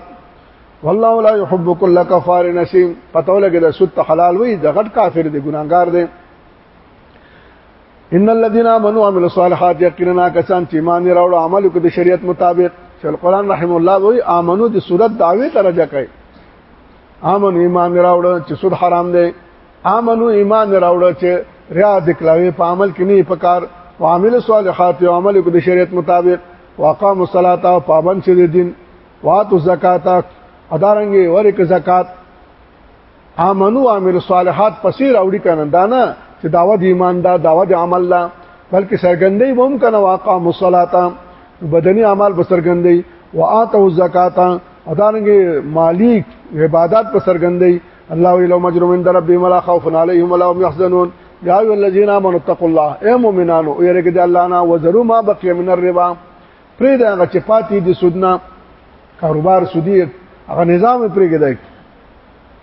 والله لا يحب كل كفار نسيم پتو لګي د سود حلال وي د غټ کافر دی ګناګار دی ان الذين امنوا وعملوا الصالحات یقینا کسان چې ایمان راوړ او عمل وکړي د شریعت مطابق چې القرآن رحم الله وایي امنو د صورت دعوی درجه کوي امنو ایمان راوړ چې سود حرام دی امنو ایمان راوړ چې ریا د کلاوي په عمل کې نه پکار وعمل الصالحات او عمل وکړي د شریعت مطابق واقام الصلاه او پابند شه دین واتو زکات ادارنګي ورک زکات امنو عامل صالحات پسې راوړي کنه دا نه چې داوود ایمان دا داوود عمل لا بلکې سرګندې هم کنه واقع مصلاتا بدني اعمال په سرګندې واتو زکاتا ادانګ مالک عبادت په سرګندې الله ویلو مجرمین در رب ملا خوف علیهم ولا هم يحزنون یا ایو الذین آمنوا اتقوا الله اے مومنانو یریګه د الله نه وزرو ما بقی من الربا پرې دا چې پاتې دي سودنا کاروبار سودی هغه نظام پرې کېدای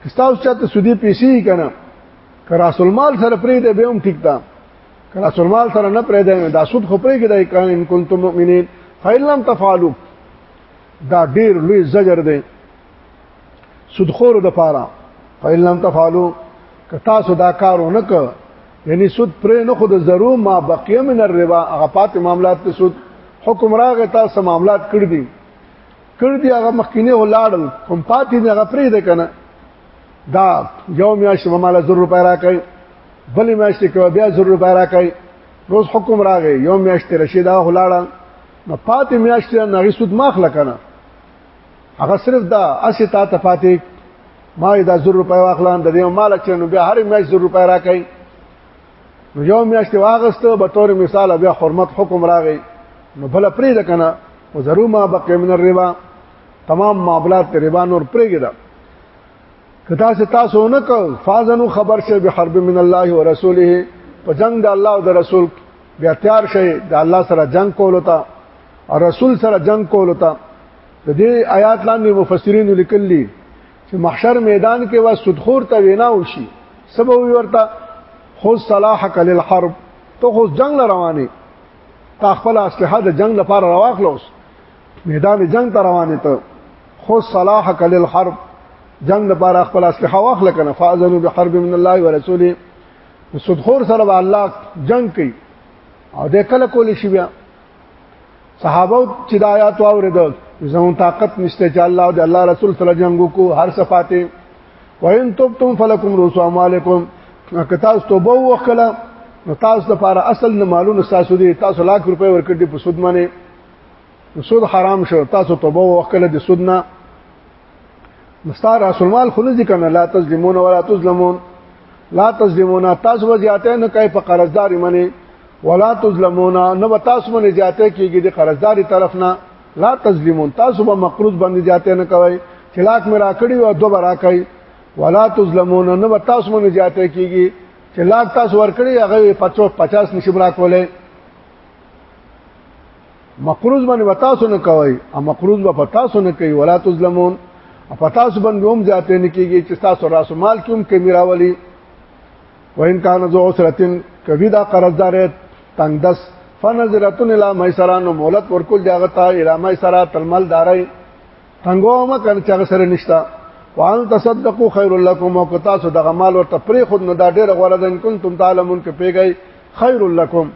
کستاو چاته سودی پیسې کنه کرا سلمال سره پرې دی به هم ټیک تا کرا سلمال سره نه پرې دی دا سود خو پرې کېدای کان ان کنتم مؤمنین فیلم تفعلوا دا ډیر لوی زجر دی سودخور د پاره فیلم تفعلوا که تاسو دا کار ونه ک یعنی سود پرې نه خود ضرور ما بقیه من الربا هغه پات معاملات ته سود حکم راغی تاسو معاملات کړی دي کړ دی هغه مخکینه ولاړل هم پاتې نه غفرې ده کنه دا یو میاشت به مال زر روپۍ راکړي بل میاشت کې بیا زر روپۍ راکړي روز حکم راغی یو میاشت رشید هغه ولاړل نو پاتې میاشت نه غي سود ماخله کنه هغه صرف دا اسی تا ته پاتې ما دا زر روپۍ واخلان د دې مال چې نو بیا هر میاشت زر روپۍ راکړي نو یو میاشت واغسته به تور مثال بیا حرمت حکم راغی نو بل پرې ده کنه و ضرور ما بقې من الربا تمام معاملات ته ربا نور پرېږي دا کتا سے تاسو نه کو فازنو خبر شه به حرب من الله و رسوله په جنگ د الله او د رسول بیا تیار شي د الله سره جنگ کول تا او رسول سره جنگ کول تا د دې آیات لاندې مفسرین لیکلي چې محشر میدان کې وا سودخور ته وینا وشي سبب ورته خو صلاحک للحرب ته خو جنگ رواني تا خپل اسلحه د جنگ لپاره راوخلوس میدان جنگ ته رواني ته خو صلاحک للحرب جنگ لپاره خپل اسلحه واخل کنه فاذنوا بحرب من الله ورسوله سودخور سره الله جنگ کوي او د کله کول شي بیا صحابه چې د آیات اوریدل زمون طاقت نشته چې الله او د الله رسول سره جنگ کو هر صفاته وین تبتم فلکم رؤوس اموالکم کتا توبه وکړه نو تاسو لپاره اصل نه مالونه تاسو دي تاسو لاک روپۍ ورکړي په سود باندې سود حرام شو تاسو توبه وکړه د سود نه مستار رسول مال خو نه ذکر نه لا تظلمون ولا تظلمون لا تظلمون تاسو وزیاته نه کوي په قرضدار منی ولا تظلمون نه به تاسو باندې زیاته کیږي د قرضداري طرف نه لا تظلمون تاسو به مقروض باندې زیاته نه کوي چې لاک مې راکړي او دوه راکړي ولا تظلمون نه به تاسو باندې زیاته کیږي چې لاک تاسو ورکړي هغه 50 50 نشم راکولای مقروض باندې وتاسو نه کوي او مقروض به پتاسو نه کوي ولا تظلمون پتاسو باندې هم ځاتې نه کیږي چې تاسو راس مال کوم کې میراولي وان کان ذو عسرتن کوي دا قرضدار تنگ دس فنظرتن الی میسران مولت ورکول داغه تا الی میسرا تلمل دارای تنگو ما کړ چې سره نشتا وان تصدقوا خير لكم او کتا سو دغه مال ورته پری خود نه دا ډیره غوړه ده ان کنتم تعلمون کې پیګی خير لكم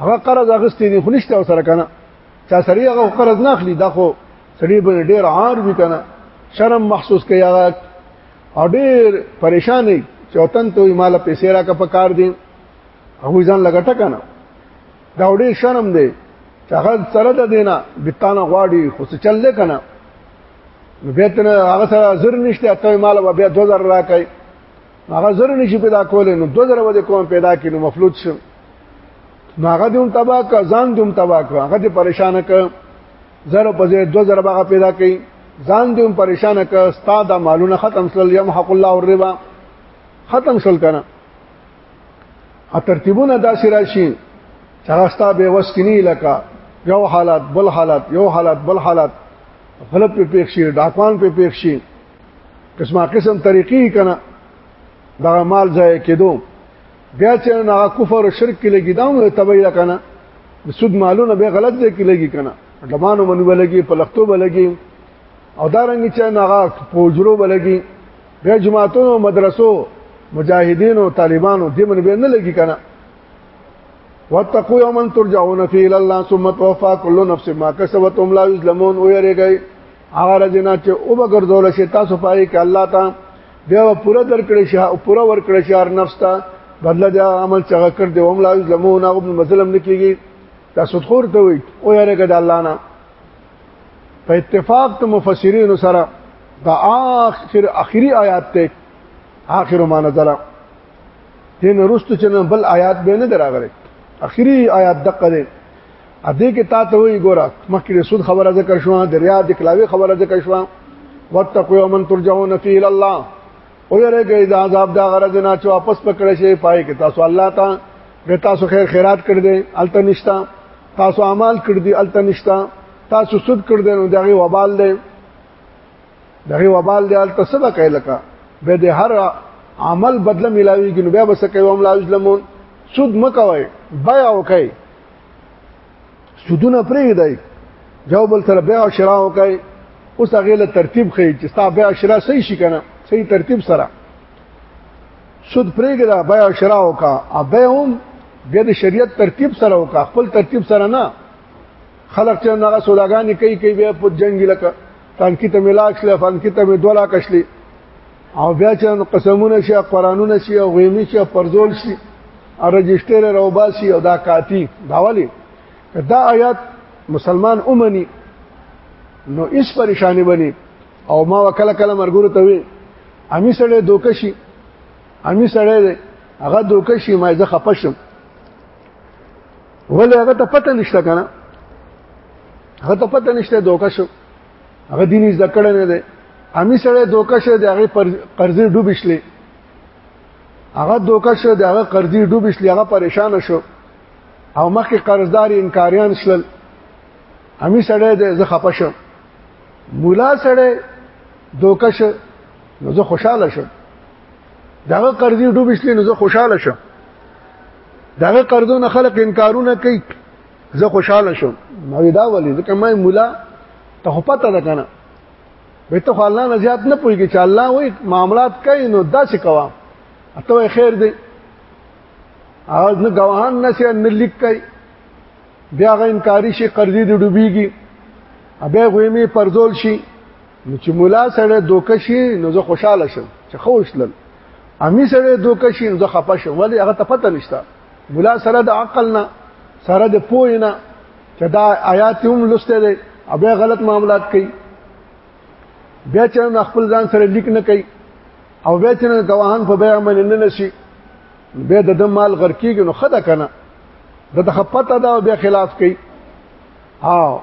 هغه قرض اغستې دي خو نشته سره کنه چا سړی هغه قرض نه اخلي دا خو سړی به ډیر عار وي کنه شرم محسوس کوي هغه او ډیر پریشان وي چوتن ته مال پیسې را کا پکار دي هغه ځان لګټه کنه دا ډیر شرم دی هغه سره د دینه بتانه غواړي خو څه چل نه کنه نو بیت نه هغه سره زر نشته ته مال بیا 2000 راکای هغه زر نشي پیدا کولای نو دو زر ودی کوم پیدا کړي نو مفلوج شو نو هغه دوم تبا کا ځان دوم تبا کا هغه دې پریشان ک زر په زر دو زر هغه پیدا کړي ځان دوم پریشان ک ستا د مالونه ختم سل یم حق الله الربا ختم سل کنه ا ترتیبونه داسې راشي چې هغه ستا به وسکنی لکه یو حالت بل حالت یو حالت بل حالت غلط په پیښ شي ډاکوان په پیښ شي قسمه قسم طریقې کنه دا مال ځای کېدو بیا چې نه کفر او شرک کې لګی دا مو تبعیدا کنه د سود مالونه به غلط ځای کې لګی کنه ډمانو منو بلګي په لختو بلګي او دا رنګ چې نه پوجرو بلګي بیا جماعتونو مدرسو مجاهدین او طالبانو دې من به نه لګی کنه واتقوا يوما ترجعون فيه الى الله ثم توفى كل نفس ما كسبت وهم لا يظلمون ويرګي هغه رجنا چې او بغرزول شي تاسو پای کې الله ته بیا پوره درکړی شي او پوره ورکړی شي هر نفس ته بدله د عمل څنګه کړ دی هم لا زمون هغه مظلوم نکېږي تاسو خور ته وي او یاره کده الله نه په اتفاق ته مفسرین سره دا اخر اخری آیات ته اخر ما نظر دین رست چې بل آیات به نه دراغره اخری آیات دقه ا دې کې تا ته وی ګوره مخکې د سود خبره ذکر شو د ریا د کلاوي خبره ذکر شو واتقوا یوما ترجعون فيه الى الله او یریږئ د عذاب دا غرض نه چې واپس پکړې شي پای کې تاسو الله ته به تاسو خیر خیرات کړ دې الته نشتا تاسو اعمال کړ دې الته نشتا تاسو سود کړ دې نو دغه وبال دې دغه وبال دې الته سبا کوي لکه به دې هر عمل بدله ملاويږي نو بیا بس کوي هم لا یظلمون سود مکوي بیا وکي سودونه پرې دی جو بل سره بیا شرا وکای اوس هغه له ترتیب خې چې ستا بیا شرا صحیح شي کنه صحیح ترتیب سره سود پرېګه دا بیا شرا وکا ابه هم بیا د شریعت ترتیب سره وکا خپل ترتیب سره نه خلق چې هغه سوداګانی کوي کوي بیا په جنگ لکه فانکی ته ملاک شله فانکی ته دولا کشلی او بیا چې قسمونه شي قرانونه شي او غیمی شي پرزول شي او رجستر روباسي او دا کاتی دا ولی دا آیات مسلمان اومني نو اس پریشانی بني او ما وکله کله مرګور ته وي امی سره دوکشي امی سره هغه دوکشي ما زه خپشم ولې هغه ته پته نشته کنه هغه ته پته نشته دوکشم هغه دین زده کړی نه دی امی سره دوکه شه د هغه قرضې ډوبشلې هغه دوکه شه د هغه قرضې ډوبشلې هغه پریشان شو او مخکې قرضدار انکاریان شلل امی سره د زه خپه شم مولا سره دوکه شه نو زه خوشاله شم دغه قرضې ډوبشلې نو زه خوشاله شم دغه قرضونه خلک انکارونه کوي زه خوشاله شوم ما دا ولې ځکه ما مولا ته خو پته ده کنه به ته الله نه زیات نه پوهیږي چې الله وایي معاملات کوي نو داسې کوه ته خیر دی اواز نه گواهان نه سي نه لیک کوي بیا غ انکاری شي قرضې دی ډوبېږي بیا غوېمې پرزول شي نو چې مولا سره دوکه شي نو زه خوشاله شم چې خوشلل امی سره دوکه شي نو زه خپه شم ولی هغه ته پته نشته مولا سره د عقل نه سره د پوه نه چې دا آیات هم لسته دي ابه غلط معاملات کوي بیا چې خپل ځان سره لیک نه کوي او بیا چې ګواهان په بیا من نه نشي به د دم مال غر کیږي نو خدا کنه د تخپته دا به خلاف کوي ها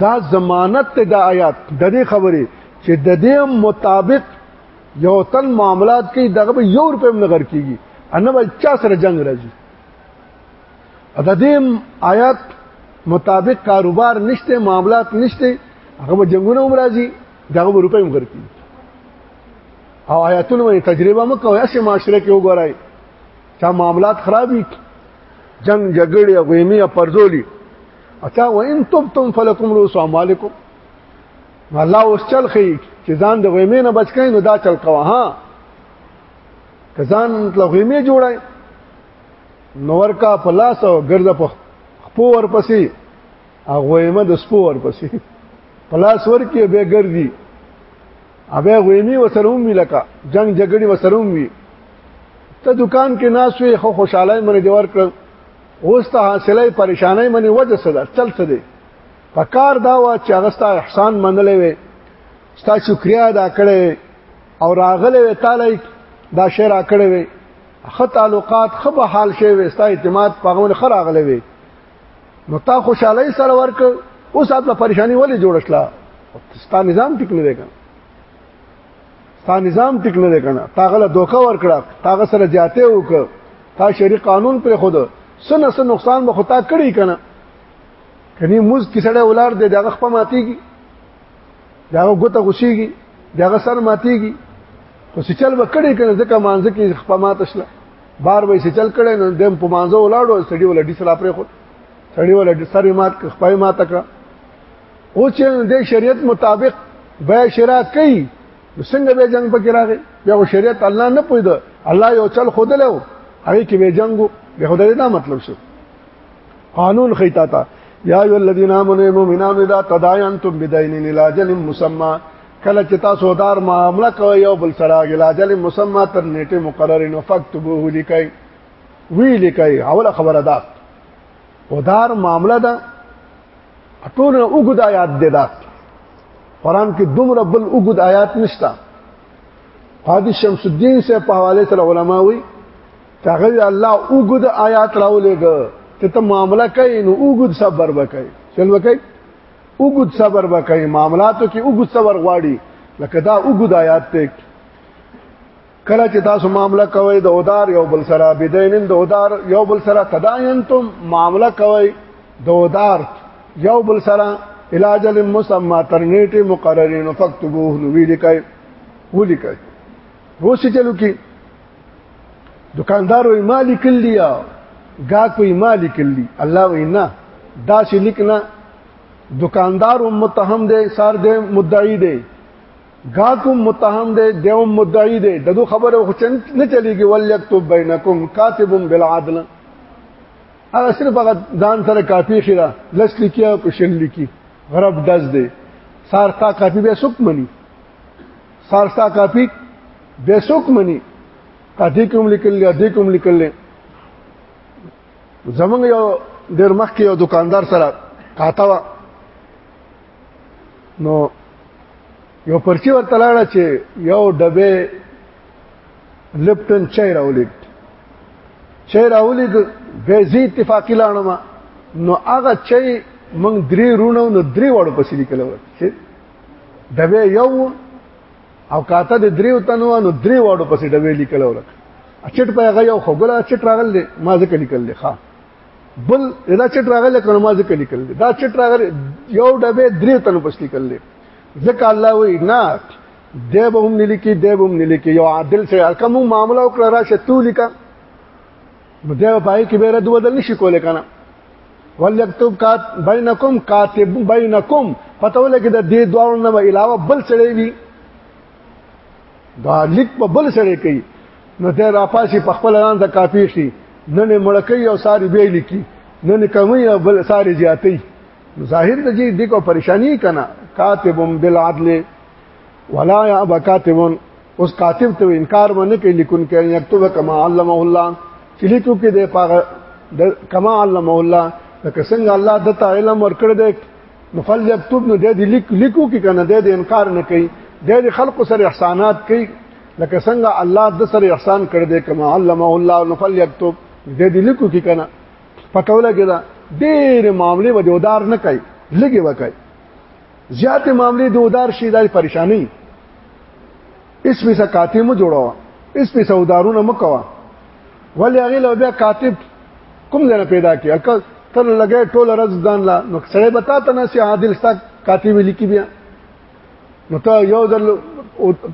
دا ضمانت ته د آیات د دې خبرې چې د دې مطابق یو تن معاملات کوي دغه به یو روپې هم نه غر کیږي ان به چا سره جنگ راځي اته دې آیات مطابق کاروبار نشته معاملات نشته هغه به جنگونه هم راځي دغه به روپې هم غر کیږي او آیاتونه باندې تجربه مکوئ اسه معاشره کې وګورئ چا معاملات خراب دي جنگ جګړې او غیمه پرځولي اچھا وان تبتم فلکم رؤوس اموالکم الله اوس چل خي چې ځان د غیمه نه بچ کین نو دا چل کوه ها کزان له غیمه جوړای نور کا پلاس او ګرځه په خپو ور پسې غیمه د سپو ور پسې پلاس ور کې به ګرځي ابه غیمی وسروم وی لکه جنگ جګړې وسروم وی ته دکان کې ناس وی خو خوشاله منې دی ورکړ اوس ته حاصله پریشانای منې وجه صدر چل څه دی پکار دا وا چې هغه ستا احسان منلې وي ستا شکریا ادا کړې او راغلې وي تعالی دا شعر کړې وي خه تعلقات خه به حال شي وي ستا اعتماد پغون خه راغلې وي نو تا خوشاله سره ورک اوس اپ له پریشانی ولې جوړ شلا ستا نظام ټیک نه دی کنه ستا نظام ټیک نه دی کنه تا غله دوکا ور کړه تا غ سره جاته وک تا شری قانون پر خود سن سن نقصان به خطا کړی کنه کني موز کې سړی ولار دی دغه خپه ماتيږي دغه ګوته غشيږي دغه سر ماتيږي خو سچل وکړي کنه ځکه مانځ کې خپه مات شله بار وای سچل کړي نو دیم په مانځو ولاړو سړی ول ډي سلا پرې خو سړی ول ډي سر مات خپه مات کړه او چې د شریعت مطابق به شرا کوي څنګه به جنگ پکې راغی بیا شریعت الله نه پوي الله یو چل خود له هغه کې به جنگو به خدای دا مطلب شو قانون خیتا تا یا ایو الذین آمنوا مؤمنان اذا تداینتم بدین الی اجل مسمى کله چې تاسو دار معاملہ کوي یو بل سره اجل مسمى تر نیټه مقرره نو فكتبوه لیکي وی لیکي اوله خبره ده ودار معاملہ ده ټول وګد آیات دي دا قران کې دومره بل وګد آیات نشتا قاضي شمس الدین سے په حواله سره علما وی تغوی الله اوګد آیات راولېګ چې ته معاملہ کوي نو اوګد صبر وکړي چل وکړي اوګد صبر وکړي معاملاتو کې اوګد صبر غواړي لکه دا اوګد آیات ته کله چې تاسو معاملہ کوئ د اودار یو بل سره بدینن د اودار یو بل سره تداینتم معاملہ کوئ د اودار یو بل سره علاج المسمى ترنیټه مقررین فكتبوه نو ویل کوي ولي کوي روسي چلو کې دکاندار وی ما لیکل دی گاک وی ما لیکل دی الله وی نه دا چې لیکنا دکاندار هم متهم دی سار دی مدعی دی گاک هم متهم دی دی هم مدعی دی دغه خبره خو چن نه چلیږي ولیکتب بینکم کاتب بالعدل هغه صرف هغه ځان سره کاپی خیره لس لیکي او پښل لیکي غرب دز دی سار تا کاپی به سوک منی سارستا کاپی به څوک مني کاټی کوم لیکل یا دې کوم لیکل زمونږ یو ډېر مخکې یو دکاندار سره کاته وا نو یو پرچی ورته لاړه چې یو ډبه لپټن چای راولید چای راولید به زی اتفاقی لاړم نو هغه چای مونږ درې رونو نو درې وړو پسې لیکل ور چې ډبه یو او کاته د دریو تنو نو درې واړو پسې ډبه لیکل ورک چټ په هغه یو خو بل چټ راغل دی ما ځکه لیکل دی ښا بل دا چټ راغل کنه ما ځکه لیکل دی دا چټ راغل یو ډبه درې تنو پسې لیکل دی ځکه الله وی نه دی به هم نلیکي دی به هم نلیکي یو عادل سره کوم معاملې وکړه راشه تو لیکه نو دی په پای کې به رد بدل نشي کولای کنه ولکتب کات بینکم کاتب بینکم پته ولګي د دې دوه نه علاوه بل سړی وي دا لیک په بل سړی کوي نو ته را پاسي په خپل لاند د کاپی شي نه نه مړکې او ساری به لیکي نه نه کمی او بل ساری زیاتې ظاهر د دې کو پریشانی کنا کاتبم بالعدل ولا یا بکاتبون اوس کاتب ته انکار باندې کوي لیکون کې یكتب کما علمه الله چې لیکو کې د پاغه کما علمه الله لکه څنګه الله د تعالی ورکړ دې نو فل یكتب نو د لیک لیکو کې کنه د انکار نه کوي د خلق سره احسانات کوي لکه څنګه الله د سره احسان کړ دې کما علمه الله نو فل یكتب د دې لیکو کې کنه پټوله کې دا ډېر معاملې به ودار نه کوي لګي وکړي زیات معاملې د ودار شي د پریشانی اس پیسه کاتب مو جوړاوه اس پیسه ودارونه مکوا ولې هغه لو بیا کاتب کوم ځای پیدا کی اکل تر لګې ټول رز ځان لا نو سړی بتا ته نه سي عادل ستا کاتب لیکي بیا نو ته یو ځل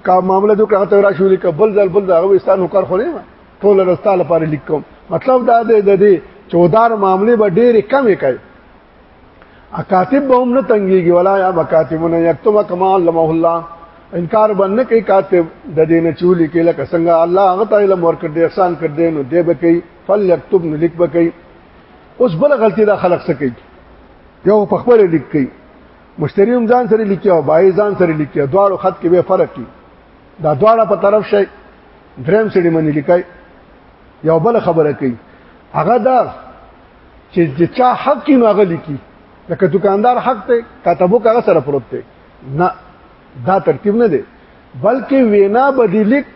کا معاملې جو کړه ته راشو لیک بل ځل بل دا غو ستانو کار خو نه ټول رز تعالی پر لیکم مطلب دا دی د دې چودار معاملې به ډېر کم کوي اکاتب به هم نه تنګيږي ولا یا مکاتبونه یکتب کما علمه الله انکار باندې کوي کاتب د دین چولی کې لکه څنګه الله هغه ته علم ورکړ دې احسان کړ دې نو دې به کوي فل یكتب نو لیک به کوي اوس بل غلطي دا خلق سکی یو په خپل لیک کوي مشتری هم ځان سره لیکي او بای ځان سره لیکي دواړو خط کې به فرق کی دا دواړه په طرف شي دریم سړي منی لیکي یو بل خبره کوي هغه دا چې چې چا حق کې نو هغه لیکي لکه دکاندار حق ته کاتبو هغه سره پروت دی نه دا ترتیب نه دی بلکې وینا بدیلیک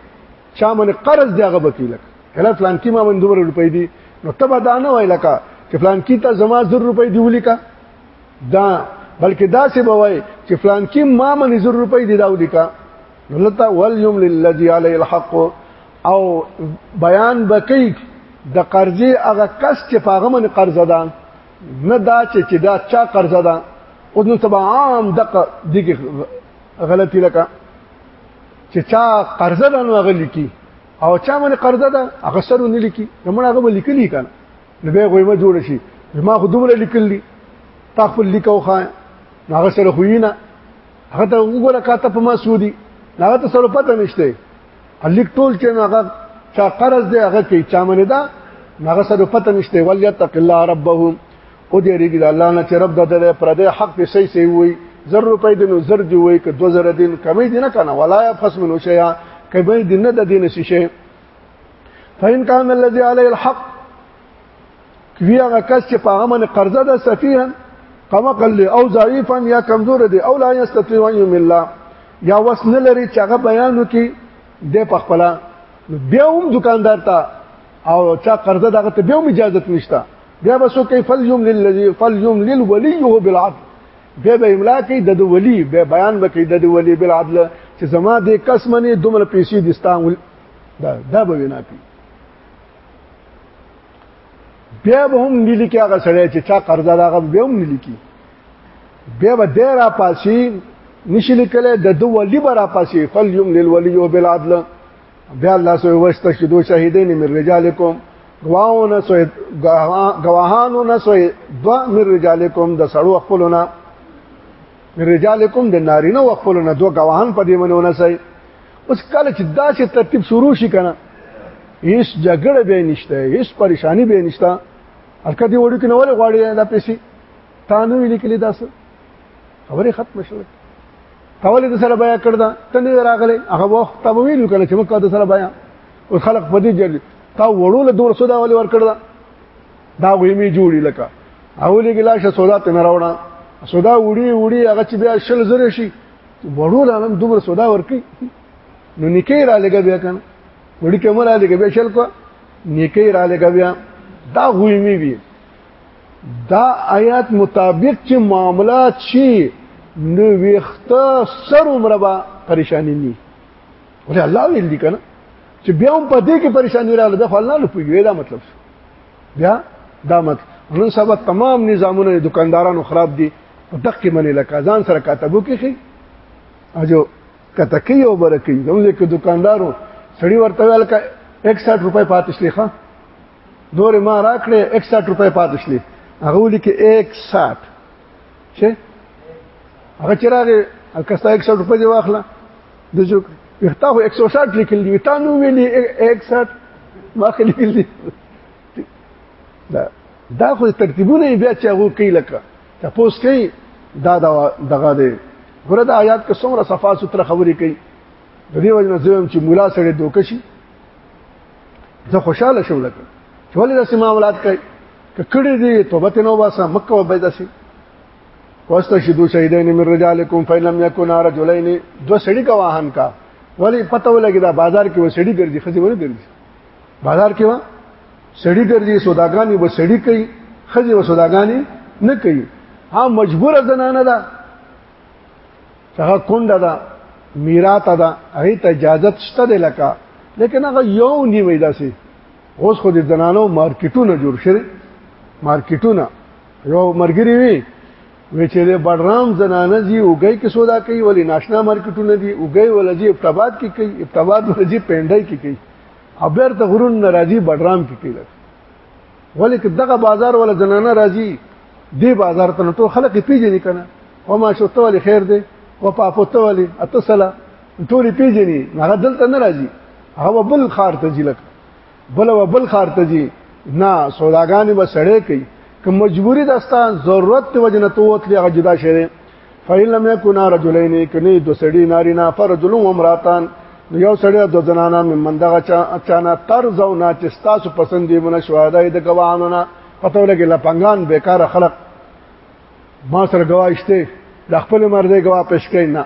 چا من قرض دی هغه بکیلک کله فلان کې ما من 2 روپۍ دی نو تبه دا نه وای لکه چې فلان کې ته زما 2 روپۍ دی ولیکا دا بلکې دا څه بوي چې فلان کې ما من 2 روپۍ دی دا ولیکا نو لته ول یوم للذي علی الحق او بیان بکې د قرضې هغه کس چې پاغه من قرض ده نه دا چې چې دا چا قرض ده او نو تبع عام دغه دغه غلطی لکه چې چا قرض ده نو هغه لیکي او چا من قرض ده هغه سره نه لیکي نو موږ هغه لیکلی کنه نو به غوېمه جوړ شي ما خو دومره لیکلی تا خپل لیکو خا هغه سره خوینه هغه ته وګوره کاته په ما سودی هغه ته سره پته نشته الیک ټول چې هغه چا قرض دی هغه کې چا منی دا هغه سره پته نشته ولی تق الله ربهم او دې ریګ الله نه چې رب د دې پر دې حق په صحیح صحیح وي زر روپۍ دین او زر دی وي ک 2000 دین کمی دینه کنه ولا يفس منو شیا کبه دینه د دین شي فین کان الذي علی الحق وی هغه کس چې په هغه باندې قرضه ده سفیهن کما قل او ضعیفا یا کمزور دی او لا یستطيع ان یمل الله یا وس نه لري چې هغه بیان وکي د پخپلا بیا هم دکاندار ته او چا قرضه دغه ته بیا هم اجازه نشته بیا بسو کې فلیوم للذی فلیوم للولیه بالعدل بیا به املا کې د ولی به بیان وکي د ولی بالعدل چې زما د کس منی دومره پیسې دستان دا دا به وینا کوي بیا به هم نیلی کې هغه سړی چې چا قرض راغ به هم نیلی کې بیا به ډیر پاسي نشي لیکلې د دو ولی برا پاسي فل یم للولی او بالعدل بیا الله سو وشت شدو شهیدین من رجالکم گواهونه سو گواهانو نه سو دو من رجالکم د سړو خپلونه من رجالکم د نارینه او خپل نه دوه غواهان په دې منونه سي اوس کله چې داسې ترتیب شروع شي کنه هیڅ جګړه به نشته هیڅ پریشانی به نشته الکه دی وړو کې نه ولې غواړي دا پیسې تا نه ویل کېلې داسې خبره ختم شوه تا ولې د سره بیا کړدا ته نه راغلې هغه وخت تا ویل کله چې مکه د سره بیا او خلق په دې جل تا وړو له دور سودا ولې ور کړدا دا ویمه جوړی لکه اولی ګلاش سودا ته نه راوړه سودا وړي وړي هغه چې بیا شل زره شي وړو لانم دومره سودا ورکی نو نکي را لګا بیا کنه وړي کوم را لګا بیا شل کو نکي را لګا بیا دا غویمی وی دا آیات مطابق چې معاملات شي نو ویخته سر عمره به پریشانی نه ولې الله ویل دي کنه چې بیا هم په دې کې پریشانی راغله د خپل نه پوي دا مطلب شو بیا دا مطلب نن سبا تمام نظامونه دکاندارانو خراب دي په دقه منی لکه ځان سره کاتبو کې خي اجو کته کې یو برکې زموږ کې دکاندارو سړی ورته ویل کا 61 روپے پاتې شلې ښا نور ما راکړې 61 روپے پاتې شلې هغه ولي کې 61 چې هغه چرغه الکستا 100 روپۍ دی واخله د جو وخته 160 لیکل دي تا نو ویلي 61 ما خلي لیکل دي دا دا خو ترتیبونه بیا چې هغه کوي لکه تاسو کوي دا دغه دی ګره د آیات کې څومره صفا ستره خبرې کوي د دې وجه زم چې مولا سره دوکشي زه خوشاله شوم لکه چې ولې داسې معاملات کوي کړي دي توبه ته نو باسه مکه وبې داسې واستشهدوا شهیدین من رجالکم فإن لم یکونا رجلین دو سړي گواهان کا ولی پته ولګی دا بازار کې وسړي ګرځي خځه ونه ګرځي بازار کې وا سړي ګرځي سوداګانی وسړي کوي خځه وسوداګانی نه کوي ها مجبور زنانه ده هغه کونډه ده میراته ده هغه ته اجازه شته ده لکه لیکن هغه یو نیوي داسي اوس خو د زنانو مارکیټونه جوړ شوي مارکیټونه یو مرګري وی وی چې د بډرام زنانه زی اوګي کې سودا کوي ولی ناشنا مارکیټونه دي اوګي ولجی ابتاباد کې کوي ابتاباد ولجی پندای کې کوي ابر ته غرون ناراضي بډرام کې کوي ولی که دغه بازار ولا زنانه راضي دی بازار ته نو خلک پیژني کنه او ما شوته ولی خیر دی او پاپوته ولی اتصله ټول پیژني هغه دلته نه راځي هغه بل خار ته ځلک بل و بل خار ته ځي نه سوداګانې به سړې کوي که مجبوری داستان ضرورت ته وجنه توت لري هغه جدا شری فإن لم يكن رجلين کني دو سړي ناري نه فرجل و امراتان یو سړی د زنانا ممن دغه چا اچانا تر زو نه چې تاسو پسند دی مونږ شواهدای د ګواهانو نه پته ولګي لپنګان بیکاره خلق ما سره گواهشته د خپل مرده گواه پېښ کین نه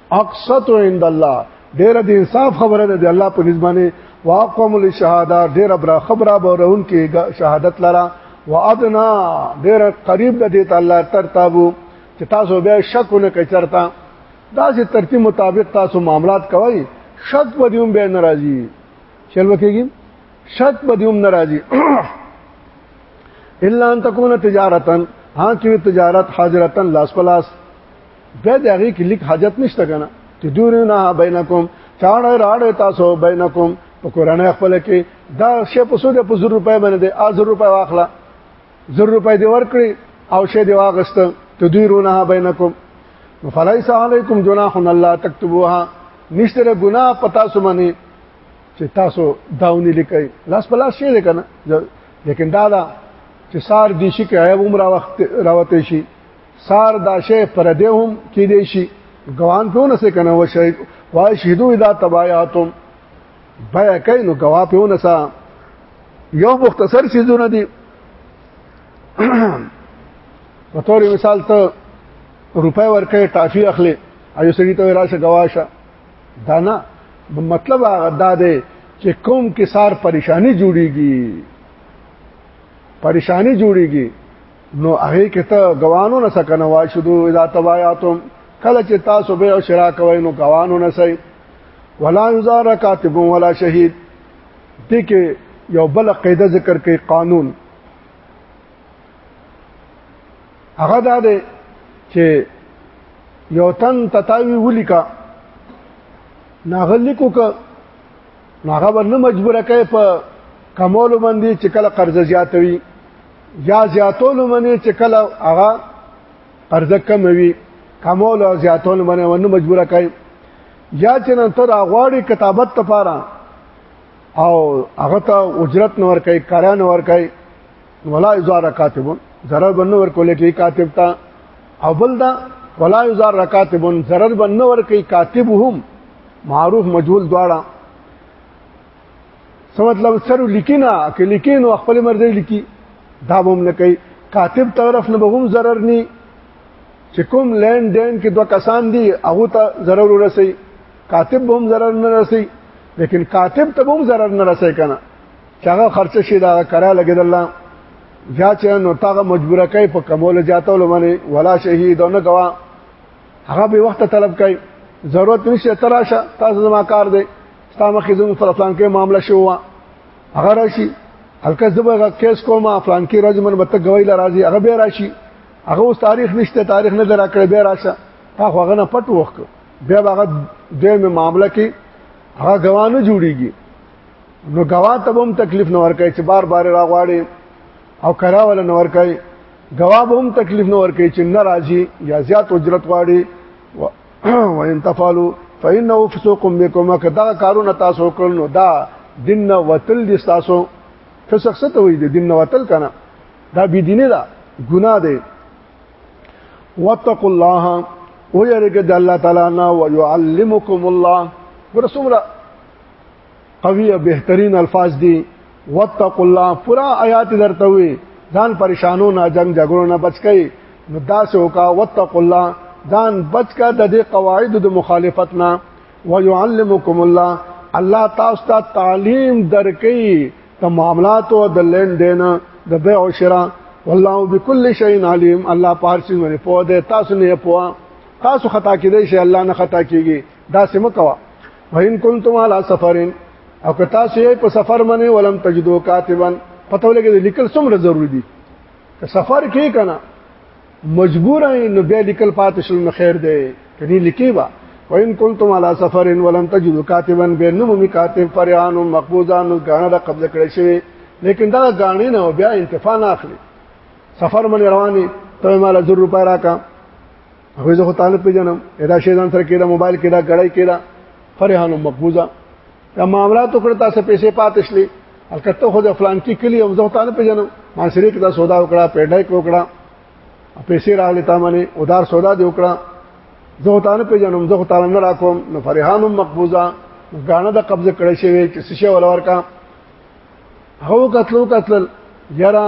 اقصت عند الله ډیر د انصاف خبره ده د الله په نسبانه واقوم للشهاده ډیر بر خبره برون کې شهادت لرا وادنا ډیر قریب د دې تعالی تر تابو چې تاسو به شک نه کچرتا دا چې ترتیب مطابق تاسو معاملات کوئ شک به دیوم به ناراضي چل وکېږي شک به دیوم ناراضي الا ان تكون تجارتا ها چې تجارت حاضرتن لاس پلاس بیا د هغه کې لیک حاجت نشته کنه تدورنا بینکم چاړه راړه تاسو بینکم په قران خپل کې دا شی په سود په 100 روپۍ باندې دی 1000 روپۍ واخلا 100 روپۍ دی ورکړي او شی دی واغست تدورنا بینکم فلیس علیکم جناح الله تكتبوها نشتره ګناه پتا سو باندې چې تاسو داونی لیکي لاس په لاس شي ده کنه لیکن دا دا چې سار دیشي کې عیب عمر وخت راوته شي سار دا شی پردې هم کې دی شي ګوان په ونه سه کنه وشي وای شهدو اذا تبايعتم بیا کین نو ګوا په ونه سه یو مختصر سيزونه دي په تور مثال ته روپۍ ورکې ټافي اخلي ایو سړي ته راشه ګواشه دا نه مطلب هغه دا دی چې کوم کې سار پریشانی جوړیږي پریشانی جوړیږي نو هغه کته غوانو نه سکنه واشدو اذا تبایاتم کله چې تاسو به او شرا کوي نو غوانو نه سي ولا یزار کاتب ولا شهید دې کې یو بل قاعده ذکر کوي قانون هغه دا دی چې یو تن تتاوی ولیکا ناغلیکو که ناغه ورنه مجبوره کوي په کمولو باندې چې کله قرض زیاتوي یا زیاتول منی چې کله هغه قرض کم وي کمول او زیاتول منی ونه مجبوره کوي یا چې نن تر غواړي کتابت لپاره او هغه ته اجرت نور کوي کرا نور کوي ولا یزار کاتبون ضرر بنو ور کولې کې کاتب تا او بل دا ولا یزار کاتبون ضرر بنو ور کوي کاتبهم معروف مجهول دواړه څه مطلب سره لیکینا کې لیکین او خپل مرزه لیکي دا هم نه کوي کاتب طرف نه بهم zarar ني چې کوم لین دین کې دوه کسان دي هغه ته zarar ورسي کاتب هم zarar نه رسي لیکن کاتب ته هم zarar نه رسي کنه چې هغه خرچ شي دا کرا لګید الله بیا چې نو تاغه مجبوره کوي په کمول جاته ولمنه ولا شهید نه کوا هغه به وخت طلب کوي ضرورت نشته تراشه تاسو زما کار دی ستا مخې زموږ پر پلان کې معاملې شو هغه راشي هلکه زبغه کیس کوم افلان کې راځي من بته غوي لرازي هغه به راشي هغه اوس تاریخ نشته تاریخ نه درا کړ به راشه هغه هغه نه پټ وخت بیا هغه دمه معاملې کې هغه غوانه جوړیږي نو غوا ته هم تکلیف نه ورکړي چې بار بار راغواړي او کرا ولا نه ورکړي غوا به هم تکلیف نه ورکړي چې ناراضي یا زیات اجرت غواړي وان تفعلوا فانه فسوق بكم کدا کارونه تاسو کړنو دا دین وتل دي تاسو فسق څه ته وایي د دین وتل کنه دا بی دینه ده ګناه ده واتقوا الله ويرګ د الله تعالی نه ويعلمكم الله ورسوله قوی او بهترین الفاظ دي واتقوا الله پورا آیات درته وي ځان پریشانو نه جنگ جګړو نه بچ کئ نو داسې وکا واتقوا الله ځان بچ کا د دې قواعد د مخالفت نه ويعلمکم الله الله تاسو ته تعلیم درکې د معاملات او د لین دین د بيع او شراء والله بكل شيء عليم الله په هر څه باندې پوه دی تاسو نه پوه تاسو خطا کیدئ شي الله نه خطا کیږي دا سم کوا وین کنتم علی سفرین او که تاسو یې په سفر باندې ولم تجدو کاتبن پته ولګي لیکل څومره ضروری دي که سفر کې کنه مجبور یې نو بیا لیکل پاتې شل نو خیر دی کني لیکي با وان کنتم علی سفر ولم تجدوا کاتبا بینهم کاتب فرعان مقبوضا نو غاڼه د قبضه کړی شوی لیکن دا غاڼې نه بیا انتفاع نه اخلي سفر من رواني ته مال 1000 روپیا راکا هغه زه طالب پیژنم ادا شی ځان سره کېدا موبایل کېدا غړای کېدا فرحان مقبوزه یا معاملات وکړ تاسو پیسې پاتې شلې الکته خو د فلان کې کلی او زه طالب پیژنم ما سره کې دا سودا وکړه پیډای کو وکړه پیسې راغلې تا باندې ودار سودا دی وکړه زه طالب پیژنم زه طالب نه راکوم نو فرحان مقبوزه غاڼه د قبضه کړې شوی چې سشه ولور کا هو قتلو قتل یرا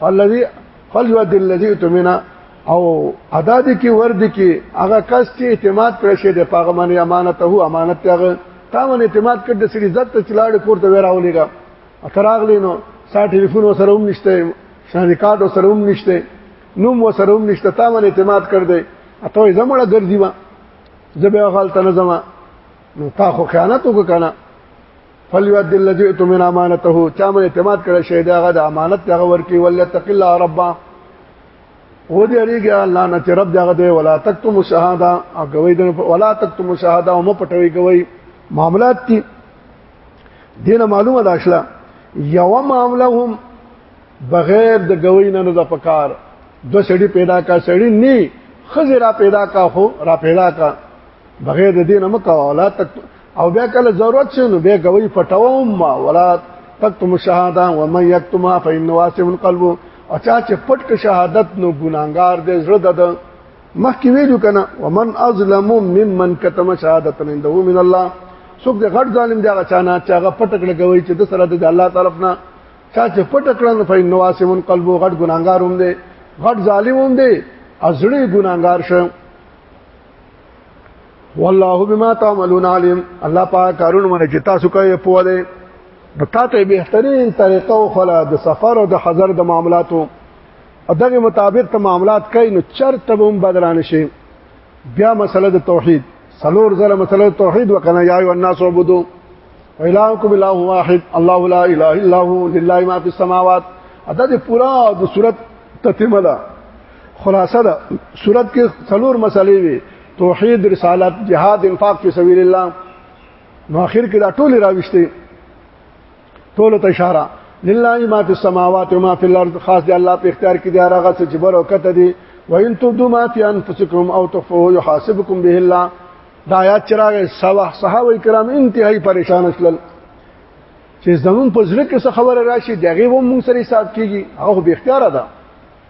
فالذي فليود الذي تمنا او ادا دي کې ور دي کې هغه کس چې اعتماد کړی شه د پاغه باندې امانت هو امانت هغه تا باندې اعتماد کړ د سړي عزت ته چلاړ کور ته وراولېګا اتراغلی نو سا ټلیفون وسره هم نشته شان ریکارډ وسره هم نشته نوم وسره هم نشته تا باندې اعتماد کړ دې اته زمړه ګرځي ما زبې غلط نه زما نو تا خو خیانت وکړه فلیؤد الذی اتمن امانته چا مې اعتماد کړی شه دا غا د امانت هغه ورکی ولتق الله ربا و دې اړیږي الله نه چې رب دغه دی ولا تکتم شهاده او غوي دې ولا تکتم شهاده او مو پټوي غوي معاملات دي دینه معلومه ده اصله یو معاملې هم بغیر د غوي نه نه پکار دو سړی پیدا کا سړی ني خزرا پیدا کا هو را پیدا کا بغیر د دینه مکه ولا تک او بیا کله ضرورت شي نو بیا کوي پټوم ما ولا تکتم الشهاده ومن یکتمها فإنه واسم القلب او چا چې پټ ک شهادت نو ګناګار دی زړه د مخکې ویلو کنه ومن ازلم ممن کتم شهادت عنده من الله څوک د غټ ظالم دی هغه چانه چې هغه پټ کړه کوي چې د سره د الله طرف نه چا چې پټ کړه نو فإنه واسم القلب غټ ګناګار هم دی غټ ظالم هم دی ازړي ګناګار شه والله بما تعملون علیم الله پاک کارونه منه چې تاسو کوي په دې نو تاسو بهترین طریقه او خلا د سفر او د حضر د معاملاتو دغه مطابق ته معاملات کوي نو چرته به هم بدران شي بیا مسله د توحید سلور زله مسله توحید وکنه یا ایو الناس عبدو الهکم اله واحد الله لا اله الا هو لله ما فی السماوات ادا دې پورا د صورت تتمه ده خلاصه ده صورت کې څلور مسلې وي توحید رسالت جهاد انفاق فی سبیل الله نو اخر کې دا ټول راوښته ټول ته اشاره لله ما فی السماوات و ما فی الارض خاص دی الله په اختیار کې دی هغه څه چې بر او کته دی وان تبدو ما فی انفسکم او تخفوه یحاسبکم به الله دا آیات چراغ صباح صحابه کرام انتهایی پریشان شول چې زمون په ځل کې څه خبره راشي دغه و مون سره حساب کیږي هغه به اختیار ده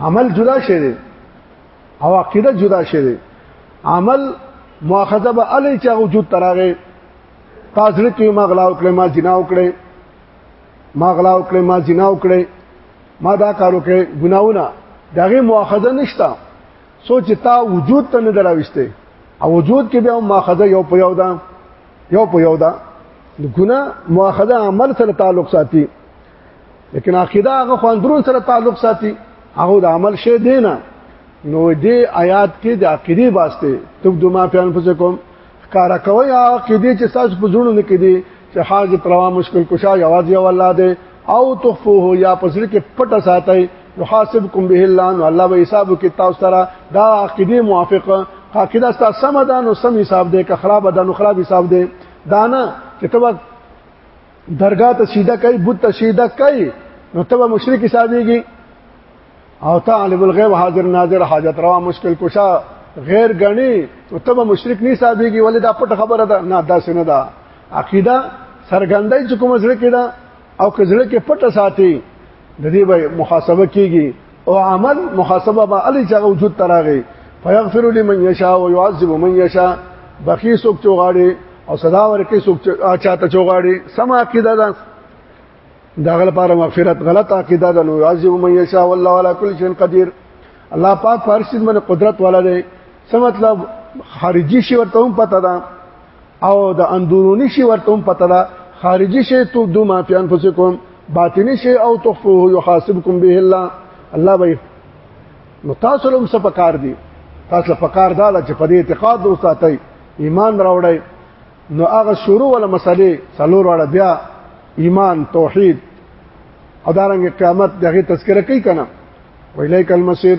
عمل جدا شي دي او عقیده جدا شي دي عمل مؤاخذه به علی چې وجود تراغه تاسو لري کې ما غلا وکړې ما جنا وکړې ما غلا وکړې ما جنا وکړې ما دا کارو کې ګناونه دغه مؤاخذه نشتا سوچ تا وجود ته نه دراويسته او وجود کې بیا مؤاخذه یو په یو ده یو په یو ده ګناه مؤاخذه عمل سره تعلق ساتي لیکن عقیده هغه خواندرون سره تعلق ساتي هغه د عمل شی دی نه نو دې آیات کې د عقیده واسطه تب دوما پیان پسې کوم کار کوي عقیده چې تاسو په زړه نه کې دي چې حاجت روا مشکل کشا یوازې او الله دې او تخفوه یا پسې کې پټ ساتي يحاسبكم به الله نو الله به حساب کې تاسو سره دا عقیده موافقه عقیده تاسو سم ده نو سم حساب دې که خراب ده نو خراب حساب دې دانا چې تبا درگاه ته سیده کوي بت ته سیده کوي نو ته به مشرک حسابيږي او ته عالم الغیب حاضر ناظر حاجت روا مشکل کشا غیر غني او ته به مشرک نه حسابيږي ولې دا پټ خبره ده نه دا سن ده عقیده سرګندای چې کوم زړه کې ده او که زړه کې پټه ساتي د دې به محاسبه کیږي او عمل محاسبه به علي چې وجود تراغي فیغفر لمن یشاء ويعذب من یشاء بخي سوک چوغاړي او صدا ورکي سوک چاته چوغاړي سم عقیده ده داغه لپاره مغفرت غلط عقیده ده نو يعذب من یشاء والله على كل شيء قدير الله پاک فارسی من قدرت والا دی څه مطلب خارجي شي ورته هم پته ده او د اندرونی شی ورته پته ده خارجي شی تو دو مافیان پس کوم باطنی شی او تخفوه یحاسبکم به الله الله به نو تاسو لوم څه پکار دي تاسو پکار دا چې په دې اعتقاد وساتئ ایمان راوړئ نو هغه شروع ولا مسلې څلور وړه بیا ایمان توحید او دارنګ قیامت دغه تذکرہ کوي کنه ویلیک المسیر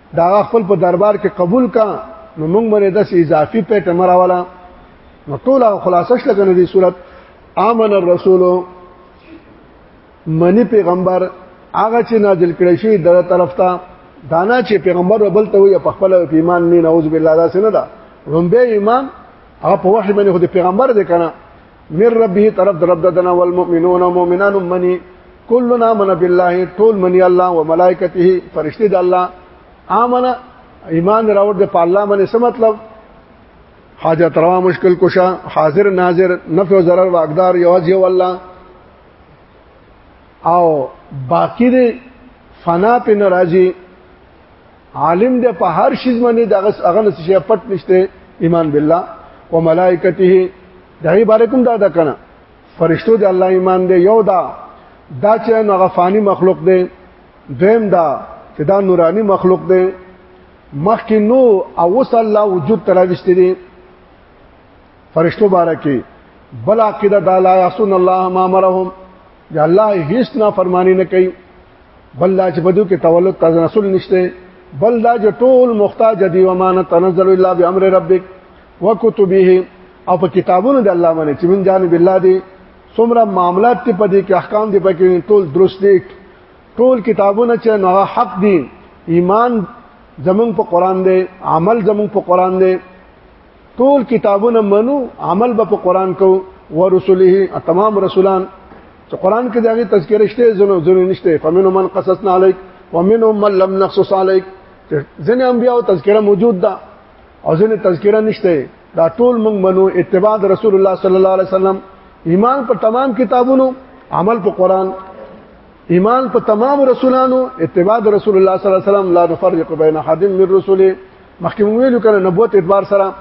دا خپل په دربار کې قبول کا نو موږ باندې د اضافي پیټ مراواله نو ټول خلاصه شل کنه دي صورت امن الرسول منی پیغمبر هغه چې نازل کړی شي د طرف ته دانا چې پیغمبر وبل ته وي په خپل ایمان نه نعوذ بالله دا سن ده رومبه ایمان هغه په وحی باندې خو د پیغمبر دی کنه من ربه طرف در رب دنا والمؤمنون مؤمنان منی کلنا من بالله طول منی الله وملائکته فرشتي د الله امنه ایمان راوړ د الله باندې څه مطلب حاجت روا مشکل کشا حاضر ناظر نفع و ضرر واقدار یواز یو الله او باقی دی فنا په ناراضي عالم دی په هر شي باندې دغه هغه نس شي پټ نشته ایمان بالله او ملائکته دغه باره کوم دا د کنه فرشتو دی الله ایمان دی یو دا دا چې هغه فانی مخلوق دی دویم دا چې دا نورانی مخلوق دی مخکې نو او وس الله وجود تراويشته دي فرشتو بارکه بل عقیده دا لا یعصون الله ما امرهم یا الله هیڅ نافرمانی نه کوي بل دا چې بدو کې تولد تناسل نشته بل دا چې ټول محتاج دی و مان تنزل الا بامر ربک وکتبه او په کتابونو د الله باندې چې من جانب الله دی څومره معاملات ته پدې کې احکام دی پکې ټول درست دي ټول کتابونه چې نه حق دي ایمان زمون په قران دی عمل زمون په قران دی ټول کتابونه منو عمل به په قران کو ورسله تمام رسولان چې قران کې دغه تذکرې شته زنو زنو نشته فمنهم من قصصنا عليك ومنهم من لم نقصص عليك ځنه انبیا او تذکرہ موجود ده او ځنه تذکرہ نشته دا ټول موږ منو اتباع رسول الله صلی الله علیه وسلم ایمان پر تمام کتابونو عمل په قران ایمان په تمام رسولانو اتباع رسول الله صلی الله علیه وسلم لا نفرق بین احد من رسله مخکې ویلو کنه نبوت اعتبار سره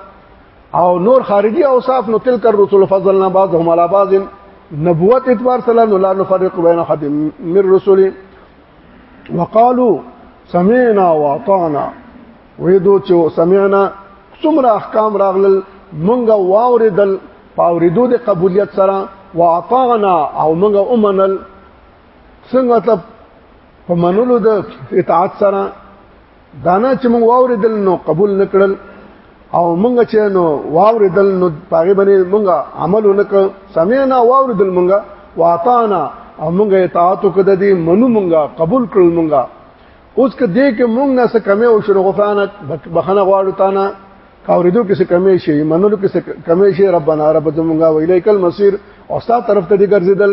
او نور خارجي اوصاف نو تلک الرسل فضلنا بعضهم على بعض نبوت اعتبار سره نو لا نفرق بين احد من رسل وقالوا سمعنا واطعنا وېدو چې سمعنا څومره احکام راغلل مونږه واوریدل پاوریدو د قبولیت سره واطعنا او مونږه ومنل څنګه ته په منلو د اطاعت سره دانا چې موږ واوریدل نو قبول نکړل او موږ چې نو واوریدل نو پاغه باندې موږ عمل نکړ سمعنا واوریدل موږ واطانا او موږ اطاعت وکړه دې منو موږ قبول کړل موږ اوس که دې کې موږ نه څه کمی او شروع غفرانک بخنه غواړو تانا کاوریدو کې څه کمی شي منلو کې څه کمی شي ربانا رب زمونږه ویلیکل مسیر او ستا طرف ته دې ګرځیدل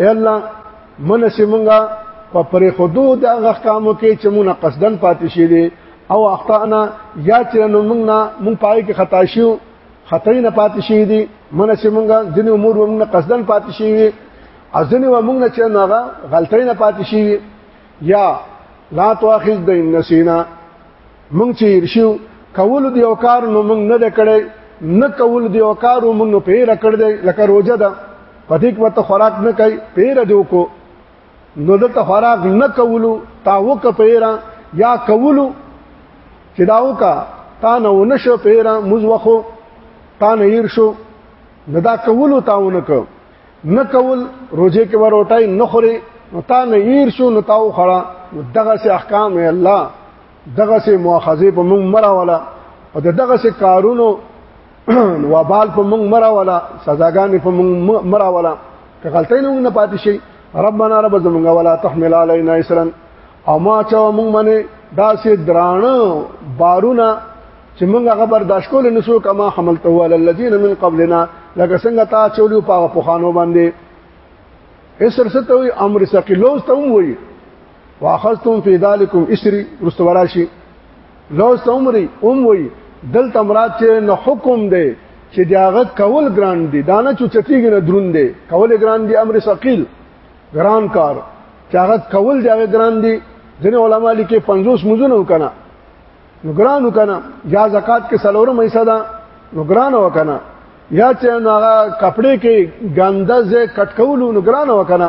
اے الله منشي مونږه په پرې خودو د هغه احکامو کې چې مونږه قصدن پاتې شې دي او اخطانا یا چې نو مونږ نه مونږ پای کې خطا شو خطا نه پاتې شې دي منشي مونږه ځینې امور مونږه قصدن پاتې شې وي ازنه و مونږ نه چې نو هغه غلطۍ نه پاتې شې وي یا لا تواخذ د نسینا مونږ چې ارشو کول دی او کار نو مونږ نه دکړې نه کول دی او کار مونږ په هیر کړ دی لکه روزه ده پدې کې وته خوراک نه کوي پیر دی کو نو دته خوراک نه کولو تاوک پیرا یا کولو چې داو کا تا نه ونشو پیرا مزوخو تا نه هیر شو نه دا کولو تاونه کو نه کول روزه کې وروټای نه خوري نو تا نه هیر شو نو تاو خړه دغه سي احکام الله دغه سه مؤاخذه په موږ مرا ولا او دغه سه کارونو وبال په موږ مرا ولا سزاګانې په موږ مرا ولا که غلطۍ نه نه پاتې شي ربنا رب زمونږ ولا تحمل علينا اسرا او ما چا موږ باندې داسې درانه بارونه چې موږ هغه برداشت کول نه سو کما حملته على الذين من قبلنا لکه څنګه تا چولیو په پخانو باندې اسر ستوي امر ثقيلوز ته وي واخذتم فی ذلکم اسری رستوراشی لو سمری ام وی دل تمرات چې نه حکم دی چې داغه کول ګران دي دانه چوچتیږي نه درون دي کول ګران دي امر ثقيل ګران کار چاغت کول داغه ګران دي ځنه علما لیکي 50 مزونه وکنه نو ګران وکنه یا زکات کې سلورم حصہ ده نو ګران وکنه یا چې نو هغه کپڑے کې ګنده زه کټکولو نو ګران وکنه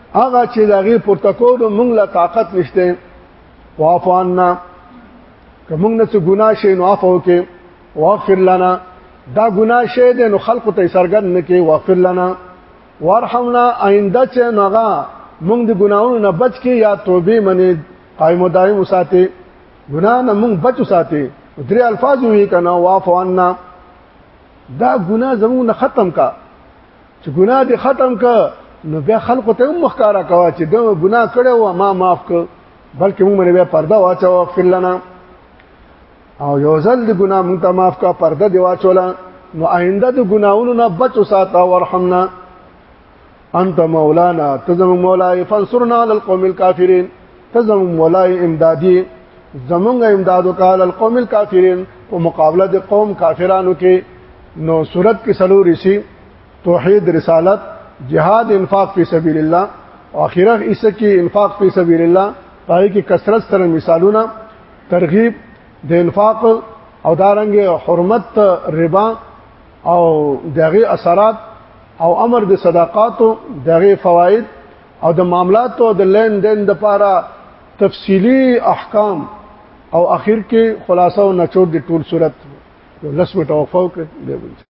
هغه چې دغه پورته کولو موږ له طاقت نشته وافانا که موږ نه څه ګناه شي نو عفو کې واغفر لنا دا ګناه شي د نو خلق ته سرګن نه کې واغفر لنا وارحمنا آینده چې نغا موږ د ګناونو نه بچ کې یا توبه منې قائم دائم وساته ګناه نه موږ بچ وساته درې الفاظ وی کنه وافانا دا ګناه زموږ نه ختم کا چې ګناه دې ختم ک نو بیا خلکو ته هم مخکارا کوا چې دا ګناه کړو او ما معاف ک بلکې موږ باندې بیا پرده واچو اغفر لنا او یو ځل د ګناه مونږ ته معاف کا پرده دی واچولا نو آینده د ګناونو نه بچ وساته ورحمنا انت مولانا تزم مولای فانصرنا على القوم الكافرين تزم مولای امدادی زمونږ امدادو کال القوم الكافرين په مقابله د قوم کافرانو کې نو صورت کې سلو رسی توحید رسالت جهاد انفاق فی سبیل الله او اخیره ایسه کې انفاق فی سبیل الله پای کې کثرت سره مثالونه ترغیب د انفاق او دارنګ حرمت ربا او دغه اثرات او امر د صدقاتو دغه فواید او د معاملاتو د لین دین د پاره تفصیلی احکام او اخر کې خلاصو نچوړ د ټول صورت لسمه توفاو کې دی